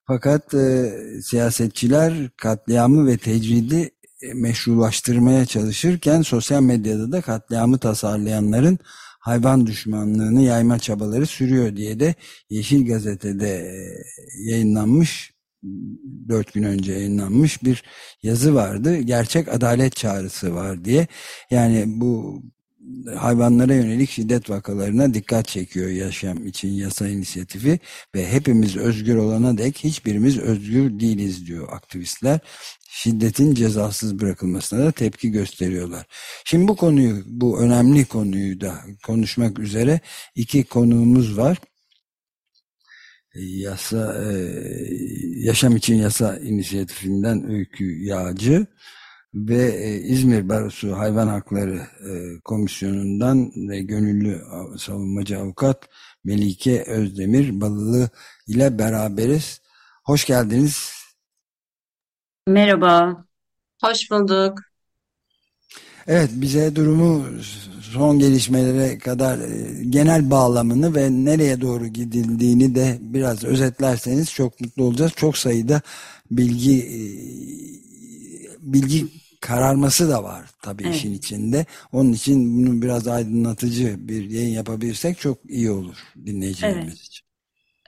Fakat e, siyasetçiler katliamı ve tecridi e, meşrulaştırmaya çalışırken sosyal medyada da katliamı tasarlayanların hayvan düşmanlığını yayma çabaları sürüyor diye de Yeşil Gazete'de yayınlanmış dört gün önce yayınlanmış bir yazı vardı. Gerçek adalet çağrısı var diye. Yani bu hayvanlara yönelik şiddet vakalarına dikkat çekiyor yaşam için yasa inisiyatifi ve hepimiz özgür olana dek hiçbirimiz özgür değiliz diyor aktivistler. Şiddetin cezasız bırakılmasına da tepki gösteriyorlar. Şimdi bu konuyu, bu önemli konuyu da konuşmak üzere iki konuğumuz var yasa e, yaşam için yasa inisiyatifinden Öykü Yağcı ve e, İzmir Barosu Hayvan Hakları e, Komisyonu'ndan ve gönüllü savunmacı avukat Melike Özdemir Balılı ile beraberiz. Hoş geldiniz. Merhaba. Hoş bulduk. Evet bize durumu son gelişmelere kadar e, genel bağlamını ve nereye doğru gidildiğini de biraz özetlerseniz çok mutlu olacağız. Çok sayıda bilgi e, bilgi kararması da var tabii evet. işin içinde. Onun için bunu biraz aydınlatıcı bir yayın yapabilirsek çok iyi olur dinleyicilerimiz evet.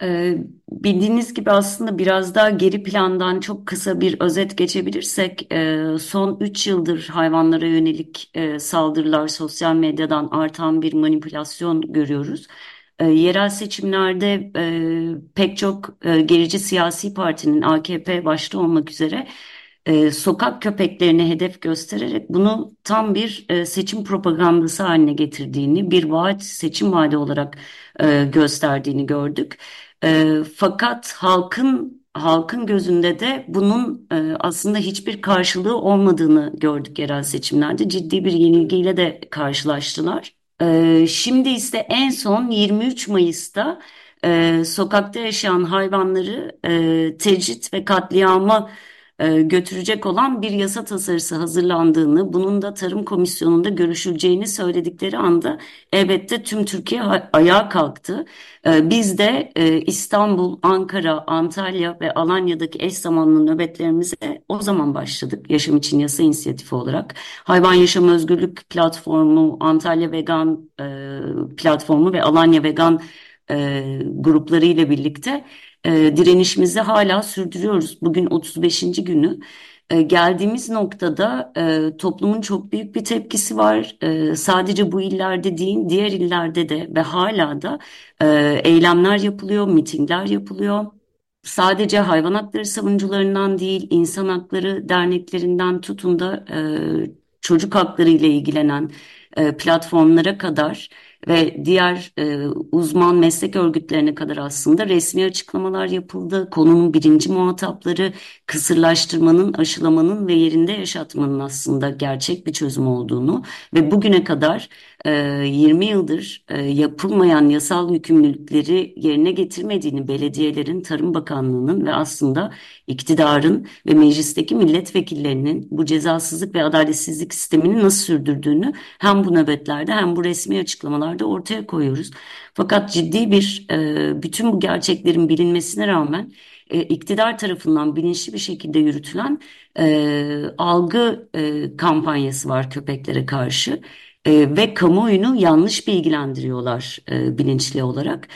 Ee, bildiğiniz gibi aslında biraz daha geri plandan çok kısa bir özet geçebilirsek e, son 3 yıldır hayvanlara yönelik e, saldırılar sosyal medyadan artan bir manipülasyon görüyoruz. E, yerel seçimlerde pek çok gerici siyasi partinin AKP başta olmak üzere sokak köpeklerine hedef göstererek bunu tam bir seçim propagandası haline getirdiğini, bir vaat seçim vaadi olarak gösterdiğini gördük. E, fakat halkın halkın gözünde de bunun e, aslında hiçbir karşılığı olmadığını gördük yerel seçimlerde. Ciddi bir yenilgiyle de karşılaştılar. E, şimdi ise en son 23 Mayıs'ta e, sokakta yaşayan hayvanları e, tecrit ve katliama e, götürecek olan bir yasa tasarısı hazırlandığını, bunun da Tarım Komisyonu'nda görüşüleceğini söyledikleri anda elbette tüm Türkiye ayağa kalktı. E, biz de e, İstanbul, Ankara, Antalya ve Alanya'daki eş zamanlı nöbetlerimize o zaman başladık. Yaşam için Yasa inisiyatifi olarak. Hayvan Yaşam Özgürlük Platformu, Antalya Vegan Platformu ve Alanya Vegan grupları ile birlikte e, direnişimizi hala sürdürüyoruz. Bugün 35. günü. E, geldiğimiz noktada e, toplumun çok büyük bir tepkisi var. E, sadece bu illerde değil, diğer illerde de ve hala da e, eylemler yapılıyor, mitingler yapılıyor. Sadece hayvan hakları savunucularından değil, insan hakları derneklerinden tutun da e, çocuk hakları ile ilgilenen e, platformlara kadar ve diğer e, uzman meslek örgütlerine kadar aslında resmi açıklamalar yapıldı. Konunun birinci muhatapları kısırlaştırmanın, aşılamanın ve yerinde yaşatmanın aslında gerçek bir çözüm olduğunu ve bugüne kadar 20 yıldır yapılmayan yasal yükümlülükleri yerine getirmediğini belediyelerin, Tarım Bakanlığı'nın ve aslında iktidarın ve meclisteki milletvekillerinin bu cezasızlık ve adaletsizlik sistemini nasıl sürdürdüğünü hem bu nöbetlerde hem bu resmi açıklamalarda ortaya koyuyoruz. Fakat ciddi bir bütün bu gerçeklerin bilinmesine rağmen iktidar tarafından bilinçli bir şekilde yürütülen algı kampanyası var köpeklere karşı e, ve kamuoyunu yanlış bilgilendiriyorlar e, bilinçli olarak.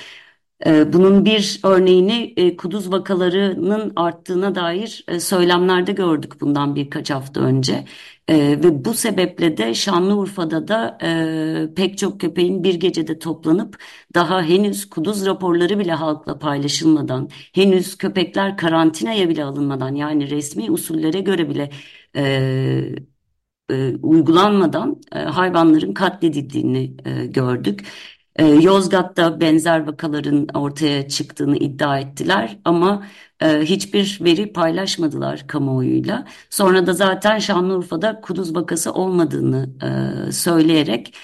E, bunun bir örneğini e, kuduz vakalarının arttığına dair e, söylemlerde gördük bundan birkaç hafta önce. E, ve bu sebeple de Şanlıurfa'da da pek çok köpeğin bir gecede toplanıp daha henüz kuduz raporları bile halkla paylaşılmadan, henüz köpekler karantinaya bile alınmadan yani resmi usullere göre bile e, uygulanmadan e, hayvanların katledildiğini e, gördük. E, Yozgat'ta benzer vakaların ortaya çıktığını iddia ettiler ama e, hiçbir veri paylaşmadılar kamuoyuyla. Sonra da zaten Şanlıurfa'da kuduz vakası olmadığını e, söyleyerek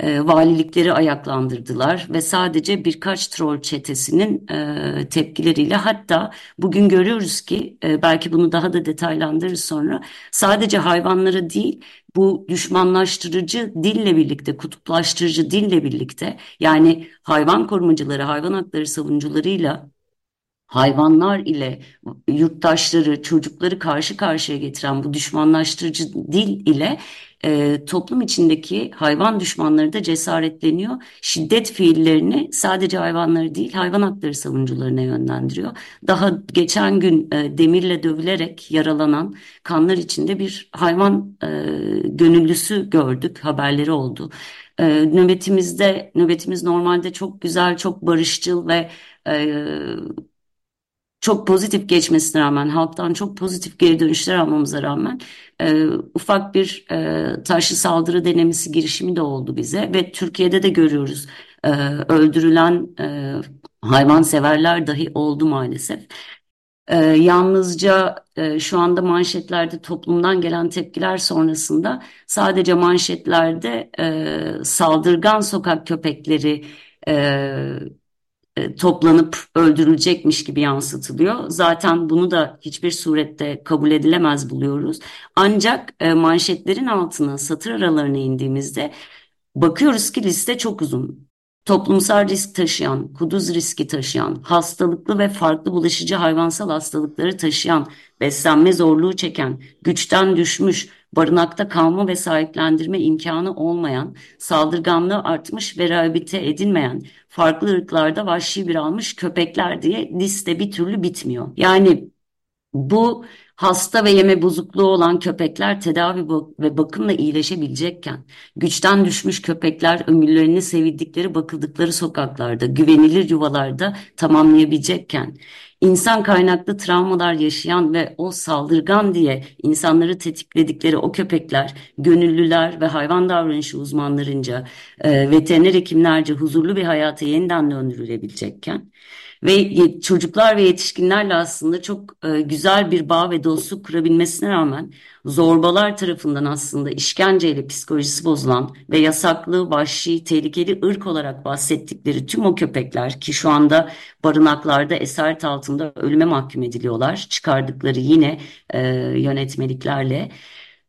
e, valilikleri ayaklandırdılar ve sadece birkaç troll çetesinin e, tepkileriyle hatta bugün görüyoruz ki e, belki bunu daha da detaylandırırız sonra sadece hayvanları değil bu düşmanlaştırıcı dille birlikte kutuplaştırıcı dille birlikte yani hayvan korumacıları hayvan hakları savunucularıyla hayvanlar ile yurttaşları, çocukları karşı karşıya getiren bu düşmanlaştırıcı dil ile e, toplum içindeki hayvan düşmanları da cesaretleniyor. Şiddet fiillerini sadece hayvanları değil hayvan hakları savunucularına yönlendiriyor. Daha geçen gün e, demirle dövülerek yaralanan kanlar içinde bir hayvan e, gönüllüsü gördük haberleri oldu. E, nöbetimizde nöbetimiz normalde çok güzel çok barışçıl ve e, çok pozitif geçmesine rağmen, halktan çok pozitif geri dönüşler almamıza rağmen e, ufak bir e, taşlı saldırı denemesi girişimi de oldu bize ve Türkiye'de de görüyoruz e, öldürülen e, hayvanseverler dahi oldu maalesef. E, yalnızca e, şu anda manşetlerde toplumdan gelen tepkiler sonrasında sadece manşetlerde e, saldırgan sokak köpekleri e, toplanıp öldürülecekmiş gibi yansıtılıyor. Zaten bunu da hiçbir surette kabul edilemez buluyoruz. Ancak e, manşetlerin altına, satır aralarına indiğimizde bakıyoruz ki liste çok uzun. Toplumsal risk taşıyan, kuduz riski taşıyan, hastalıklı ve farklı bulaşıcı hayvansal hastalıkları taşıyan, beslenme zorluğu çeken, güçten düşmüş, barınakta kalma ve sahiplendirme imkanı olmayan, saldırganlığı artmış ve rehabilite edilmeyen, farklı ırklarda vahşi bir almış köpekler diye liste bir türlü bitmiyor. Yani bu hasta ve yeme bozukluğu olan köpekler tedavi ve bakımla iyileşebilecekken, güçten düşmüş köpekler ömürlerini sevildikleri bakıldıkları sokaklarda, güvenilir yuvalarda tamamlayabilecekken, insan kaynaklı travmalar yaşayan ve o saldırgan diye insanları tetikledikleri o köpekler, gönüllüler ve hayvan davranışı uzmanlarınca, e, veteriner hekimlerce huzurlu bir hayata yeniden döndürülebilecekken, ve çocuklar ve yetişkinlerle aslında çok e, güzel bir bağ ve dostluk kurabilmesine rağmen zorbalar tarafından aslında işkenceyle psikolojisi bozulan ve yasaklı, vahşi, tehlikeli ırk olarak bahsettikleri tüm o köpekler ki şu anda barınaklarda esaret altında ölüme mahkum ediliyorlar. Çıkardıkları yine e, yönetmeliklerle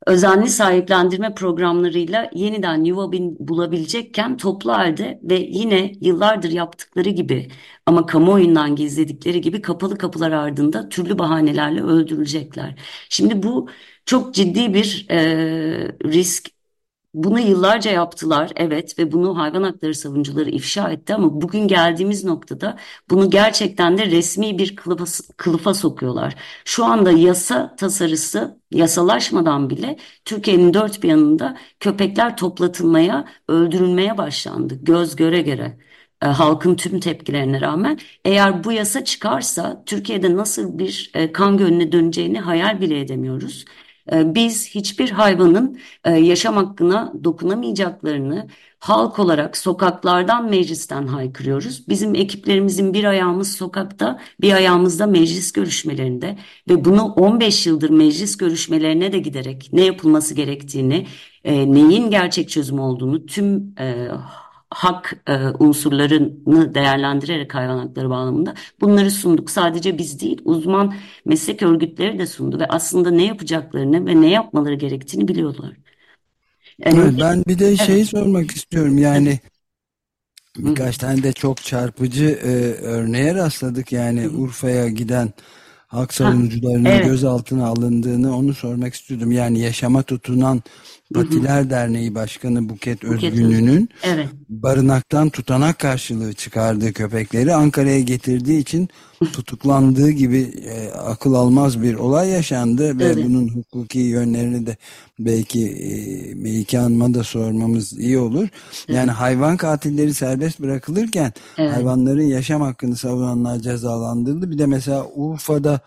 özenli sahiplendirme programlarıyla yeniden yuva bulabilecekken toplu halde ve yine yıllardır yaptıkları gibi ama kamuoyundan gizledikleri gibi kapalı kapılar ardında türlü bahanelerle öldürülecekler. Şimdi bu çok ciddi bir e, risk bunu yıllarca yaptılar evet ve bunu hayvan hakları savunucuları ifşa etti ama bugün geldiğimiz noktada bunu gerçekten de resmi bir kılıfa, kılıfa sokuyorlar. Şu anda yasa tasarısı yasalaşmadan bile Türkiye'nin dört bir yanında köpekler toplatılmaya, öldürülmeye başlandı göz göre göre e, halkın tüm tepkilerine rağmen eğer bu yasa çıkarsa Türkiye'de nasıl bir e, kan gölüne döneceğini hayal bile edemiyoruz. E, biz hiçbir hayvanın e, yaşam hakkına dokunamayacaklarını halk olarak sokaklardan meclisten haykırıyoruz. Bizim ekiplerimizin bir ayağımız sokakta, bir ayağımız da meclis görüşmelerinde ve bunu 15 yıldır meclis görüşmelerine de giderek ne yapılması gerektiğini, e, neyin gerçek çözüm olduğunu tüm e, hak e, unsurlarını değerlendirerek hayvan hakları bağlamında bunları sunduk. Sadece biz değil, uzman meslek örgütleri de sundu ve aslında ne yapacaklarını ve ne yapmaları gerektiğini biliyorlar. Yani, evet, ben bir de şeyi evet. sormak istiyorum yani birkaç tane de çok çarpıcı e, örneğe rastladık yani. Urfa'ya giden hak savunucularının evet. gözaltına alındığını onu sormak istiyordum. Yani yaşama tutunan Patiler hı hı. Derneği Başkanı Buket, Buket Özgün'ün evet. barınaktan tutanak karşılığı çıkardığı köpekleri Ankara'ya getirdiği için tutuklandığı gibi e, akıl almaz bir olay yaşandı evet. ve bunun hukuki yönlerini de belki e, Melike Hanım'a da sormamız iyi olur. Evet. Yani hayvan katilleri serbest bırakılırken evet. hayvanların yaşam hakkını savunanlar cezalandırıldı. Bir de mesela Urfa'da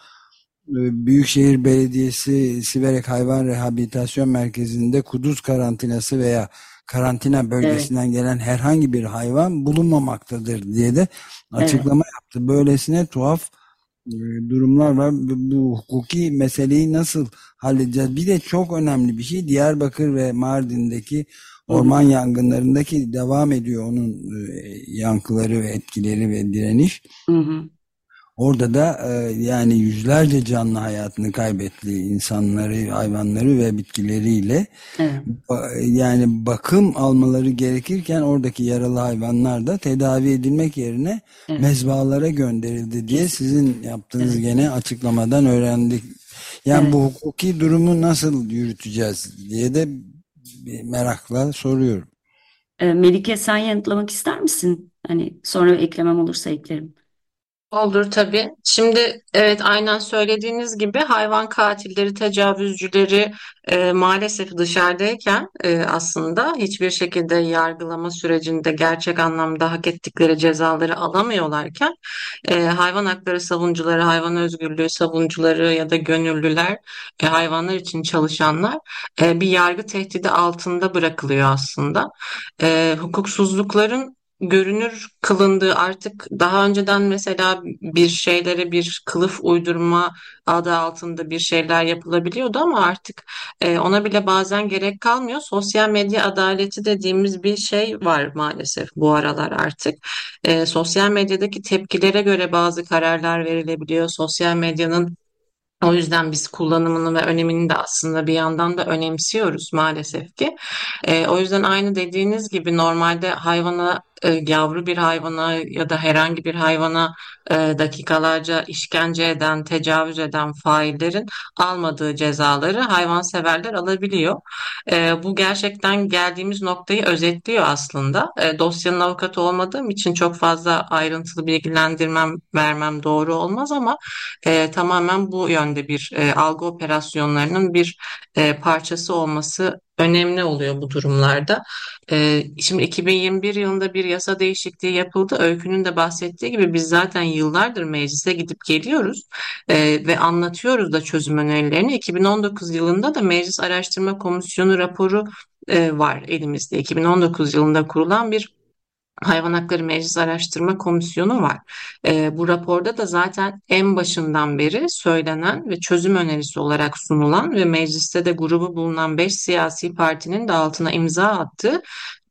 Büyükşehir Belediyesi Siverek Hayvan Rehabilitasyon Merkezi'nde kuduz karantinası veya karantina bölgesinden evet. gelen herhangi bir hayvan bulunmamaktadır diye de açıklama evet. yaptı. Böylesine tuhaf e, durumlar var. Bu hukuki meseleyi nasıl halledeceğiz? Bir de çok önemli bir şey Diyarbakır ve Mardin'deki orman Hı. yangınlarındaki devam ediyor onun e, yankıları ve etkileri ve direniş. Hı hı. Orada da e, yani yüzlerce canlı hayatını kaybetti insanları, hayvanları ve bitkileriyle. Evet. Yani bakım almaları gerekirken oradaki yaralı hayvanlar da tedavi edilmek yerine evet. mezbahalara gönderildi diye sizin yaptığınız evet. gene açıklamadan öğrendik. Yani evet. bu hukuki durumu nasıl yürüteceğiz diye de merakla soruyorum. E, Melike sen yanıtlamak ister misin? Hani sonra eklemem olursa eklerim. Olur tabii. Şimdi evet aynen söylediğiniz gibi hayvan katilleri, tecavüzcüleri e, maalesef dışarıdayken e, aslında hiçbir şekilde yargılama sürecinde gerçek anlamda hak ettikleri cezaları alamıyorlarken e, hayvan hakları savunucuları, hayvan özgürlüğü savunucuları ya da gönüllüler, e, hayvanlar için çalışanlar e, bir yargı tehdidi altında bırakılıyor aslında. E, hukuksuzlukların görünür kılındığı artık daha önceden mesela bir şeylere bir kılıf uydurma adı altında bir şeyler yapılabiliyordu ama artık e, ona bile bazen gerek kalmıyor. Sosyal medya adaleti dediğimiz bir şey var maalesef bu aralar artık. E, sosyal medyadaki tepkilere göre bazı kararlar verilebiliyor. Sosyal medyanın o yüzden biz kullanımını ve önemini de aslında bir yandan da önemsiyoruz maalesef ki. E, o yüzden aynı dediğiniz gibi normalde hayvana yavru bir hayvana ya da herhangi bir hayvana e, dakikalarca işkence eden, tecavüz eden faillerin almadığı cezaları hayvanseverler alabiliyor. E, bu gerçekten geldiğimiz noktayı özetliyor aslında. Dosyanın avukatı olmadığım için çok fazla ayrıntılı bilgilendirmem vermem doğru olmaz ama tamamen bu yönde bir algı operasyonlarının bir parçası olması önemli oluyor bu durumlarda. Ee, şimdi 2021 yılında bir yasa değişikliği yapıldı. Öykünün de bahsettiği gibi biz zaten yıllardır meclise gidip geliyoruz e, ve anlatıyoruz da çözüm önerilerini. 2019 yılında da Meclis Araştırma Komisyonu raporu e, var elimizde. 2019 yılında kurulan bir Hayvan Hakları Meclis Araştırma Komisyonu var. E, bu raporda da zaten en başından beri söylenen ve çözüm önerisi olarak sunulan ve mecliste de grubu bulunan 5 siyasi partinin de altına imza attığı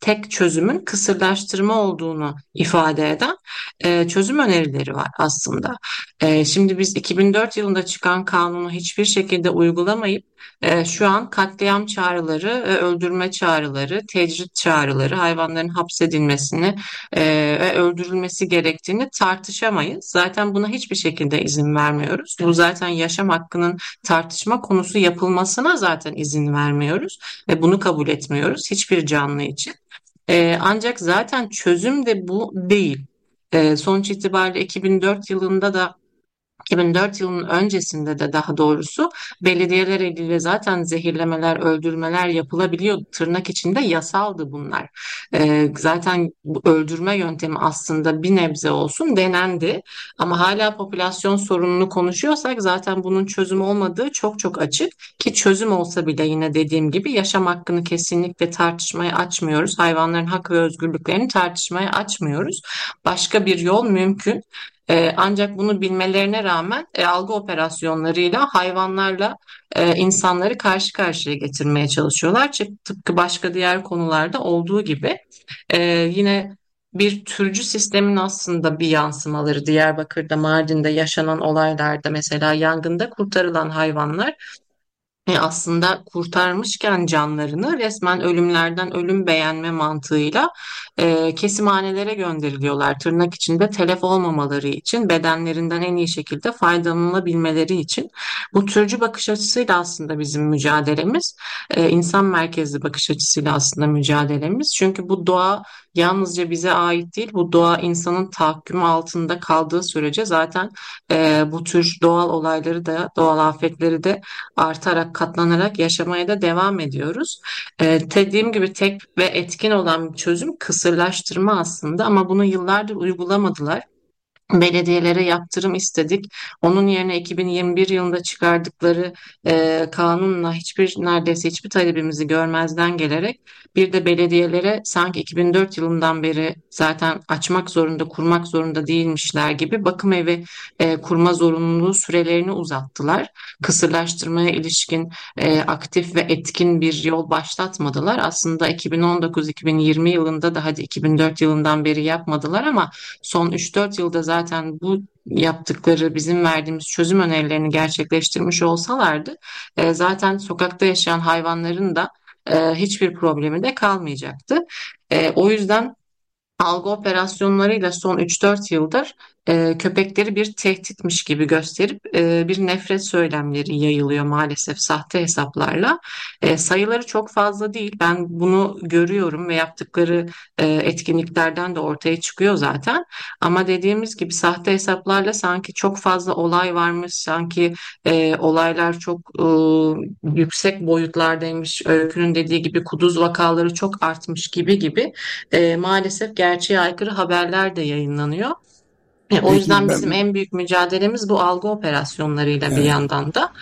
tek çözümün kısırlaştırma olduğunu ifade eden e, çözüm önerileri var aslında. E, şimdi biz 2004 yılında çıkan kanunu hiçbir şekilde uygulamayıp e, şu an katliam çağrıları, e, öldürme çağrıları, tecrit çağrıları, hayvanların hapsedilmesini e, ve öldürülmesi gerektiğini tartışamayız. Zaten buna hiçbir şekilde izin vermiyoruz. Bu zaten yaşam hakkının tartışma konusu yapılmasına zaten izin vermiyoruz ve bunu kabul etmiyoruz hiçbir canlı için. E, ancak zaten çözüm de bu değil. E, sonuç itibariyle 2004 yılında da 2004 yılının öncesinde de daha doğrusu belediyeler eliyle zaten zehirlemeler, öldürmeler yapılabiliyordu. Tırnak içinde yasaldı bunlar. Ee, zaten bu öldürme yöntemi aslında bir nebze olsun denendi. Ama hala popülasyon sorununu konuşuyorsak zaten bunun çözüm olmadığı çok çok açık. Ki çözüm olsa bile yine dediğim gibi yaşam hakkını kesinlikle tartışmaya açmıyoruz. Hayvanların hak ve özgürlüklerini tartışmaya açmıyoruz. Başka bir yol mümkün. E, ancak bunu bilmelerine rağmen e, algı operasyonlarıyla hayvanlarla e, insanları karşı karşıya getirmeye çalışıyorlar. Tıpkı başka diğer konularda olduğu gibi e, yine bir türcü sistemin aslında bir yansımaları Diyarbakır'da, Mardin'de yaşanan olaylarda mesela yangında kurtarılan hayvanlar e, aslında kurtarmışken canlarını resmen ölümlerden ölüm beğenme mantığıyla e, kesimhanelere gönderiliyorlar. Tırnak içinde telef olmamaları için, bedenlerinden en iyi şekilde faydalanabilmeleri için. Bu türcü bakış açısıyla aslında bizim mücadelemiz, e, insan merkezli bakış açısıyla aslında mücadelemiz. Çünkü bu doğa yalnızca bize ait değil, bu doğa insanın tahakkümü altında kaldığı sürece zaten e, bu tür doğal olayları da, doğal afetleri de artarak, katlanarak yaşamaya da devam ediyoruz. E, dediğim gibi tek ve etkin olan bir çözüm kısırlaştırma aslında ama bunu yıllardır uygulamadılar belediyelere yaptırım istedik. Onun yerine 2021 yılında çıkardıkları e, kanunla hiçbir neredeyse hiçbir talebimizi görmezden gelerek bir de belediyelere sanki 2004 yılından beri zaten açmak zorunda, kurmak zorunda değilmişler gibi bakım evi e, kurma zorunluluğu sürelerini uzattılar. Kısırlaştırmaya ilişkin e, aktif ve etkin bir yol başlatmadılar. Aslında 2019-2020 yılında da hadi 2004 yılından beri yapmadılar ama son 3-4 yılda zaten zaten bu yaptıkları bizim verdiğimiz çözüm önerilerini gerçekleştirmiş olsalardı e, zaten sokakta yaşayan hayvanların da e, hiçbir problemi de kalmayacaktı. E, o yüzden algı operasyonlarıyla son 3-4 yıldır e, köpekleri bir tehditmiş gibi gösterip e, bir nefret söylemleri yayılıyor maalesef sahte hesaplarla. E, sayıları çok fazla değil. Ben bunu görüyorum ve yaptıkları e, etkinliklerden de ortaya çıkıyor zaten. Ama dediğimiz gibi sahte hesaplarla sanki çok fazla olay varmış, sanki e, olaylar çok e, yüksek boyutlardaymış. Öykünün dediği gibi kuduz vakaları çok artmış gibi gibi e, maalesef gerçeğe aykırı haberler de yayınlanıyor. E, o yüzden bizim en büyük mücadelemiz bu algı operasyonlarıyla bir yandan da.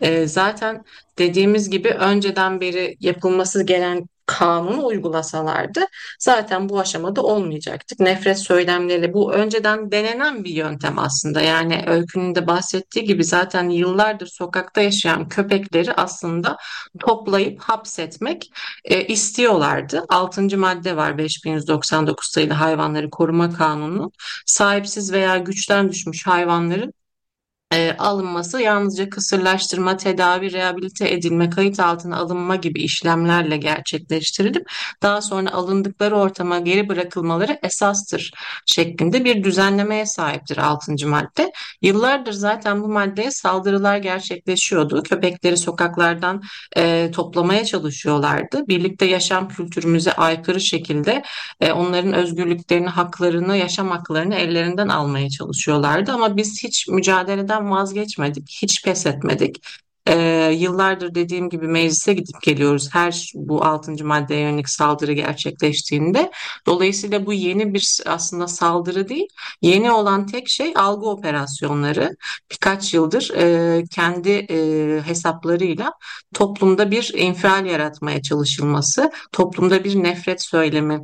E, zaten dediğimiz gibi önceden beri yapılması gereken kanunu uygulasalardı zaten bu aşamada olmayacaktık. Nefret söylemleri bu önceden denenen bir yöntem aslında. Yani Öykü'nün de bahsettiği gibi zaten yıllardır sokakta yaşayan köpekleri aslında toplayıp hapsetmek e, istiyorlardı. 6. madde var 5199 sayılı hayvanları koruma kanunu. Sahipsiz veya güçten düşmüş hayvanların e, alınması yalnızca kısırlaştırma, tedavi, rehabilite edilme, kayıt altına alınma gibi işlemlerle gerçekleştirilip daha sonra alındıkları ortama geri bırakılmaları esastır şeklinde bir düzenlemeye sahiptir 6. madde. Yıllardır zaten bu maddeye saldırılar gerçekleşiyordu. Köpekleri sokaklardan e, toplamaya çalışıyorlardı. Birlikte yaşam kültürümüze aykırı şekilde e, onların özgürlüklerini, haklarını, yaşam haklarını ellerinden almaya çalışıyorlardı. Ama biz hiç mücadeleden vazgeçmedik, hiç pes etmedik. Ee, yıllardır dediğim gibi meclise gidip geliyoruz her bu 6. maddeye yönelik saldırı gerçekleştiğinde. Dolayısıyla bu yeni bir aslında saldırı değil. Yeni olan tek şey algı operasyonları. Birkaç yıldır e, kendi e, hesaplarıyla toplumda bir infial yaratmaya çalışılması, toplumda bir nefret söylemi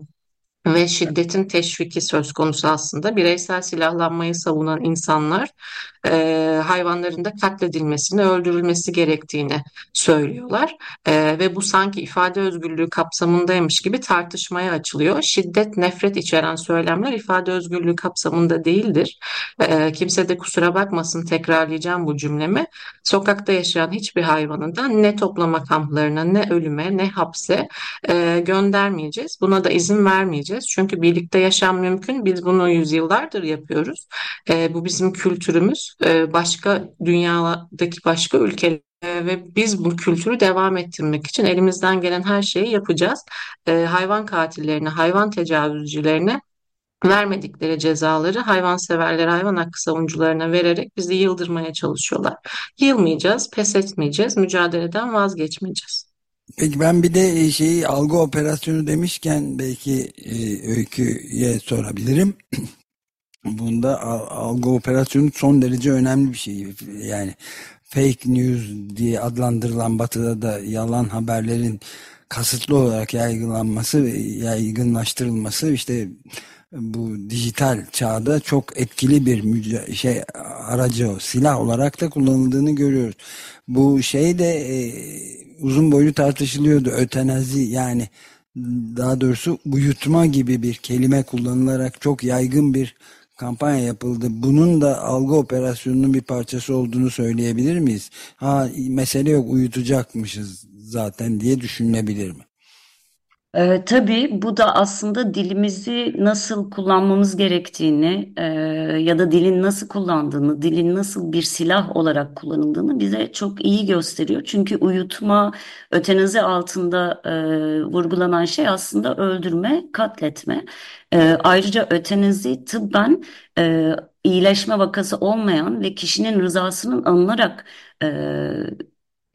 ve şiddetin teşviki söz konusu aslında. Bireysel silahlanmayı savunan insanlar e, hayvanların da katledilmesini, öldürülmesi gerektiğini söylüyorlar. E, ve bu sanki ifade özgürlüğü kapsamındaymış gibi tartışmaya açılıyor. Şiddet, nefret içeren söylemler ifade özgürlüğü kapsamında değildir. E, kimse de kusura bakmasın tekrarlayacağım bu cümlemi. Sokakta yaşayan hiçbir hayvanın da ne toplama kamplarına, ne ölüme, ne hapse e, göndermeyeceğiz. Buna da izin vermeyeceğiz. Çünkü birlikte yaşam mümkün. Biz bunu yüzyıllardır yapıyoruz. E, bu bizim kültürümüz. E, başka dünyadaki başka ülkeler e, ve biz bu kültürü devam ettirmek için elimizden gelen her şeyi yapacağız. E, hayvan katillerine, hayvan tecavüzcülerine vermedikleri cezaları hayvanseverlere, hayvan hakkı savunucularına vererek bizi yıldırmaya çalışıyorlar. Yılmayacağız, pes etmeyeceğiz, mücadeleden vazgeçmeyeceğiz. Peki ben bir de şeyi algı operasyonu demişken belki e, Öykü'ye sorabilirim. Bunda algı operasyonu son derece önemli bir şey. Yani fake news diye adlandırılan batıda da yalan haberlerin kasıtlı olarak yaygılanması ve yaygınlaştırılması işte bu dijital çağda çok etkili bir şey aracı silah olarak da kullanıldığını görüyoruz. Bu şey de e, uzun boylu tartışılıyordu ötenazi yani daha doğrusu uyutma gibi bir kelime kullanılarak çok yaygın bir kampanya yapıldı. Bunun da algı operasyonunun bir parçası olduğunu söyleyebilir miyiz? Ha mesele yok uyutacakmışız zaten diye düşünülebilir mi? Ee, tabii bu da aslında dilimizi nasıl kullanmamız gerektiğini e, ya da dilin nasıl kullandığını, dilin nasıl bir silah olarak kullanıldığını bize çok iyi gösteriyor. Çünkü uyutma, ötenazi altında e, vurgulanan şey aslında öldürme, katletme. E, ayrıca ötenazi tıbben e, iyileşme vakası olmayan ve kişinin rızasının alınarak e,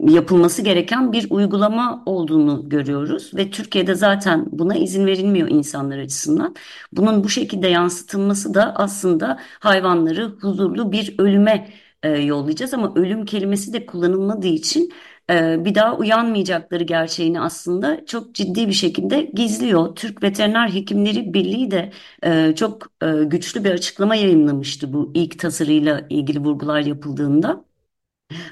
yapılması gereken bir uygulama olduğunu görüyoruz ve Türkiye'de zaten buna izin verilmiyor insanlar açısından. Bunun bu şekilde yansıtılması da aslında hayvanları huzurlu bir ölüme e, yollayacağız ama ölüm kelimesi de kullanılmadığı için e, bir daha uyanmayacakları gerçeğini aslında çok ciddi bir şekilde gizliyor. Türk Veteriner Hekimleri Birliği de e, çok e, güçlü bir açıklama yayınlamıştı bu ilk tasarıyla ilgili vurgular yapıldığında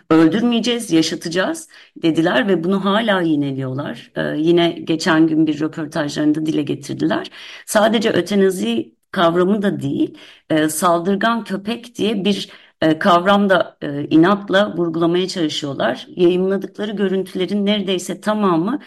öldürmeyeceğiz, yaşatacağız dediler ve bunu hala yineliyorlar. Ee, yine geçen gün bir röportajlarında dile getirdiler. Sadece ötenazi kavramı da değil, e, saldırgan köpek diye bir e, kavram da e, inatla vurgulamaya çalışıyorlar. Yayınladıkları görüntülerin neredeyse tamamı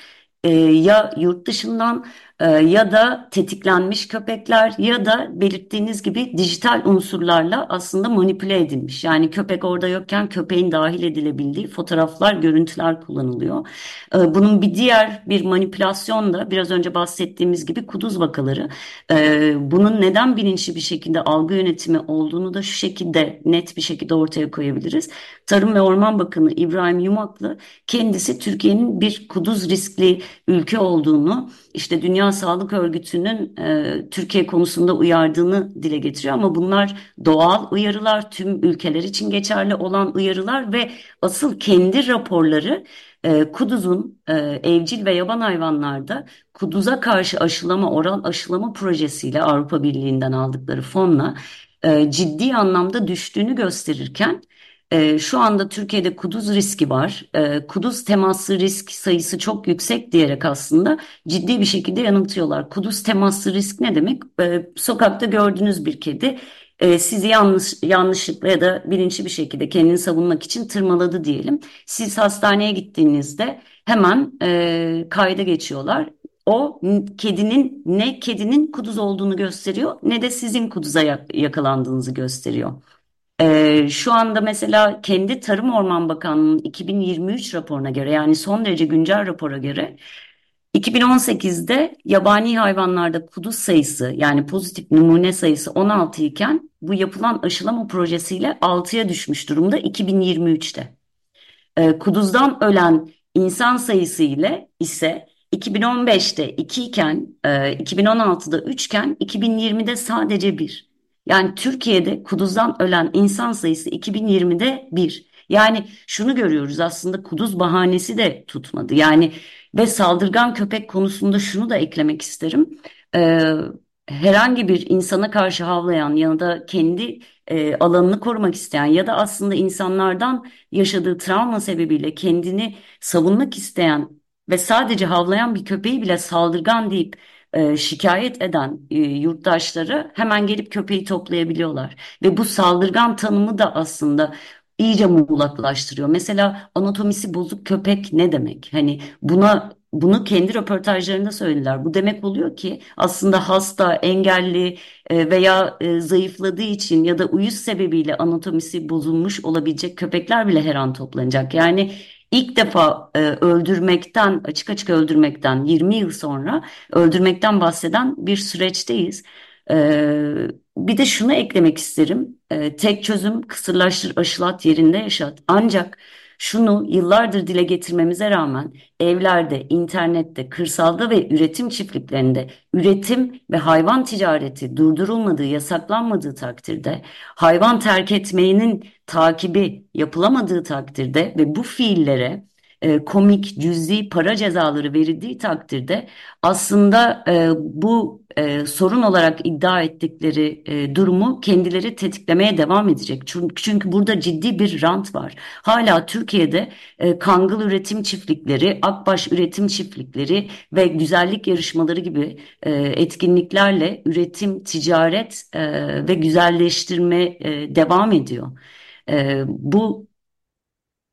e, ya yurt dışından ya da tetiklenmiş köpekler ya da belirttiğiniz gibi dijital unsurlarla aslında manipüle edilmiş. Yani köpek orada yokken köpeğin dahil edilebildiği fotoğraflar, görüntüler kullanılıyor. E, bunun bir diğer bir manipülasyon da biraz önce bahsettiğimiz gibi kuduz vakaları. E, bunun neden bilinçli bir şekilde algı yönetimi olduğunu da şu şekilde net bir şekilde ortaya koyabiliriz. Tarım ve Orman Bakanı İbrahim Yumaklı kendisi Türkiye'nin bir kuduz riskli ülke olduğunu işte Dünya Sağlık Örgütü'nün e, Türkiye konusunda uyardığını dile getiriyor. Ama bunlar doğal uyarılar, tüm ülkeler için geçerli olan uyarılar ve asıl kendi raporları e, kuduzun e, evcil ve yaban hayvanlarda kuduza karşı aşılama, oral aşılama projesiyle Avrupa Birliği'nden aldıkları fonla e, ciddi anlamda düştüğünü gösterirken e, şu anda Türkiye'de kuduz riski var. E, kuduz temaslı risk sayısı çok yüksek diyerek aslında ciddi bir şekilde yanıltıyorlar. Kuduz temaslı risk ne demek? E, sokakta gördüğünüz bir kedi e, sizi yanlış yanlışlıkla ya da bilinçli bir şekilde kendini savunmak için tırmaladı diyelim. Siz hastaneye gittiğinizde hemen e, kayda geçiyorlar. O kedinin ne kedinin kuduz olduğunu gösteriyor ne de sizin kuduza yakalandığınızı gösteriyor. Ee, şu anda mesela kendi Tarım Orman Bakanlığı'nın 2023 raporuna göre yani son derece güncel rapora göre 2018'de yabani hayvanlarda kuduz sayısı yani pozitif numune sayısı 16 iken bu yapılan aşılama projesiyle 6'ya düşmüş durumda 2023'te. Ee, kuduzdan ölen insan sayısı ile ise 2015'te 2 iken, e, 2016'da 3 iken 2020'de sadece 1. Yani Türkiye'de kuduzdan ölen insan sayısı 2020'de bir. Yani şunu görüyoruz aslında kuduz bahanesi de tutmadı. Yani ve saldırgan köpek konusunda şunu da eklemek isterim. Ee, herhangi bir insana karşı havlayan ya da kendi e, alanını korumak isteyen ya da aslında insanlardan yaşadığı travma sebebiyle kendini savunmak isteyen ve sadece havlayan bir köpeği bile saldırgan deyip e, şikayet eden e, yurttaşları hemen gelip köpeği toplayabiliyorlar. Ve bu saldırgan tanımı da aslında iyice muğlaklaştırıyor. Mesela anatomisi bozuk köpek ne demek? Hani buna bunu kendi röportajlarında söylediler. Bu demek oluyor ki aslında hasta, engelli e, veya zayıfladığı için ya da uyuz sebebiyle anatomisi bozulmuş olabilecek köpekler bile her an toplanacak. Yani ilk defa e, öldürmekten, açık açık öldürmekten 20 yıl sonra öldürmekten bahseden bir süreçteyiz. Ee, bir de şunu eklemek isterim. Ee, tek çözüm kısırlaştır, aşılat yerinde yaşat. Ancak şunu yıllardır dile getirmemize rağmen evlerde, internette, kırsalda ve üretim çiftliklerinde üretim ve hayvan ticareti durdurulmadığı, yasaklanmadığı takdirde, hayvan terk etmeyenin takibi yapılamadığı takdirde ve bu fiillere e, komik, cüzi para cezaları verildiği takdirde aslında e, bu e, sorun olarak iddia ettikleri e, durumu kendileri tetiklemeye devam edecek. Çünkü, çünkü burada ciddi bir rant var. Hala Türkiye'de e, kangıl üretim çiftlikleri, akbaş üretim çiftlikleri ve güzellik yarışmaları gibi e, etkinliklerle üretim, ticaret e, ve güzelleştirme e, devam ediyor. E, bu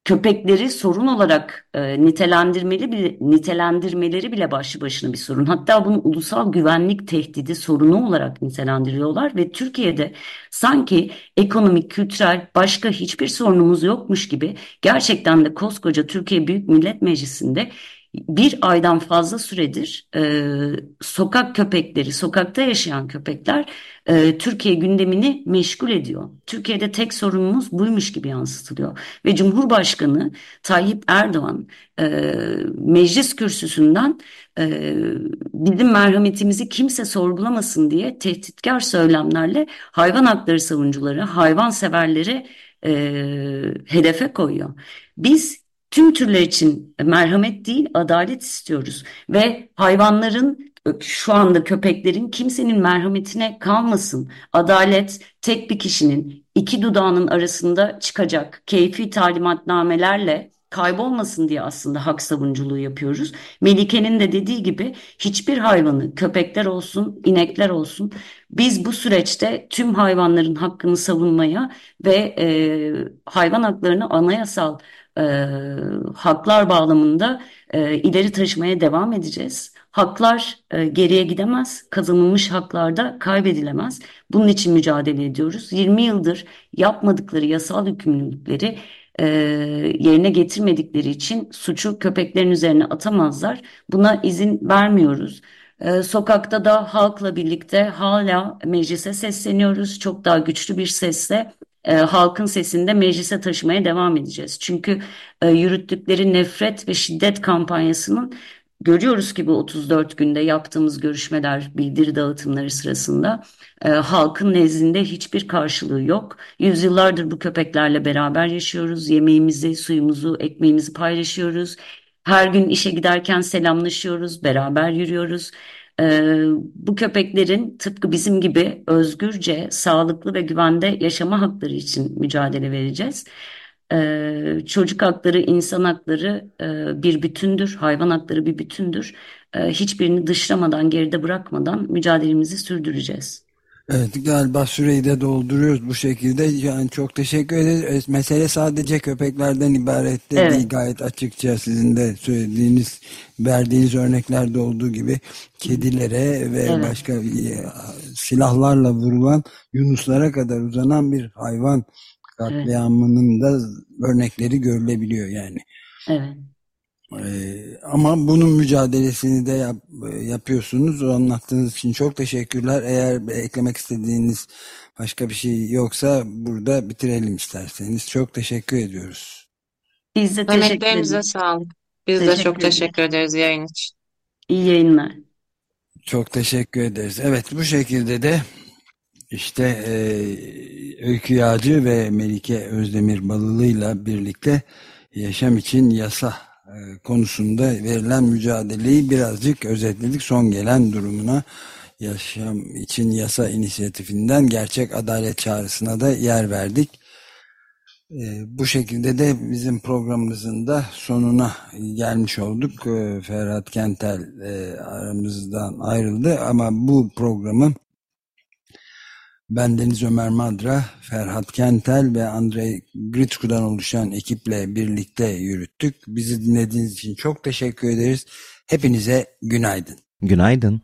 köpekleri sorun olarak e, nitelendirmeli bile, nitelendirmeleri bile başlı başına bir sorun. Hatta bunu ulusal güvenlik tehdidi sorunu olarak nitelendiriyorlar ve Türkiye'de sanki ekonomik, kültürel başka hiçbir sorunumuz yokmuş gibi gerçekten de koskoca Türkiye Büyük Millet Meclisi'nde bir aydan fazla süredir e, sokak köpekleri, sokakta yaşayan köpekler e, Türkiye gündemini meşgul ediyor. Türkiye'de tek sorunumuz buymuş gibi yansıtılıyor. Ve Cumhurbaşkanı Tayyip Erdoğan e, meclis kürsüsünden e, bizim merhametimizi kimse sorgulamasın diye tehditkar söylemlerle hayvan hakları savunucuları, hayvan severleri e, hedefe koyuyor. Biz tüm türler için merhamet değil adalet istiyoruz ve hayvanların şu anda köpeklerin kimsenin merhametine kalmasın. Adalet tek bir kişinin iki dudağının arasında çıkacak keyfi talimatnamelerle kaybolmasın diye aslında hak savunuculuğu yapıyoruz. Melike'nin de dediği gibi hiçbir hayvanı köpekler olsun, inekler olsun biz bu süreçte tüm hayvanların hakkını savunmaya ve e, hayvan haklarını anayasal e, haklar bağlamında e, ileri taşımaya devam edeceğiz. Haklar e, geriye gidemez, kazanılmış haklar da kaybedilemez. Bunun için mücadele ediyoruz. 20 yıldır yapmadıkları yasal yükümlülükleri e, yerine getirmedikleri için suçu köpeklerin üzerine atamazlar. Buna izin vermiyoruz. E, sokakta da halkla birlikte hala meclise sesleniyoruz. Çok daha güçlü bir sesle e, halkın sesini de meclise taşımaya devam edeceğiz. Çünkü e, yürüttükleri nefret ve şiddet kampanyasının görüyoruz ki bu 34 günde yaptığımız görüşmeler, bildiri dağıtımları sırasında e, halkın nezdinde hiçbir karşılığı yok. Yüzyıllardır bu köpeklerle beraber yaşıyoruz. Yemeğimizi, suyumuzu, ekmeğimizi paylaşıyoruz. Her gün işe giderken selamlaşıyoruz, beraber yürüyoruz. Ee, bu köpeklerin tıpkı bizim gibi özgürce, sağlıklı ve güvende yaşama hakları için mücadele vereceğiz. Ee, çocuk hakları, insan hakları e, bir bütündür, hayvan hakları bir bütündür. Ee, hiçbirini dışlamadan, geride bırakmadan mücadelemizi sürdüreceğiz. Evet galiba süreyi de dolduruyoruz bu şekilde. Yani çok teşekkür ederiz. Mesele sadece köpeklerden ibaret de Evet. değil. Gayet açıkça sizin de söylediğiniz, verdiğiniz örneklerde olduğu gibi kedilere ve Evet. başka e, silahlarla vurulan yunuslara kadar uzanan bir hayvan katliamının da örnekleri görülebiliyor yani. Evet. Ee, ama bunun mücadelesini de yap- yapıyorsunuz. O anlattığınız için çok teşekkürler. Eğer eklemek istediğiniz başka bir şey yoksa burada bitirelim isterseniz. Çok teşekkür ediyoruz. Biz de teşekkür ederiz. sağlık. Biz de çok teşekkür ederiz yayın için. İyi yayınlar. Çok teşekkür ederiz. Evet bu şekilde de işte e, Öykü Yağcı ve Melike Özdemir Balılı'yla birlikte yaşam için yasa e, konusunda verilen mücadeleyi birazcık özetledik. Son gelen durumuna yaşam için yasa inisiyatifinden gerçek adalet çağrısına da yer verdik. E, bu şekilde de bizim programımızın da sonuna gelmiş olduk. E, Ferhat Kentel e, aramızdan ayrıldı ama bu programı ben Deniz Ömer Madra, Ferhat Kentel ve Andrei Gritsku'dan oluşan ekiple birlikte yürüttük. Bizi dinlediğiniz için çok teşekkür ederiz. Hepinize günaydın. Günaydın.